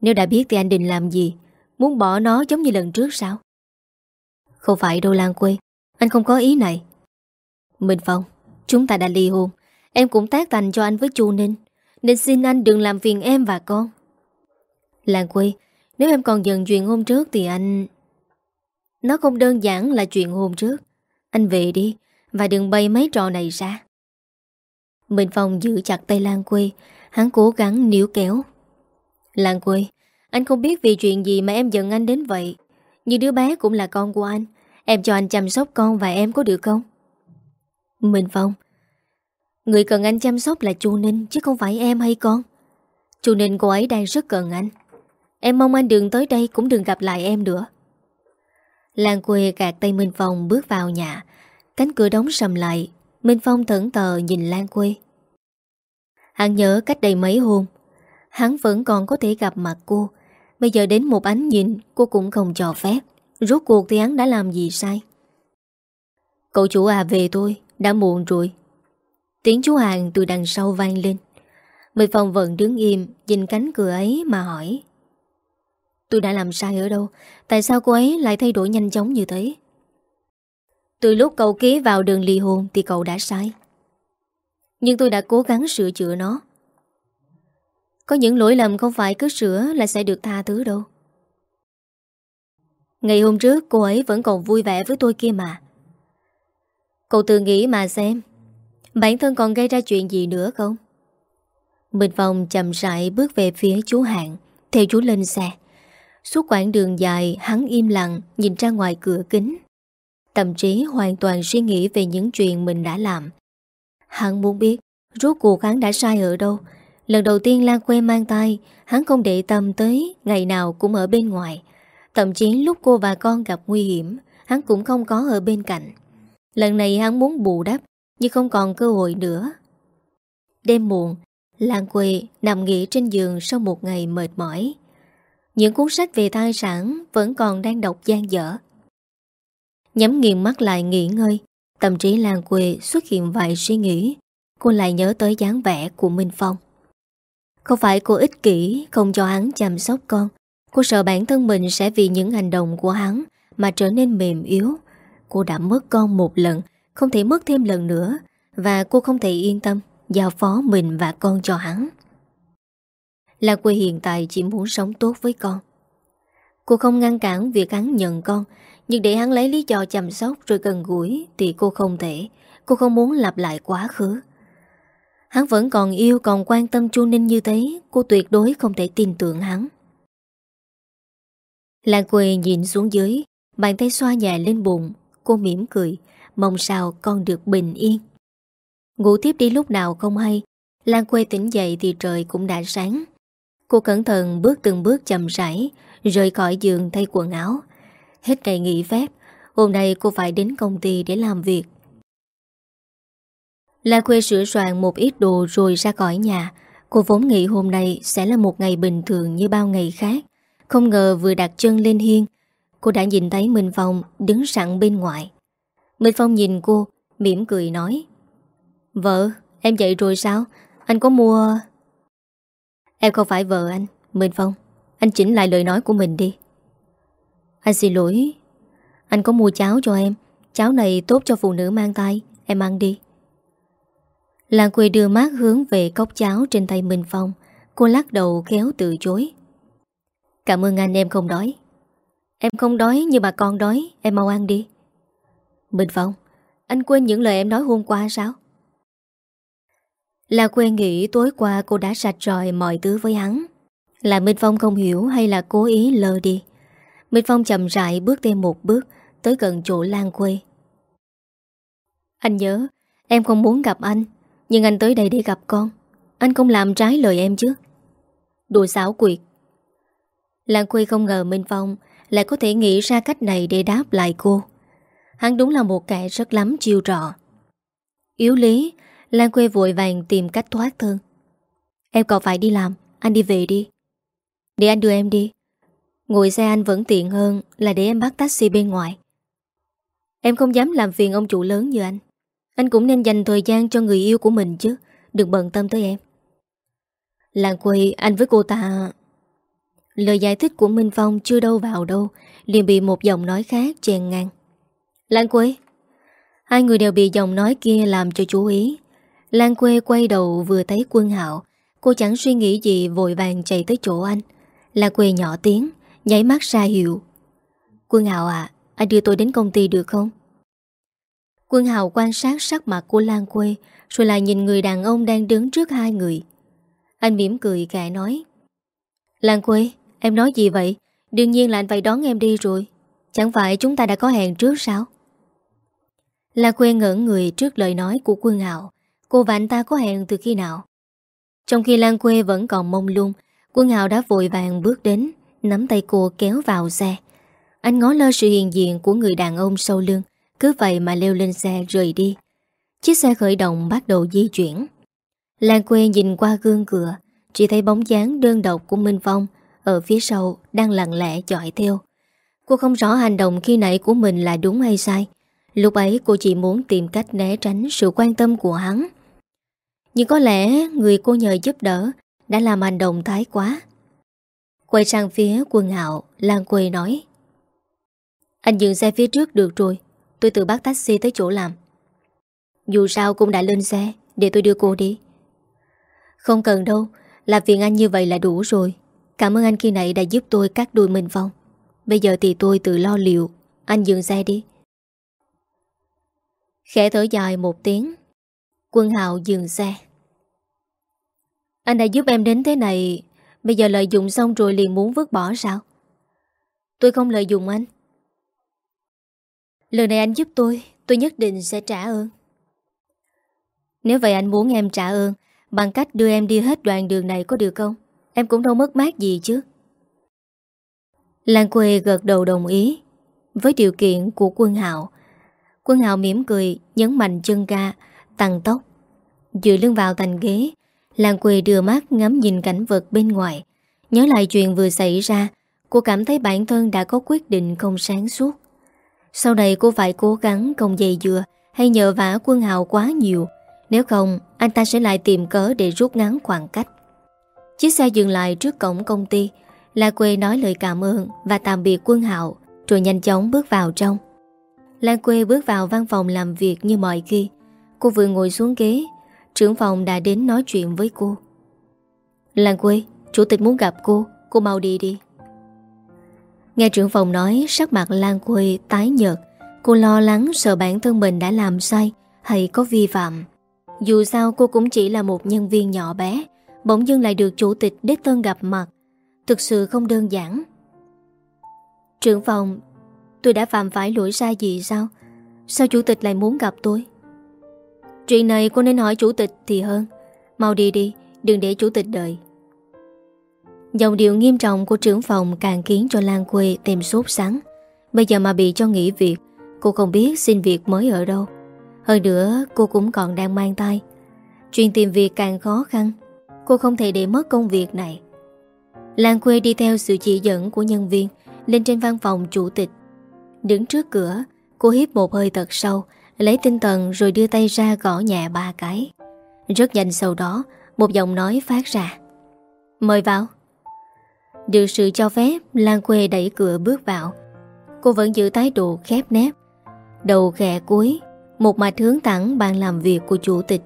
Nếu đã biết thì anh định làm gì? Muốn bỏ nó giống như lần trước sao? Không phải đâu Lan Quê anh không có ý này. Minh Phong, Chúng ta đã ly hôn. Em cũng tác thành cho anh với chu Ninh. Nên xin anh đừng làm phiền em và con. Lan Quê, Nếu em còn dần chuyện hôm trước thì anh Nó không đơn giản là chuyện hôm trước. Anh về đi Và đừng bày mấy trò này ra. Minh Phong giữ chặt tay Lan Quê. Hắn cố gắng níu kéo. Lan Quê, Anh không biết vì chuyện gì mà em giận anh đến vậy. Như đứa bé cũng là con của anh. Em cho anh chăm sóc con và em có được không? Minh Phong, Người cần anh chăm sóc là chu Ninh, Chứ không phải em hay con. Chu Ninh, cô ấy đang rất cần anh. Em mong anh đừng tới đây cũng đừng gặp lại em nữa. Lan quê gạt tay Minh Phong bước vào nhà. Cánh cửa đóng sầm lại, Minh Phong thẫn tờ nhìn Lan quê. Hắn nhớ cách đây mấy hôm, Hắn vẫn còn có thể gặp mặt cô. Bây giờ đến một ánh nhìn, Cô cũng không cho phép. Rốt cuộc thì hắn đã làm gì sai? Cậu chủ à về tôi, Đã muộn rồi. Tiếng chú Hàng từ đằng sau vang lên. Mười phòng vẫn đứng im, Nhìn cánh cửa ấy mà hỏi. Tôi đã làm sai ở đâu? Tại sao cô ấy lại thay đổi nhanh chóng như thế? Từ lúc cậu ký vào đường ly hôn Thì cậu đã sai. Nhưng tôi đã cố gắng sửa chữa nó. Có những lỗi lầm không phải cứ sửa Là sẽ được tha thứ đâu. Ngày hôm trước, cô ấy vẫn còn vui vẻ với tôi kia mà. Cậu tự nghĩ mà xem, Bản thân còn gây ra chuyện gì nữa không? Mình Phong chậm rãi bước về phía chú Hạng, Theo chú lên xe. Suốt quãng đường dài, hắn im lặng, Nhìn ra ngoài cửa kính. Tâm trí hoàn toàn suy nghĩ về những chuyện mình đã làm. Hắn muốn biết, Rốt cuộc hắn đã sai ở đâu? Lần đầu tiên Lan Quê mang tay Hắn không để tâm tới, Ngày nào cũng ở bên ngoài. Thậm chí lúc cô và con gặp nguy hiểm, Hắn cũng không có ở bên cạnh. Lần này hắn muốn bù đắp, Nhưng không còn cơ hội nữa. Đêm muộn Lan Quê nằm nghỉ trên giường Sau một ngày mệt mỏi. Những cuốn sách về thai sản Vẫn còn đang đọc gian dở. Nhắm nghiền mắt lại nghỉ ngơi, Tâm trí Lan Quê xuất hiện vài suy nghĩ. Cô lại nhớ tới dáng vẻ của Minh Phong. Không phải cô ích kỷ Không cho hắn chăm sóc con Cô sợ bản thân mình sẽ vì những hành động của hắn Mà trở nên mềm yếu. Cô đã mất con một lần, Không thể mất thêm lần nữa, Và cô không thể yên tâm Giao phó mình và con cho hắn. Là quê hiện tại chỉ muốn sống tốt với con. Cô không ngăn cản việc hắn nhận con, Nhưng để hắn lấy lý do chăm sóc rồi gần gũi Thì cô không thể. Cô không muốn lặp lại quá khứ. Hắn vẫn còn yêu, còn quan tâm Chu Ninh như thế, Cô tuyệt đối không thể tin tưởng hắn. Lan quê nhìn xuống dưới, Bàn tay xoa nhẹ lên bụng, Cô mỉm cười, Mong sao con được bình yên. Ngủ tiếp đi lúc nào không hay, Lan quê tỉnh dậy thì trời cũng đã sáng. Cô cẩn thận bước từng bước chậm rãi, Rời khỏi giường thay quần áo. Hết ngày nghỉ phép, Hôm nay cô phải đến công ty để làm việc. La Quê sửa soạn một ít đồ rồi ra khỏi nhà. Cô vốn nghĩ hôm nay sẽ là một ngày bình thường như bao ngày khác. Không ngờ vừa đặt chân lên hiên Cô đã nhìn thấy Minh Phong đứng sẵn bên ngoài. Minh Phong nhìn cô mỉm cười nói Vợ, em dậy rồi sao? Anh có mua... Em không phải vợ anh Minh Phong. Anh chỉnh lại lời nói của mình đi. Anh xin lỗi. Anh có mua cháo cho em. Cháo này tốt cho phụ nữ mang tay Em ăn đi. Làng quê đưa mát hướng về cốc cháo trên tay Minh Phong. Cô lắc đầu khéo từ chối. Cảm ơn anh em không đói. Em không đói nhưng mà con đói, Em mau ăn đi. Minh Phong, Anh quên những lời em nói hôm qua sao? Là quên nghĩ tối qua cô đã sạch rồi, mọi thứ với hắn. Là Minh Phong không hiểu hay là cố ý lơ đi. Minh Phong chậm rãi bước thêm một bước Tới gần chỗ Lan quê. Anh nhớ, Em không muốn gặp anh, Nhưng anh tới đây để gặp con. Anh không làm trái lời em chứ. Đùa xáo quyệt. Lan Quy không ngờ Minh Phong Lại có thể nghĩ ra cách này để đáp lại cô. Hắn đúng là một kẻ rất lắm chiêu trò. Yếu lý Lan Quy vội vàng tìm cách thoát thân. Em còn phải đi làm Anh đi về đi. Để anh đưa em đi. Ngồi xe anh vẫn tiện hơn là để em bắt taxi bên ngoài. Em không dám làm phiền ông chủ lớn như anh. Anh cũng nên dành thời gian cho người yêu của mình chứ Đừng bận tâm tới em. Lan Quy, anh với cô ta Lời giải thích của Minh Phong chưa đâu vào đâu, liền bị một giọng nói khác chèn ngang. Lan quê. Hai người đều bị giọng nói kia làm cho chú ý. Lan quê quay đầu vừa thấy quân hạo, Cô chẳng suy nghĩ gì vội vàng chạy tới chỗ anh. Lan quê nhỏ tiếng, Nháy mắt ra hiệu. Quân hạo à Anh đưa tôi đến công ty được không? Quân hạo quan sát sắc mặt của Lan quê, Rồi lại nhìn người đàn ông đang đứng trước hai người. Anh mỉm cười kẻ nói, Lan quê. Em nói gì vậy? Đương nhiên là anh phải đón em đi rồi. Chẳng phải chúng ta đã có hẹn trước sao? Lan quê ngỡ người trước lời nói của quân hạo. Cô và anh ta có hẹn từ khi nào? Trong khi Lan quê vẫn còn mông lung, Quân hạo đã vội vàng bước đến, Nắm tay cô kéo vào xe. Anh ngó lơ sự hiện diện của người đàn ông sâu lưng, Cứ vậy mà leo lên xe rời đi. Chiếc xe khởi động bắt đầu di chuyển. Lan quê nhìn qua gương cửa, Chỉ thấy bóng dáng đơn độc của Minh Phong ở phía sau đang lặng lẽ dõi theo. Cô không rõ hành động khi nãy của mình là đúng hay sai. Lúc ấy cô chỉ muốn tìm cách né tránh sự quan tâm của hắn. Nhưng có lẽ người cô nhờ giúp đỡ Đã làm hành động thái quá. Quay sang phía quần hạo, Lan quê nói, Anh dừng xe phía trước được rồi, Tôi tự bắt taxi tới chỗ làm. Dù sao cũng đã lên xe, Để tôi đưa cô đi. Không cần đâu, Làm phiền anh như vậy là đủ rồi. Cảm ơn anh khi nãy đã giúp tôi cắt đuôi mình vong Bây giờ thì tôi tự lo liệu. Anh dừng xe đi. Khẽ thở dài một tiếng. Quân Hạo dừng xe Anh đã giúp em đến thế này. Bây giờ lợi dụng xong rồi liền muốn vứt bỏ sao? Tôi không lợi dụng anh. Lần này anh giúp tôi Tôi nhất định sẽ trả ơn. Nếu vậy anh muốn em trả ơn, Bằng cách đưa em đi hết đoạn đường này có được không? Em cũng đâu mất mát gì chứ. Lan quê gật đầu đồng ý Với điều kiện của quân hạo. Quân hạo mỉm cười, Nhấn mạnh chân ga, Tăng tốc. Dựa lưng vào thành ghế, Lan quê đưa mắt ngắm nhìn cảnh vật bên ngoài. Nhớ lại chuyện vừa xảy ra, Cô cảm thấy bản thân đã có quyết định không sáng suốt. Sau này cô phải cố gắng không dày dừa Hay nhờ vả quân hào quá nhiều. Nếu không, anh ta sẽ lại tìm cớ để rút ngắn khoảng cách. Chiếc xe dừng lại trước cổng công ty. La Quê nói lời cảm ơn Và tạm biệt quân hạo, Rồi nhanh chóng bước vào trong. Lan Quê bước vào văn phòng làm việc như mọi khi. Cô vừa ngồi xuống ghế, Trưởng phòng đã đến nói chuyện với cô. Lan Quê, Chủ tịch muốn gặp cô Cô mau đi đi. Nghe trưởng phòng nói, sắc mặt Lan Quê tái nhợt. Cô lo lắng sợ bản thân mình đã làm sai Hay có vi phạm. Dù sao cô cũng chỉ là một nhân viên nhỏ bé Bỗng dưng lại được chủ tịch Đế Tân gặp mặt. Thực sự không đơn giản. Trưởng phòng, Tôi đã phạm phải lỗi sai gì sao? Sao chủ tịch lại muốn gặp tôi? Chuyện này cô nên hỏi chủ tịch thì hơn. Mau đi đi, Đừng để chủ tịch đợi. Dòng điệu nghiêm trọng của trưởng phòng Càng khiến cho Lan Quê thêm sốt sắng. Bây giờ mà bị cho nghỉ việc, Cô không biết xin việc mới ở đâu. Hơn nữa, cô cũng còn đang mang tay Chuyện tìm việc càng khó khăn Cô không thể để mất công việc này. Lan Quê đi theo sự chỉ dẫn của nhân viên, Lên trên văn phòng chủ tịch. Đứng trước cửa, Cô hiếp một hơi thật sâu, Lấy tinh thần rồi đưa tay ra gõ nhẹ ba cái. Rất nhanh sau đó, Một giọng nói phát ra. Mời vào. Được sự cho phép, Lan Quê đẩy cửa bước vào. Cô vẫn giữ thái độ khép nép. Đầu khẽ cuối Một mặt hướng thẳng bàn làm việc của chủ tịch.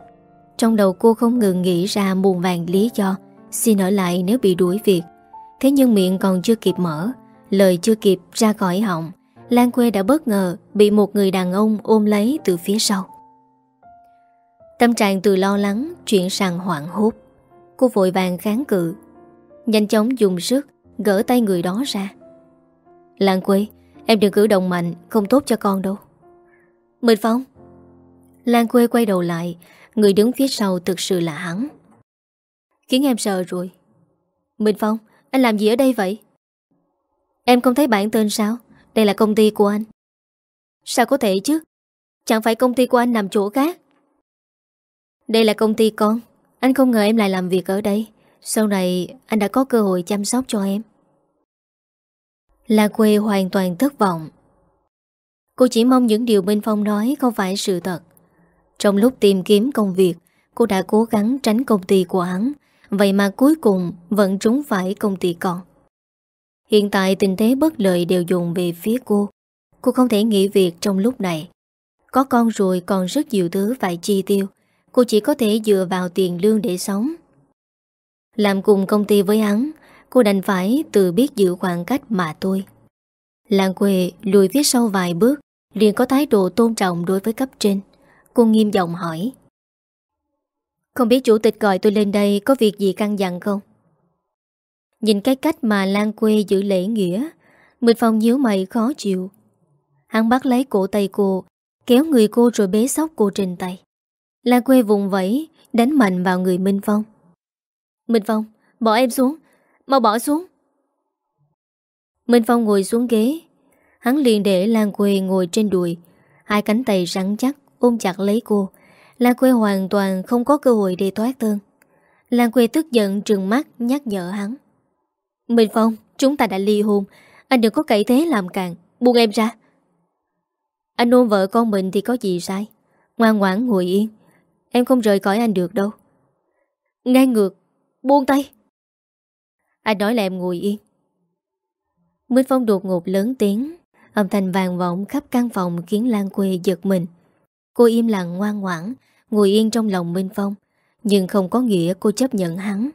Trong đầu cô không ngừng nghĩ ra muôn vàng lý do Xin ở lại nếu bị đuổi việc Thế nhưng miệng còn chưa kịp mở Lời chưa kịp ra khỏi họng Lan Quê đã bất ngờ bị một người đàn ông ôm lấy từ phía sau. Tâm trạng từ lo lắng chuyển sang hoảng hốt. Cô vội vàng kháng cự. Nhanh chóng dùng sức gỡ tay người đó ra. Lan Quê, em đừng cử động mạnh, không tốt cho con đâu. Minh Phong. Lan Quê quay đầu lại, người đứng phía sau thực sự là hắn. Khiến em sợ rồi. Minh Phong, anh làm gì ở đây vậy? Em không thấy bản tên sao? Đây là công ty của anh. Sao có thể chứ? Chẳng phải công ty của anh nằm chỗ khác. Đây là công ty con. Anh không ngờ em lại làm việc ở đây. Sau này anh đã có cơ hội chăm sóc cho em. Là quê hoàn toàn thất vọng. Cô chỉ mong những điều Minh Phong nói không phải sự thật. Trong lúc tìm kiếm công việc, Cô đã cố gắng tránh công ty của hắn. Vậy mà cuối cùng vẫn trúng phải công ty con Hiện tại tình thế bất lợi đều dùng về phía cô. Cô không thể nghỉ việc trong lúc này. Có con rồi còn rất nhiều thứ phải chi tiêu. Cô chỉ có thể dựa vào tiền lương để sống. Làm cùng công ty với hắn, Cô đành phải tự biết giữ khoảng cách mà tôi Làng quê lùi phía sau vài bước, liền có thái độ tôn trọng đối với cấp trên. Cô nghiêm giọng hỏi. Không biết chủ tịch gọi tôi lên đây có việc gì căng dặn không? Nhìn cái cách mà Lan quê giữ lễ nghĩa, minh Phong nhíu mày khó chịu. Hắn bắt lấy cổ tay cô, Kéo người cô rồi bế sóc cô trên tay. Lan quê vùng vẫy, Đánh mạnh vào người Minh Phong. Minh Phong, bỏ em xuống, Mau bỏ xuống. Minh Phong ngồi xuống ghế. Hắn liền để Lan quê ngồi trên đùi, Hai cánh tay rắn chắc. Ôm chặt lấy cô. Lan quê hoàn toàn không có cơ hội để thoát thân. Lan quê tức giận trừng mắt nhắc nhở hắn. Minh Phong, chúng ta đã ly hôn. Anh đừng có cậy thế làm càng Buông em ra. Anh ôm vợ con mình thì có gì sai? Ngoan ngoãn ngồi yên. Em không rời khỏi anh được đâu. Ngay ngược, buông tay. Anh nói là em ngồi yên. Minh Phong đột ngột lớn tiếng. Âm thanh vàng vọng khắp căn phòng Khiến Lan Quê giật mình. Cô im lặng ngoan ngoãn, Ngồi yên trong lòng Minh Phong, Nhưng không có nghĩa cô chấp nhận hắn.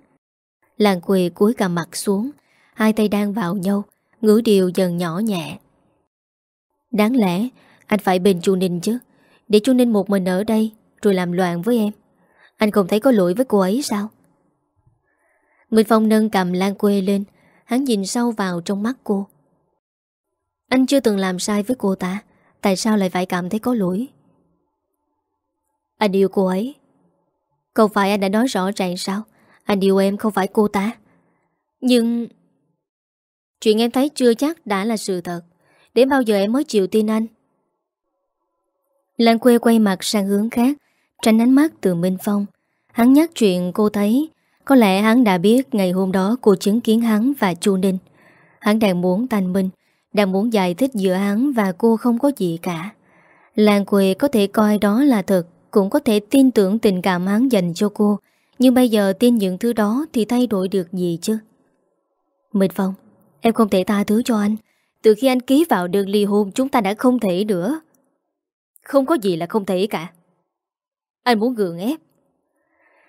Lan quỳ cúi cả mặt xuống, Hai tay đang vào nhau, Ngữ điều dần nhỏ nhẹ. Đáng lẽ, Anh phải bên chu Ninh chứ. Để chu Ninh một mình ở đây, Rồi làm loạn với em. Anh không thấy có lỗi với cô ấy sao? Minh Phong nâng cầm Lan Quê lên, Hắn nhìn sâu vào trong mắt cô. Anh chưa từng làm sai với cô ta, Tại sao lại phải cảm thấy có lỗi? Anh yêu cô ấy. Không phải anh đã nói rõ ràng sao? Anh yêu em không phải cô ta. Nhưng Chuyện em thấy chưa chắc đã là sự thật. Đến bao giờ em mới chịu tin anh? Lan quê quay mặt sang hướng khác, Tránh ánh mắt từ Minh Phong. Hắn nhắc chuyện cô thấy, Có lẽ hắn đã biết ngày hôm đó cô chứng kiến hắn và Chu Ninh. Hắn đang muốn tàn minh Đang muốn giải thích giữa hắn và cô không có gì cả. Lan quê có thể coi đó là thật cũng có thể tin tưởng tình cảm hắn dành cho cô. Nhưng bây giờ tin những thứ đó Thì thay đổi được gì chứ? Minh Phong Em không thể tha thứ cho anh. Từ khi anh ký vào đơn ly hôn, Chúng ta đã không thể nữa. Không có gì là không thể cả. Anh muốn gượng ép.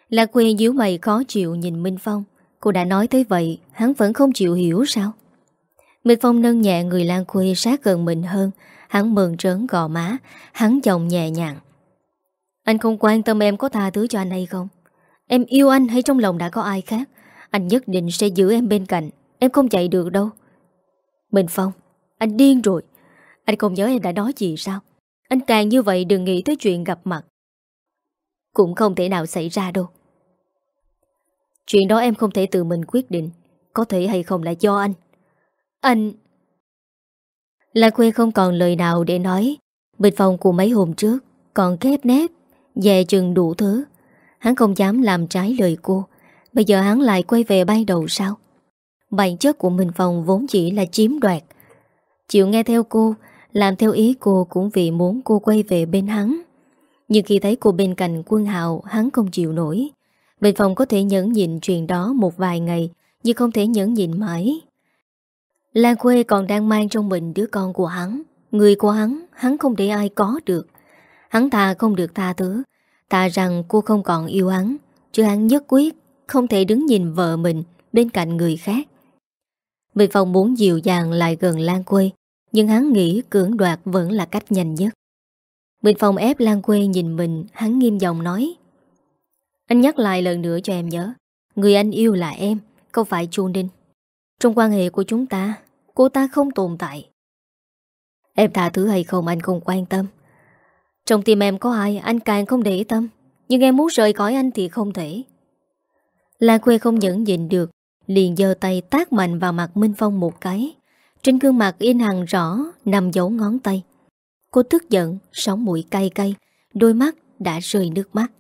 Lạc Quê díu mày khó chịu nhìn Minh Phong. Cô đã nói tới vậy, Hắn vẫn không chịu hiểu sao? Minh Phong nâng nhẹ người Lan Quê sát gần mình hơn. Hắn mừng trớn gò má. Hắn chồng nhẹ nhàng. Anh không quan tâm em có tha thứ cho anh hay không. Em yêu anh hay trong lòng đã có ai khác, Anh nhất định sẽ giữ em bên cạnh. Em không chạy được đâu. Minh Phong, Anh điên rồi. Anh không nhớ em đã nói gì sao? Anh càng như vậy đừng nghĩ tới chuyện gặp mặt. Cũng không thể nào xảy ra đâu. Chuyện đó em không thể tự mình quyết định, Có thể hay không là do anh. Anh là Quê không còn lời nào để nói. Bình phòng của mấy hôm trước Còn khép nép. Dè chừng đủ thứ. Hắn không dám làm trái lời cô. Bây giờ hắn lại quay về ban đầu sao? Bản chất của mình phòng vốn chỉ là chiếm đoạt. Chịu nghe theo cô, Làm theo ý cô cũng vì muốn cô quay về bên hắn. Nhưng khi thấy cô bên cạnh quân hào, Hắn không chịu nổi. Bình phòng có thể nhẫn nhịn chuyện đó một vài ngày, Nhưng không thể nhẫn nhịn mãi. Lan khuê còn đang mang trong mình đứa con của hắn. Người của hắn Hắn không để ai có được. Hắn ta không được tha thứ. Ta rằng cô không còn yêu hắn, Chứ hắn nhất quyết Không thể đứng nhìn vợ mình Bên cạnh người khác. Bình Phong muốn dịu dàng lại gần Lan Quê, Nhưng hắn nghĩ cưỡng đoạt vẫn là cách nhanh nhất. Bình Phong ép Lan Quê nhìn mình, Hắn nghiêm giọng nói, Anh nhắc lại lần nữa cho em nhớ, Người anh yêu là em, Không phải Chu Ninh. Trong quan hệ của chúng ta, Cô ta không tồn tại. Em tha thứ hay không anh không quan tâm trong tim em có ai Anh càng không để tâm. Nhưng em muốn rời khỏi anh thì không thể. Lan Quê không nhẫn nhịn được Liền giơ tay tác mạnh vào mặt Minh Phong một cái. Trên gương mặt in hằng rõ Nằm dấu ngón tay. Cô tức giận, sóng mũi cay cay Đôi mắt đã rơi nước mắt.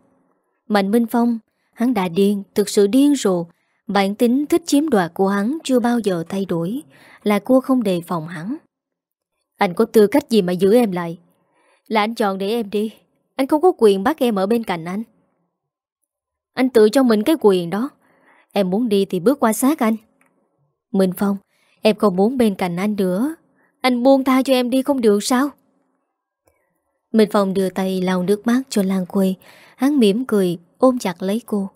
Mạnh Minh Phong Hắn đã điên, thực sự điên rồi. Bản tính thích chiếm đoạt của hắn Chưa bao giờ thay đổi. Là cô không đề phòng hắn. Anh có tư cách gì mà giữ em lại? Là anh chọn để em đi. Anh không có quyền bắt em ở bên cạnh anh. Anh tự cho mình cái quyền đó. Em muốn đi thì bước qua sát anh. Minh Phong, Em không muốn bên cạnh anh nữa. Anh buông tha cho em đi không được sao? Minh Phong đưa tay lau nước mắt cho Lan Quê Hắn mỉm cười, ôm chặt lấy cô.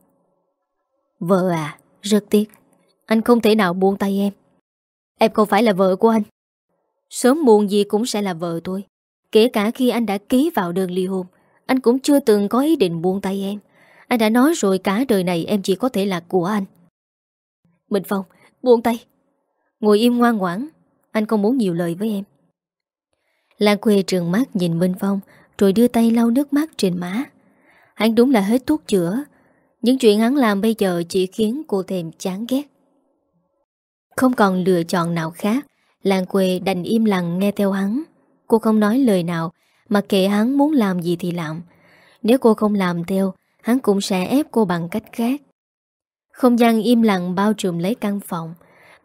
Vợ à Rất tiếc. Anh không thể nào buông tay em. Em không phải là vợ của anh. Sớm muộn gì cũng sẽ là vợ tôi. Kể cả khi anh đã ký vào đơn ly hôn, Anh cũng chưa từng có ý định buông tay em. Anh đã nói rồi cả đời này em chỉ có thể là của anh. Minh Phong, Buông tay. Ngồi im ngoan ngoãn, Anh không muốn nhiều lời với em. Lan quê trường mắt nhìn Minh Phong, Rồi đưa tay lau nước mắt trên má. Hắn đúng là hết thuốc chữa. Những chuyện hắn làm bây giờ chỉ khiến cô thèm chán ghét. Không còn lựa chọn nào khác Lan quê đành im lặng nghe theo hắn. Cô không nói lời nào, Mà kệ hắn muốn làm gì thì làm. Nếu cô không làm theo, Hắn cũng sẽ ép cô bằng cách khác. Không gian im lặng bao trùm lấy căn phòng.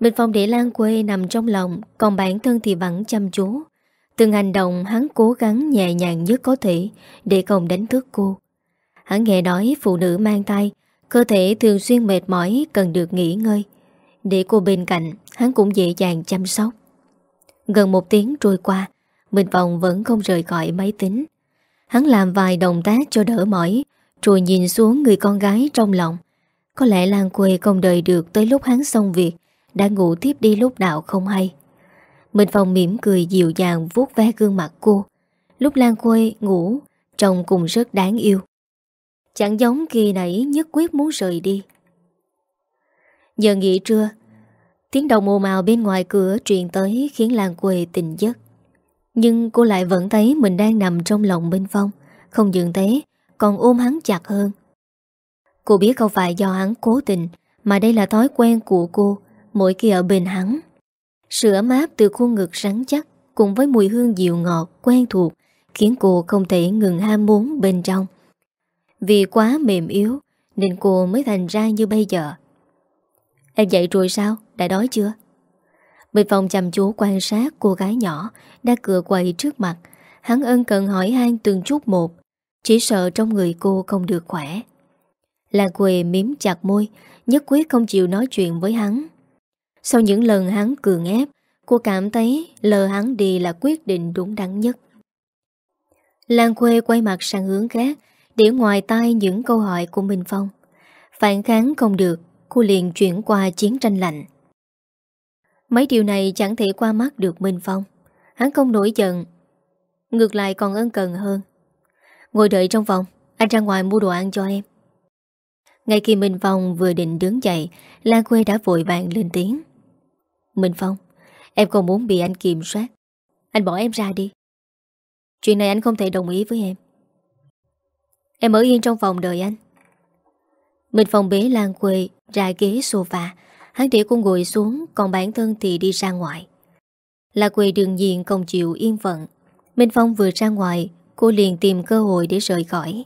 Bình phòng để Lan quê nằm trong lòng, Còn bản thân thì vẫn chăm chú. Từng hành động hắn cố gắng nhẹ nhàng nhất có thể Để không đánh thức cô. Hắn nghe nói phụ nữ mang tay Cơ thể thường xuyên mệt mỏi, Cần được nghỉ ngơi. Để cô bên cạnh, hắn cũng dễ dàng chăm sóc. Gần một tiếng trôi qua Minh Phong vẫn không rời khỏi máy tính. Hắn làm vài động tác cho đỡ mỏi, Rồi nhìn xuống người con gái trong lòng. Có lẽ Lan Quê không đợi được Tới lúc hắn xong việc, Đã ngủ tiếp đi lúc nào không hay. Minh Phong mỉm cười dịu dàng vuốt ve gương mặt cô. Lúc Lan Quê ngủ, Trông cùng rất đáng yêu. Chẳng giống kỳ nãy nhất quyết muốn rời đi. Giờ nghỉ trưa, Tiếng đồng ồn ào bên ngoài cửa truyền tới khiến Lan Quê tỉnh giấc. Nhưng cô lại vẫn thấy mình đang nằm trong lòng Minh Phong. Không dừng thế, Còn ôm hắn chặt hơn. Cô biết không phải do hắn cố tình, Mà đây là thói quen của cô. Mỗi khi ở bên hắn, Sự ấm áp từ khuôn ngực rắn chắc Cùng với mùi hương dịu ngọt quen thuộc Khiến cô không thể ngừng ham muốn bên trong. Vì quá mềm yếu, Nên cô mới thành ra như bây giờ. Em dậy rồi sao? Đã đói chưa? Bình phòng chăm chú quan sát cô gái nhỏ Đã cửa quầy trước mặt. Hắn ân cần hỏi han từng chút một, Chỉ sợ trong người cô không được khỏe. Lan quề miếm chặt môi, Nhất quyết không chịu nói chuyện với hắn. Sau những lần hắn cường ép, Cô cảm thấy lờ hắn đi là quyết định đúng đắn nhất. Lan quê quay mặt sang hướng khác, Để ngoài tai những câu hỏi của Minh Phong. Phản kháng không được, Cô liền chuyển qua chiến tranh lạnh. Mấy điều này chẳng thể qua mắt được Minh Phong. Hắn không nổi giận, Ngược lại còn ân cần hơn. Ngồi đợi trong phòng, Anh ra ngoài mua đồ ăn cho em. Ngay khi Minh Phong vừa định đứng dậy, Lan Quê đã vội vàng lên tiếng. Minh Phong, Em không muốn bị anh kiểm soát. Anh bỏ em ra đi. Chuyện này anh không thể đồng ý với em. Em ở yên trong phòng đợi anh. Minh Phong bế Lan Quê ra ghế sofa Hắn để cô ngồi xuống, Còn bản thân thì đi ra ngoài. Là quê đường nhiên không chịu yên phận. Minh Phong vừa ra ngoài, Cô liền tìm cơ hội để rời khỏi.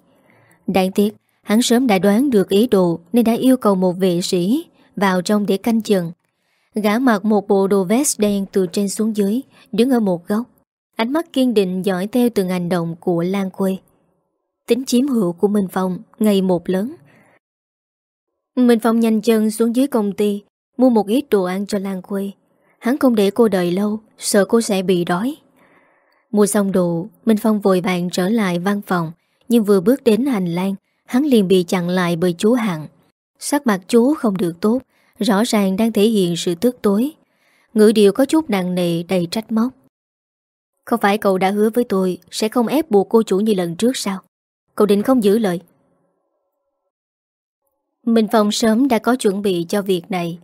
Đáng tiếc, Hắn sớm đã đoán được ý đồ Nên đã yêu cầu một vệ sĩ Vào trong để canh chừng. Gã mặc một bộ đồ vest đen từ trên xuống dưới, Đứng ở một góc. Ánh mắt kiên định dõi theo từng hành động của Lan Quê. Tính chiếm hữu của Minh Phong Ngày một lớn. Minh Phong nhanh chân xuống dưới công ty Mua một ít đồ ăn cho Lan Khuê. Hắn không để cô đợi lâu, Sợ cô sẽ bị đói. Mua xong đồ, Minh Phong vội vàng trở lại văn phòng. Nhưng vừa bước đến hành lang, Hắn liền bị chặn lại bởi chú Hằng. Sắc mặt chú không được tốt, Rõ ràng đang thể hiện sự tức tối. Ngữ điệu có chút nặng nề, đầy trách móc. Không phải cậu đã hứa với tôi Sẽ không ép buộc cô chủ như lần trước sao? Cậu định không giữ lời. Minh Phong sớm đã có chuẩn bị cho việc này.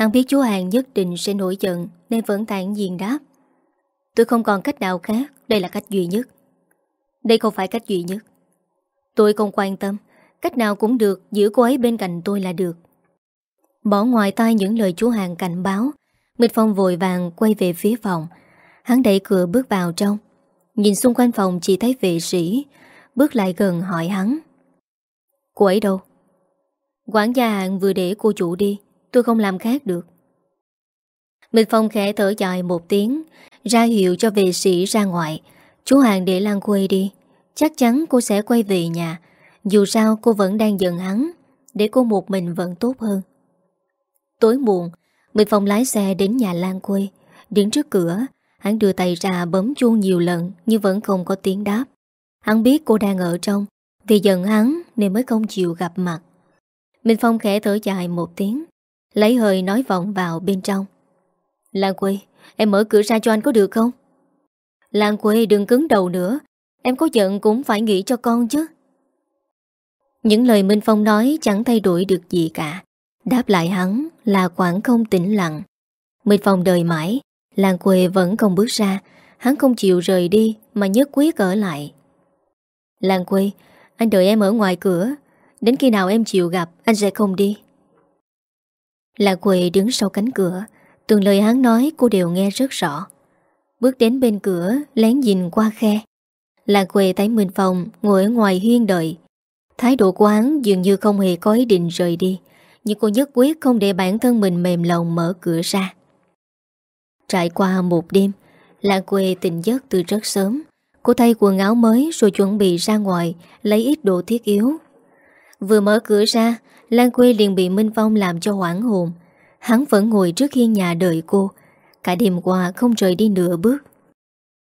Hắn biết chú Hàng nhất định sẽ nổi giận Nên vẫn tản nhiên đáp. Tôi không còn cách nào khác, Đây là cách duy nhất. Đây không phải cách duy nhất. Tôi không quan tâm, Cách nào cũng được, Giữ cô ấy bên cạnh tôi là được. Bỏ ngoài tai những lời chú Hàng cảnh báo Minh Phong vội vàng quay về phía phòng. Hắn đẩy cửa bước vào trong. Nhìn xung quanh phòng chỉ thấy vệ sĩ, Bước lại gần hỏi hắn. Cô ấy đâu? Quản gia hàng vừa để cô chủ đi. Tôi không làm khác được. Minh Phong khẽ thở dài một tiếng, Ra hiệu cho vệ sĩ ra ngoài. Chú Hàng để Lan quay đi, Chắc chắn cô sẽ quay về nhà. Dù sao cô vẫn đang giận hắn, Để cô một mình vẫn tốt hơn. Tối muộn, Minh Phong lái xe đến nhà Lan quê Đứng trước cửa, Hắn đưa tay ra bấm chuông nhiều lần Nhưng vẫn không có tiếng đáp. Hắn biết cô đang ở trong, Vì giận hắn nên mới không chịu gặp mặt. Minh Phong khẽ thở dài một tiếng. Lấy hơi nói vọng vào bên trong. Lan quê, Em mở cửa ra cho anh có được không? Lan quê đừng cứng đầu nữa. Em có giận cũng phải nghĩ cho con chứ. Những lời Minh Phong nói Chẳng thay đổi được gì cả. Đáp lại hắn là quảng không tĩnh lặng. Minh Phong đời mãi. Lan quê vẫn không bước ra. Hắn không chịu rời đi Mà nhất quyết ở lại. Lan quê, Anh đợi em ở ngoài cửa. Đến khi nào em chịu gặp, Anh sẽ không đi. Là quầy đứng sau cánh cửa, Từng lời hắn nói cô đều nghe rất rõ. Bước đến bên cửa, Lén nhìn qua khe. Là quầy thấy Minh Phong Ngồi ở ngoài hiên đợi. Thái độ của hắn dường như không hề có ý định rời đi, Nhưng cô nhất quyết không để bản thân mình mềm lòng mở cửa ra. Trải qua một đêm, Là quê tỉnh giấc từ rất sớm. Cô thay quần áo mới rồi chuẩn bị ra ngoài, Lấy ít đồ thiết yếu. Vừa mở cửa ra Lan quê liền bị Minh Phong làm cho hoảng hồn. Hắn vẫn ngồi trước hiên nhà đợi cô. Cả đêm qua không rời đi nửa bước.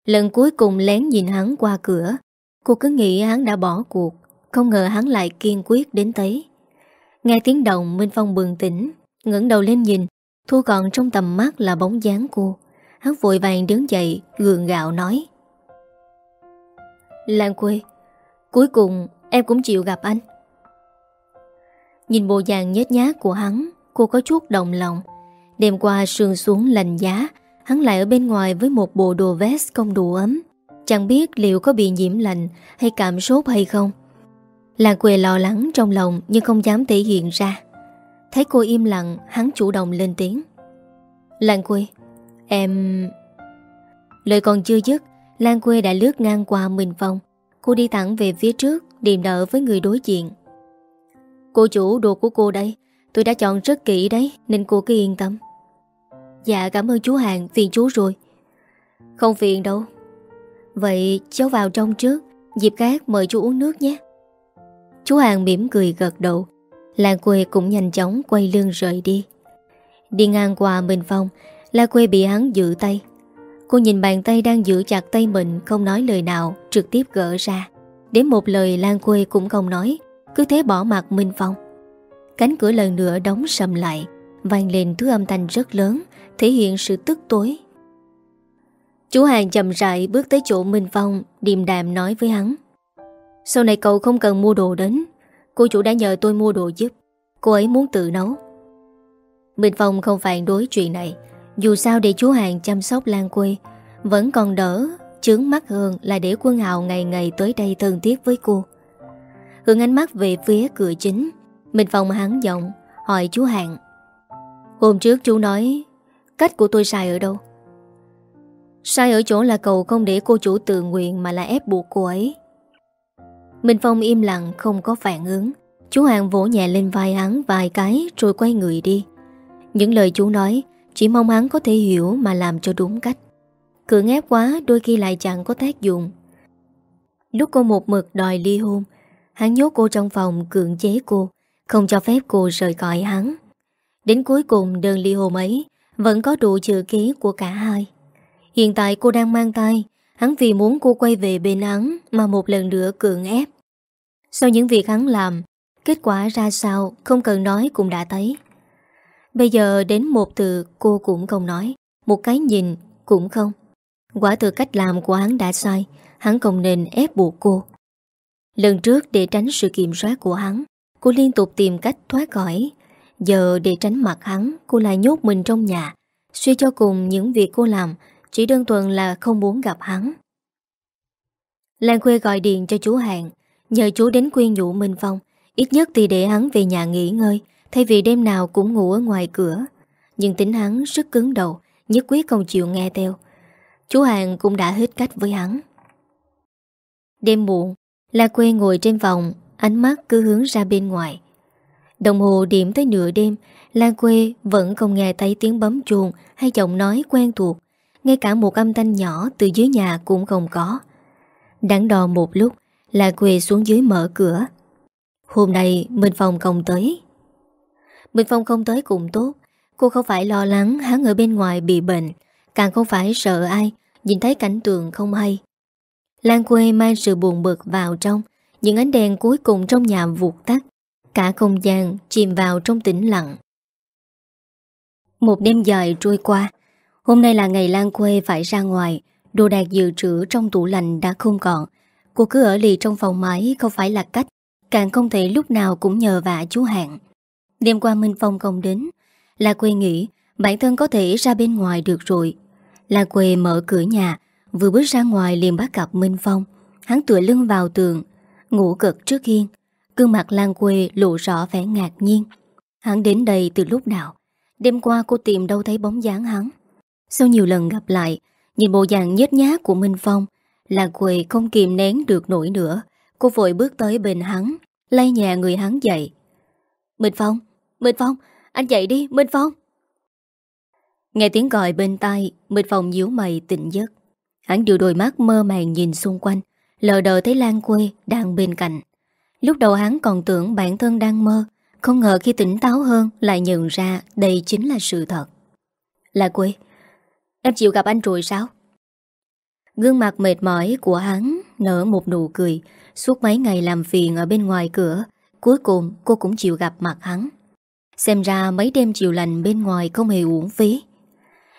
Lần cuối cùng lén nhìn hắn qua cửa. Cô cứ nghĩ hắn đã bỏ cuộc. Không ngờ hắn lại kiên quyết đến tới Nghe tiếng động, Minh Phong bừng tỉnh, ngẩng đầu lên nhìn. Thu còn trong tầm mắt là bóng dáng cô. Hắn vội vàng đứng dậy, Gượng gạo nói. Lan quê Cuối cùng em cũng chịu gặp anh. Nhìn bộ dạng nhét nhát của hắn, Cô có chút động lòng. Đêm qua sương xuống lành giá, Hắn lại ở bên ngoài với một bộ đồ vest không đủ ấm. Chẳng biết liệu có bị nhiễm lạnh Hay cảm sốt hay không. Lan quề lo lắng trong lòng Nhưng không dám thể hiện ra. Thấy cô im lặng, Hắn chủ động lên tiếng. Lan quê, Em... Lời còn chưa dứt Lan quê đã lướt ngang qua Minh Phong Cô đi thẳng về phía trước, Điềm đỡ với người đối diện. Cô chủ đồ của cô đây. Tôi đã chọn rất kỹ đấy, Nên cô cứ yên tâm. Dạ cảm ơn chú Hàng, phiền chú rồi. Không phiền đâu. Vậy cháu vào trong trước, Dịp khác mời chú uống nước nhé. Chú Hàng mỉm cười gật đầu. Lan quê cũng nhanh chóng quay lưng rời đi. Đi ngang qua Minh Phong La quê bị hắn giữ tay. Cô nhìn bàn tay đang giữ chặt tay mình, Không nói lời nào, trực tiếp gỡ ra. Đến một lời Lan quê cũng không nói. Cứ thế bỏ mặt Minh Phong. Cánh cửa lần nữa đóng sầm lại, Vang lên thứ âm thanh rất lớn, Thể hiện sự tức tối. Chú Hàng chậm rãi bước tới chỗ Minh Phong, Điềm đàm nói với hắn. Sau này cậu không cần mua đồ đến. Cô chủ đã nhờ tôi mua đồ giúp. Cô ấy muốn tự nấu. Minh Phong không phản đối chuyện này. Dù sao để chú Hàng chăm sóc Lan quê, Vẫn còn đỡ, Chướng mắt hơn là để quân hào ngày ngày tới đây thân thiết với cô. Hướng ánh mắt về phía cửa chính. Minh Phong hắn giọng, Hỏi chú Hạng: Hôm trước chú nói, Cách của tôi sai ở đâu? Sai ở chỗ là cậu không để cô chủ tự nguyện Mà là ép buộc cô ấy. Minh Phong im lặng, không có phản ứng. Chú Hàng vỗ nhẹ lên vai hắn vài cái Rồi quay người đi. Những lời chú nói, Chỉ mong hắn có thể hiểu mà làm cho đúng cách. Cưỡng ép quá, đôi khi lại chẳng có tác dụng. Lúc cô một mực đòi ly hôn Hắn nhốt cô trong phòng cưỡng chế cô, Không cho phép cô rời khỏi hắn. Đến cuối cùng, đơn ly hôn ấy Vẫn có đủ chữ ký của cả hai. Hiện tại cô đang mang tay Hắn vì muốn cô quay về bên hắn Mà một lần nữa cưỡng ép. Sau những việc hắn làm, Kết quả ra sao không cần nói cũng đã thấy. Bây giờ đến một từ cô cũng không nói, Một cái nhìn cũng không. Quả từ cách làm của hắn đã sai, Hắn không nên ép buộc cô. Lần trước để tránh sự kiểm soát của hắn, Cô liên tục tìm cách thoát khỏi. Giờ để tránh mặt hắn, Cô lại nhốt mình trong nhà. Suy cho cùng, những việc cô làm Chỉ đơn thuần là không muốn gặp hắn. Lan Khuê gọi điện cho chú Hạng Nhờ chú đến khuyên nhủ Minh Phong. Ít nhất thì để hắn về nhà nghỉ ngơi, Thay vì đêm nào cũng ngủ ở ngoài cửa. Nhưng tính hắn rất cứng đầu, Nhất quyết không chịu nghe theo. Chú Hàng cũng đã hết cách với hắn. Đêm muộn La quê ngồi trên vòng, Ánh mắt cứ hướng ra bên ngoài. Đồng hồ điểm tới nửa đêm La quê vẫn không nghe thấy tiếng bấm chuông Hay giọng nói quen thuộc Ngay cả một âm thanh nhỏ từ dưới nhà cũng không có. Đắn đo một lúc La quê xuống dưới mở cửa. Hôm nay Minh Phong không tới. Minh Phong không tới cũng tốt. Cô không phải lo lắng hắn ở bên ngoài bị bệnh Càng không phải sợ ai Nhìn thấy cảnh tượng không hay. Lan quê mang sự buồn bực vào trong, Những ánh đèn cuối cùng trong nhà vụt tắt, Cả không gian chìm vào trong tĩnh lặng. Một đêm dài trôi qua, Hôm nay là ngày Lan quê phải ra ngoài, Đồ đạc dự trữ trong tủ lạnh đã không còn. Cô cứ ở lì trong phòng máy không phải là cách, Càng không thể lúc nào cũng nhờ vả chú Hạng. Đêm qua Minh Phong không đến La Quê nghĩ bản thân có thể ra bên ngoài được rồi. La Quê mở cửa nhà Vừa bước ra ngoài liền bắt gặp Minh Phong. Hắn tựa lưng vào tường Ngủ cực trước hiên. Cương mặt Lan Quê lộ rõ vẻ ngạc nhiên. Hắn đến đây từ lúc nào? Đêm qua cô tìm đâu thấy bóng dáng hắn? Sau nhiều lần gặp lại Nhìn bộ dạng nhếch nhát của Minh Phong Lan Quê không kìm nén được nổi nữa. Cô vội bước tới bên hắn Lay nhẹ người hắn dậy. Minh Phong, Minh Phong Anh dậy đi, Minh Phong. Nghe tiếng gọi bên tai Minh Phong nhíu mày tỉnh giấc. Hắn đưa đôi mắt mơ màng nhìn xung quanh, Lờ đờ thấy Lan Quê đang bên cạnh. Lúc đầu hắn còn tưởng bản thân đang mơ, Không ngờ khi tỉnh táo hơn Lại nhận ra đây chính là sự thật. Lan Quê, Em chịu gặp anh rồi sao? Gương mặt mệt mỏi của hắn Nở một nụ cười. Suốt mấy ngày làm phiền ở bên ngoài cửa, Cuối cùng cô cũng chịu gặp mặt hắn. Xem ra mấy đêm chiều lành bên ngoài không hề uổng phí.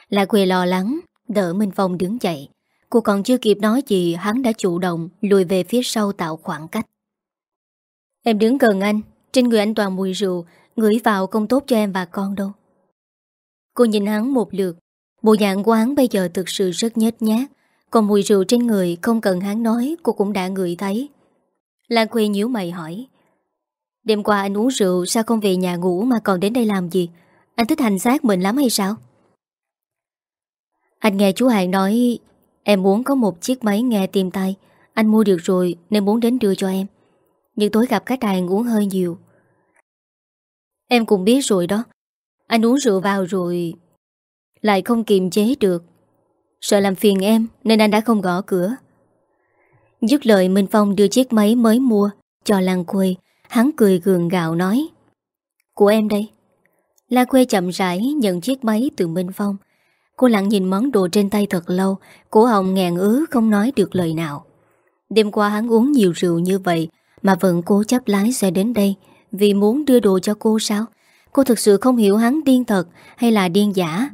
Là quê lo lắng, Đỡ Minh Phong đứng dậy. Cô còn chưa kịp nói gì, Hắn đã chủ động lùi về phía sau tạo khoảng cách. Em đứng gần anh, Trên người anh toàn mùi rượu, Ngửi vào không tốt cho em và con đâu. Cô nhìn hắn một lượt, Bộ dạng của hắn bây giờ thực sự rất nhét nhát Còn mùi rượu trên người Không cần hắn nói, cô cũng đã ngửi thấy. Lan Khuê nhíu mày hỏi, Đêm qua anh uống rượu, Sao không về nhà ngủ mà còn đến đây làm gì? Anh thích hành xác mình lắm hay sao? Anh nghe chú Hàng nói Em muốn có một chiếc máy nghe tim tay Anh mua được rồi nên muốn đến đưa cho em. Nhưng tối gặp khách hàng uống hơi nhiều. Em cũng biết rồi đó. Anh uống rượu vào rồi Lại không kiềm chế được. Sợ làm phiền em Nên anh đã không gõ cửa. Dứt lời, Minh Phong đưa chiếc máy mới mua Cho Lan Quê Hắn cười gường gạo nói, Của em đây. La Quê chậm rãi nhận chiếc máy từ Minh Phong. Cô lặng nhìn món đồ trên tay thật lâu, Cổ hồng ngàn ứ không nói được lời nào. Đêm qua hắn uống nhiều rượu như vậy Mà vẫn cố chấp lái xe đến đây Vì muốn đưa đồ cho cô sao? Cô thực sự không hiểu hắn điên thật Hay là điên giả.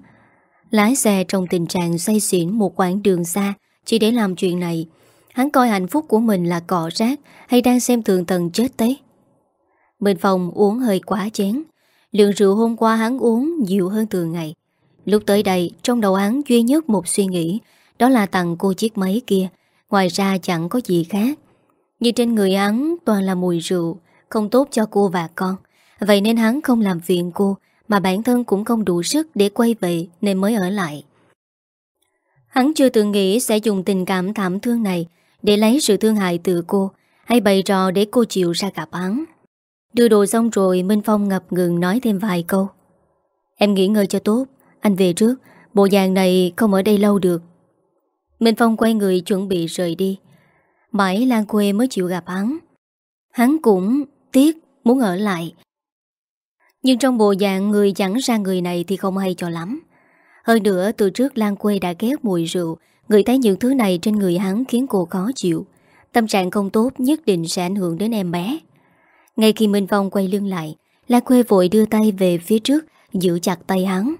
Lái xe trong tình trạng say xỉn Một quãng đường xa, Chỉ để làm chuyện này. Hắn coi hạnh phúc của mình là cọ rác Hay đang xem thường tầng chết tế Bên phòng uống hơi quá chén. Lượng rượu hôm qua hắn uống nhiều hơn từ ngày. Lúc tới đây, Trong đầu hắn duy nhất một suy nghĩ, Đó là tặng cô chiếc máy kia. Ngoài ra chẳng có gì khác. Như trên người hắn toàn là mùi rượu, Không tốt cho cô và con. Vậy nên hắn không làm phiền cô, Mà bản thân cũng không đủ sức để quay về Nên mới ở lại. Hắn chưa từng nghĩ sẽ dùng tình cảm thảm thương này Để lấy sự thương hại từ cô, Hay bày trò để cô chịu ra gặp hắn. Đưa đồ xong rồi, Minh Phong ngập ngừng nói thêm vài câu. Em nghỉ ngơi cho tốt. Anh về trước, Bộ dạng này không ở đây lâu được. Minh Phong quay người chuẩn bị rời đi. Mãi Lan Quê mới chịu gặp hắn. Hắn cũng tiếc muốn ở lại. Nhưng trong bộ dạng người chẳng ra người này thì không hay cho lắm. Hơn nữa, từ trước Lan Quê đã ghét mùi rượu, Người thấy những thứ này trên người hắn khiến cô khó chịu. Tâm trạng không tốt nhất định sẽ ảnh hưởng đến em bé. Ngay khi Minh Phong quay lưng lại, Lan Quê vội đưa tay về phía trước, Giữ chặt tay hắn.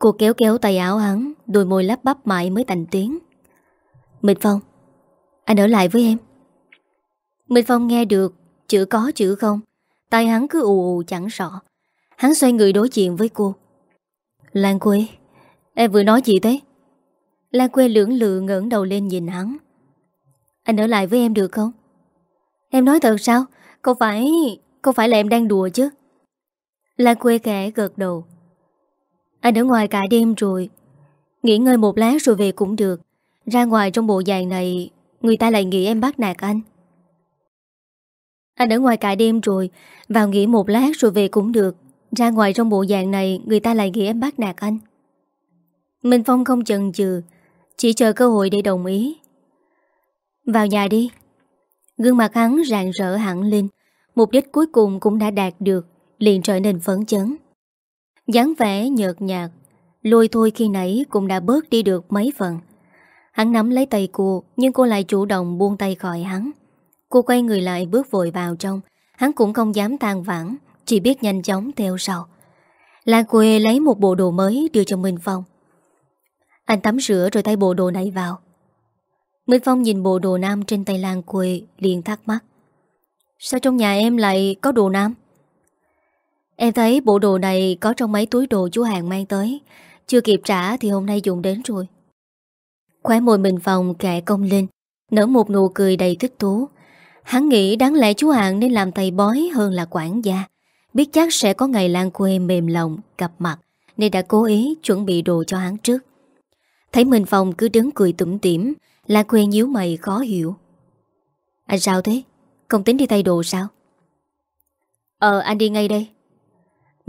Cô kéo kéo tay áo hắn, Đôi môi lắp bắp mãi mới thành tiếng. Minh Phong, Anh ở lại với em. Minh Phong nghe được Chữ có chữ không, Tay hắn cứ ù ù chẳng rõ Hắn xoay người đối diện với cô. Lan Quê, Em vừa nói gì thế? Lan Quê lưỡng lự ngẩng đầu lên nhìn hắn. Anh ở lại với em được không? Em nói thật sao? Không phải... Không phải là em đang đùa chứ? Lan quê khẽ gợt đầu. Anh ở ngoài cả đêm rồi. Nghỉ ngơi một lát rồi về cũng được. Ra ngoài trong bộ dạng này, Người ta lại nghĩ em bắt nạt anh. Anh ở ngoài cả đêm rồi, Vào nghỉ một lát rồi về cũng được. Ra ngoài trong bộ dạng này, Người ta lại nghĩ em bắt nạt anh. Minh Phong không chần chừ, Chỉ chờ cơ hội để đồng ý. Vào nhà đi. Gương mặt hắn rạng rỡ hẳn lên. Mục đích cuối cùng cũng đã đạt được, Liền trở nên phấn chấn dáng vẻ nhợt nhạt. Lôi thôi khi nãy cũng đã bớt đi được mấy phần. Hắn nắm lấy tay cô, Nhưng cô lại chủ động buông tay khỏi hắn. Cô quay người lại bước vội vào trong. Hắn cũng không dám tan vãn, Chỉ biết nhanh chóng theo sau. Lan quê lấy một bộ đồ mới đưa cho Minh Phong. Anh tắm rửa rồi thay bộ đồ này vào. Minh Phong nhìn bộ đồ nam trên tay Lan quê, liền thắc mắc. Sao trong nhà em lại có đồ nam? Em thấy bộ đồ này có trong mấy túi đồ chú Hàng mang tới. Chưa kịp trả thì hôm nay dùng đến rồi. Khóe môi mình phòng kẹ công lên Nở một nụ cười đầy thích thú. Hắn nghĩ đáng lẽ chú Hàng nên làm thầy bói hơn là quản gia. Biết chắc sẽ có ngày Lan quê mềm lòng, gặp mặt Nên đã cố ý chuẩn bị đồ cho hắn trước. Thấy mình phòng cứ đứng cười tủm tỉm Lan quê nhíu mày khó hiểu. Anh sao thế? Không tính đi thay đồ sao? Ờ anh đi ngay đây.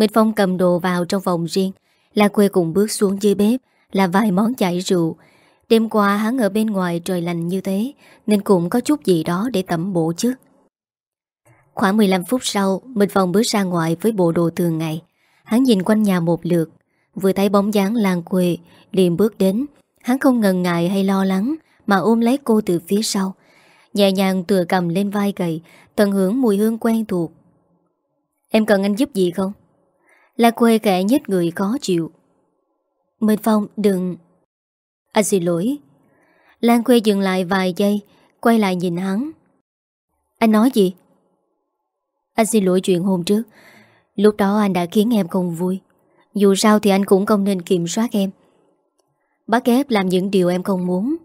Minh Phong cầm đồ vào trong phòng riêng, La quê cùng bước xuống dưới bếp, Là vài món chảy rượu. Đêm qua hắn ở bên ngoài trời lành như thế, Nên cũng có chút gì đó để tẩm bổ chứ. Khoảng 15 phút sau, Minh Phong bước ra ngoài với bộ đồ thường ngày. Hắn nhìn quanh nhà một lượt, Vừa thấy bóng dáng làng quê, liền bước đến. Hắn không ngần ngại hay lo lắng, Mà ôm lấy cô từ phía sau. Nhẹ nhàng tựa cầm lên vai gầy, Tận hưởng mùi hương quen thuộc. Em cần anh giúp gì không? Là quê kẻ nhất người khó chịu. Minh Phong đừng. Anh xin lỗi. Lan quê dừng lại vài giây, Quay lại nhìn hắn. Anh nói gì? Anh xin lỗi chuyện hôm trước. Lúc đó anh đã khiến em không vui. Dù sao thì anh cũng không nên kiểm soát em. Bắt ép làm những điều em không muốn.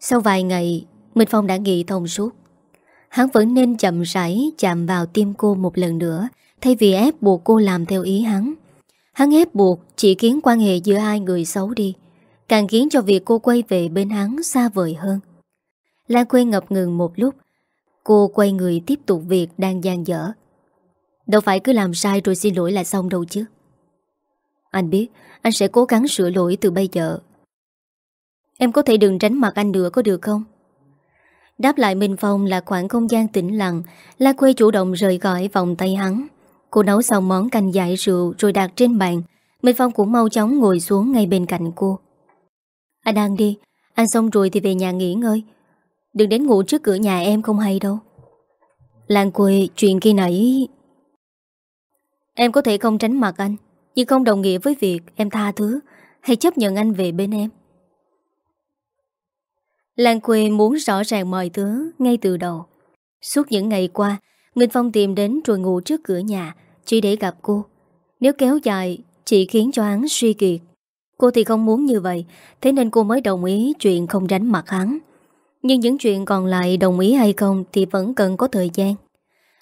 Sau vài ngày Minh Phong đã nghĩ thông suốt. Hắn vẫn nên chậm rãi chạm vào tim cô một lần nữa. Thay vì ép buộc cô làm theo ý hắn Hắn ép buộc chỉ khiến quan hệ giữa hai người xấu đi, Càng khiến cho việc cô quay về bên hắn xa vời hơn. Lan quê ngập ngừng một lúc, Cô quay người tiếp tục việc đang gian dở. Đâu phải cứ làm sai rồi xin lỗi là xong đâu chứ. Anh biết, Anh sẽ cố gắng sửa lỗi từ bây giờ. Em có thể đừng tránh mặt anh nữa có được không? Đáp lại Minh Phong là khoảng không gian tĩnh lặng La quê chủ động rời gọi vòng tay hắn. Cô nấu xong món canh dại rượu rồi đặt trên bàn. Minh Phong cũng mau chóng ngồi xuống ngay bên cạnh cô. Anh đang đi, Ăn xong rồi thì về nhà nghỉ ngơi. Đừng đến ngủ trước cửa nhà em không hay đâu. Lan quê, chuyện kia nãy. Em có thể không tránh mặt anh, Nhưng không đồng nghĩa với việc em tha thứ Hay chấp nhận anh về bên em. Lan quê muốn rõ ràng mọi thứ Ngay từ đầu. Suốt những ngày qua Minh Phong tìm đến rồi ngủ trước cửa nhà, Chỉ để gặp cô. Nếu kéo dài, chỉ khiến cho hắn suy kiệt. Cô thì không muốn như vậy, Thế nên cô mới đồng ý chuyện không đánh mặt hắn. Nhưng những chuyện còn lại đồng ý hay không Thì vẫn cần có thời gian.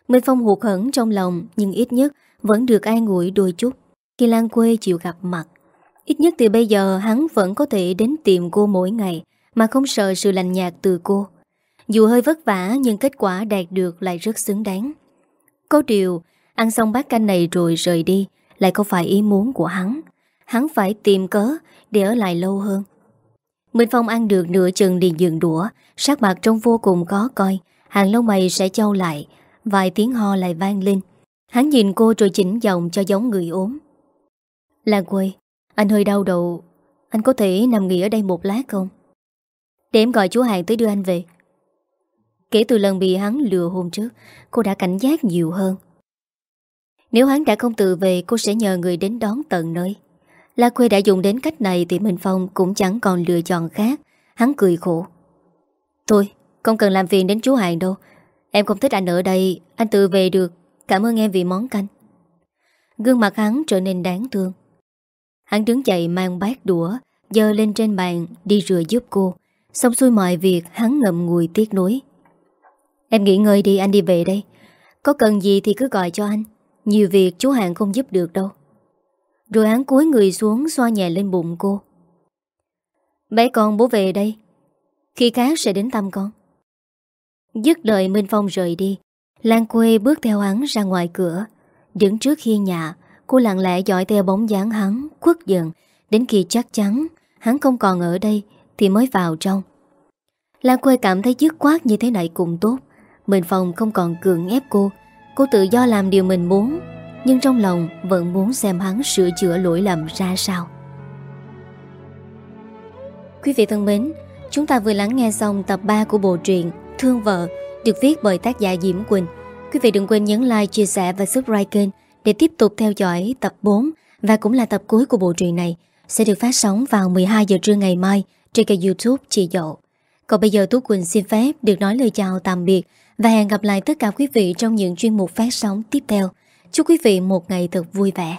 Minh Phong hụt hẫng trong lòng, Nhưng ít nhất vẫn được an ủi đôi chút. Khi Lan quê chịu gặp mặt, Ít nhất từ bây giờ hắn vẫn có thể đến tìm cô mỗi ngày, Mà không sợ sự lành nhạt từ cô dù hơi vất vả nhưng kết quả đạt được lại rất xứng đáng. Có điều, ăn xong bát canh này rồi rời đi lại không phải ý muốn của hắn. Hắn phải tìm cớ để ở lại lâu hơn. Minh Phong ăn được nửa chừng liền dừng đũa, sắc mặt trông vô cùng khó coi, hàng lông mày sẽ trâu lại, vài tiếng ho lại vang lên. Hắn nhìn cô rồi chỉnh giọng cho giống người ốm. Lan quê, anh hơi đau đầu, anh có thể nằm nghỉ ở đây một lát không? Để em gọi chú Hàng tới đưa anh về. Kể từ lần bị hắn lừa hôm trước, Cô đã cảnh giác nhiều hơn. Nếu hắn đã không tự về, Cô sẽ nhờ người đến đón tận nơi. La Khuê đã dùng đến cách này Thì Minh Phong cũng chẳng còn lựa chọn khác. Hắn cười khổ. Thôi, không cần làm phiền đến chú Hàng đâu. Em không thích anh ở đây, Anh tự về được. Cảm ơn em vì món canh. Gương mặt hắn trở nên đáng thương. Hắn đứng dậy mang bát đũa Dơ lên trên bàn đi rửa giúp cô. Xong xuôi mọi việc, hắn ngậm ngùi tiếc nuối. Em nghỉ ngơi đi, anh đi về đây. Có cần gì thì cứ gọi cho anh. Nhiều việc chú hạng không giúp được đâu. Rồi hắn cúi người xuống, xoa nhẹ lên bụng cô. Bé con, bố về đây. Khi khác sẽ đến thăm con. Dứt lời, Minh Phong rời đi. Lan quê bước theo hắn ra ngoài cửa. Đứng trước khi nhà, Cô lặng lẽ dõi theo bóng dáng hắn, Khuất dần. Đến khi chắc chắn, Hắn không còn ở đây, Thì mới vào trong. Lan quê cảm thấy dứt khoát như thế này cũng tốt mình Phong không còn cưỡng ép cô Cô tự do làm điều mình muốn Nhưng trong lòng vẫn muốn xem hắn sửa chữa lỗi lầm ra sao Quý vị thân mến Chúng ta vừa lắng nghe xong tập 3 của bộ truyện Thương vợ được viết bởi tác giả Diễm Quỳnh. Quý vị đừng quên nhấn like, chia sẻ và subscribe kênh để tiếp tục theo dõi tập 4 và cũng là tập cuối của bộ truyện này sẽ được phát sóng vào 12 giờ trưa ngày mai trên kênh youtube Chị Dậu. Còn bây giờ Tú Quỳnh xin phép được nói lời chào tạm biệt và hẹn gặp lại tất cả quý vị trong những chuyên mục phát sóng tiếp theo. Chúc quý vị một ngày thật vui vẻ.